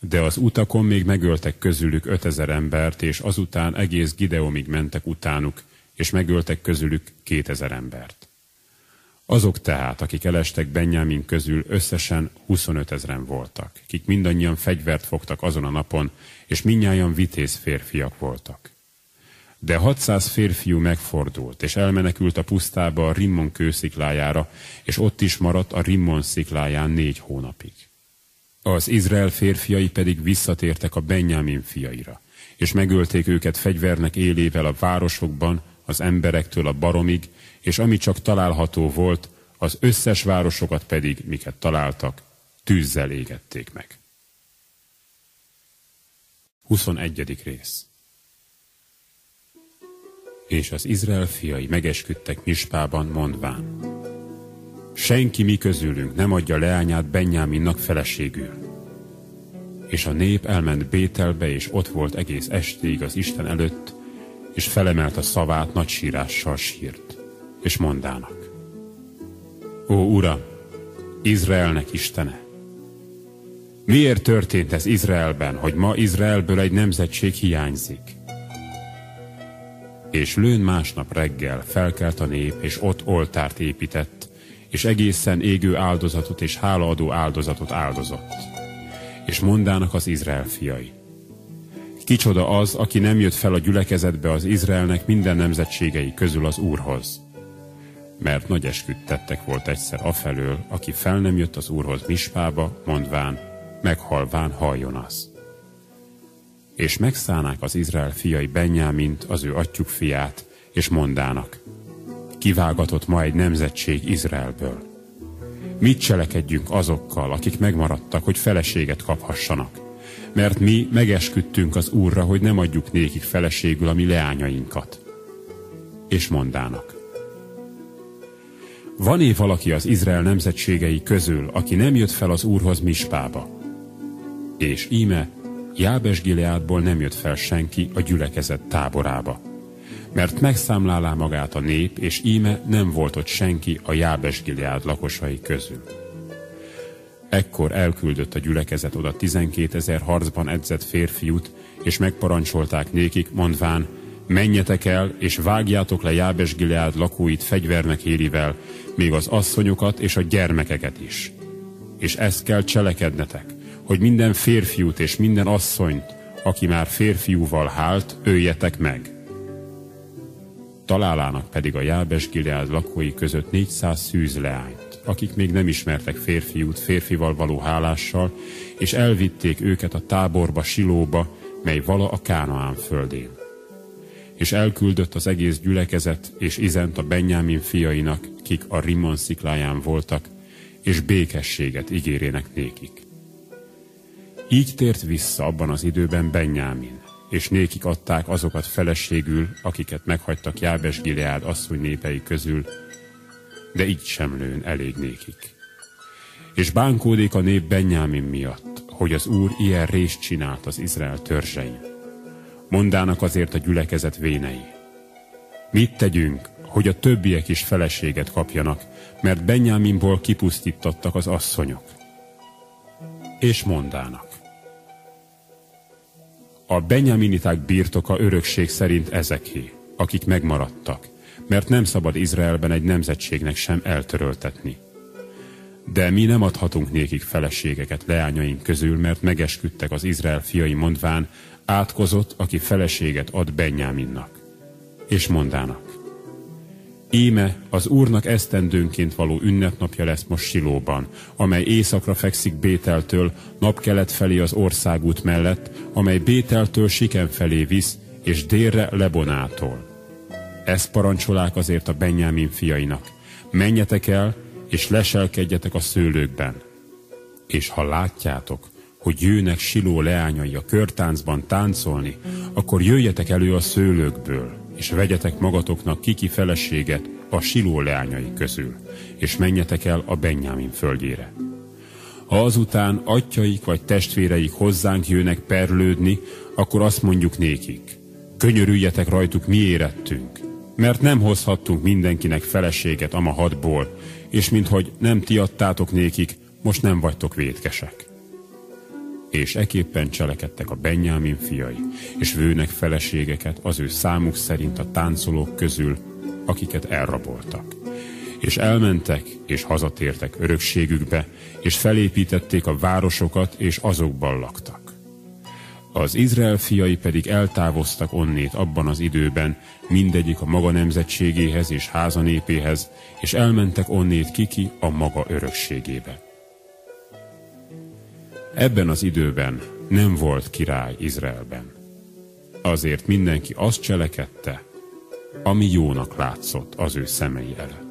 de az utakon még megöltek közülük ötezer embert, és azután egész Gideomig mentek utánuk, és megöltek közülük kétezer embert. Azok tehát, akik elestek Benyámin közül összesen 25 ezeren voltak, kik mindannyian fegyvert fogtak azon a napon, és minnyáján vitéz férfiak voltak. De 600 férfiú megfordult, és elmenekült a pusztába a Rimmon kősziklájára, és ott is maradt a Rimmon szikláján négy hónapig. Az Izrael férfiai pedig visszatértek a Benjamin fiaira, és megölték őket fegyvernek élével a városokban, az emberektől a baromig, és ami csak található volt, az összes városokat pedig, miket találtak, tűzzel égették meg. 21. rész És az Izrael fiai megesküdtek Mispában, mondván, senki mi közülünk nem adja leányát Benyáminnak feleségül. És a nép elment Bételbe, és ott volt egész estéig az Isten előtt, és felemelt a szavát nagy sírással sírt, és mondának. Ó, Uram, Izraelnek Istene! Miért történt ez Izraelben, hogy ma Izraelből egy nemzetség hiányzik? És lőn másnap reggel felkelt a nép, és ott oltárt épített, és egészen égő áldozatot és hálaadó áldozatot áldozott. És mondának az Izrael fiai. Kicsoda az, aki nem jött fel a gyülekezetbe az Izraelnek minden nemzetségei közül az Úrhoz. Mert nagy esküdt tettek volt egyszer afelől, aki fel nem jött az Úrhoz Mispába, mondván, meghalván halljon az. És megszállnák az Izrael fiai Benyámint, az ő atyuk fiát, és mondának, kivágatott ma egy nemzetség Izraelből. Mit cselekedjünk azokkal, akik megmaradtak, hogy feleséget kaphassanak? Mert mi megesküdtünk az Úrra, hogy nem adjuk nékik feleségül a mi leányainkat. És mondának. Van-e valaki az Izrael nemzetségei közül, aki nem jött fel az Úrhoz Mispába? És íme, Jábes Gileádból nem jött fel senki a gyülekezet táborába mert megszámlálá magát a nép, és íme nem volt ott senki a Jábes Gileád lakosai közül. Ekkor elküldött a gyülekezet oda tizenkét ezer harcban edzett férfiút, és megparancsolták nékik, mondván, menjetek el, és vágjátok le Jábes Gileád lakóit fegyvernek érivel, még az asszonyokat és a gyermekeket is. És ezt kell cselekednetek, hogy minden férfiút és minden asszonyt, aki már férfiúval hált, öljetek meg találának pedig a Jábes Gileád lakói között 400 szűz leányt, akik még nem ismertek férfiút férfival való hálással, és elvitték őket a táborba, Silóba, mely vala a Kánaán földén. És elküldött az egész gyülekezet, és izent a Benyámin fiainak, kik a Rimon szikláján voltak, és békességet ígérének nékik. Így tért vissza abban az időben Benyámin, és nékik adták azokat feleségül, akiket meghagytak Jábes Gileád asszony népei közül, de így sem lőn elég nékik. És bánkódik a nép Benyámin miatt, hogy az Úr ilyen részt csinált az Izrael törzsein. Mondának azért a gyülekezet vénei. Mit tegyünk, hogy a többiek is feleséget kapjanak, mert Benyáminból kipusztítottak az asszonyok. És mondának. A benyaminiták birtoka örökség szerint ezeké, akik megmaradtak, mert nem szabad Izraelben egy nemzetségnek sem eltöröltetni. De mi nem adhatunk nékik feleségeket leányaink közül, mert megesküdtek az Izrael fiai mondván, átkozott, aki feleséget ad Benyáminnak. És mondának, Íme az Úrnak esztendőnként való ünnepnapja lesz most Silóban, amely északra fekszik Bételtől, napkelet felé az országút mellett, amely Bételtől Siken felé visz, és délre Lebonától. Ezt parancsolák azért a Benyámin fiainak. Menjetek el, és leselkedjetek a szőlőkben. És ha látjátok, hogy jönnek Siló leányai a körtáncban táncolni, akkor jöjjetek elő a szőlőkből, és vegyetek magatoknak kiki feleséget a Siló leányai közül, és menjetek el a Benyámin földjére. Ha azután atyaik vagy testvéreik hozzánk jönnek perlődni, akkor azt mondjuk nékik, könyörüljetek rajtuk mi érettünk, mert nem hozhattunk mindenkinek feleséget ama hadból, és minthogy nem ti adtátok nékik, most nem vagytok vétkesek és eképpen cselekedtek a Benyámin fiai, és vőnek feleségeket az ő számuk szerint a táncolók közül, akiket elraboltak. És elmentek, és hazatértek örökségükbe, és felépítették a városokat, és azokban laktak. Az Izrael fiai pedig eltávoztak onnét abban az időben, mindegyik a maga nemzetségéhez és házanépéhez, és elmentek onnét kiki a maga örökségébe. Ebben az időben nem volt király Izraelben. Azért mindenki azt cselekedte, ami jónak látszott az ő szemei előtt.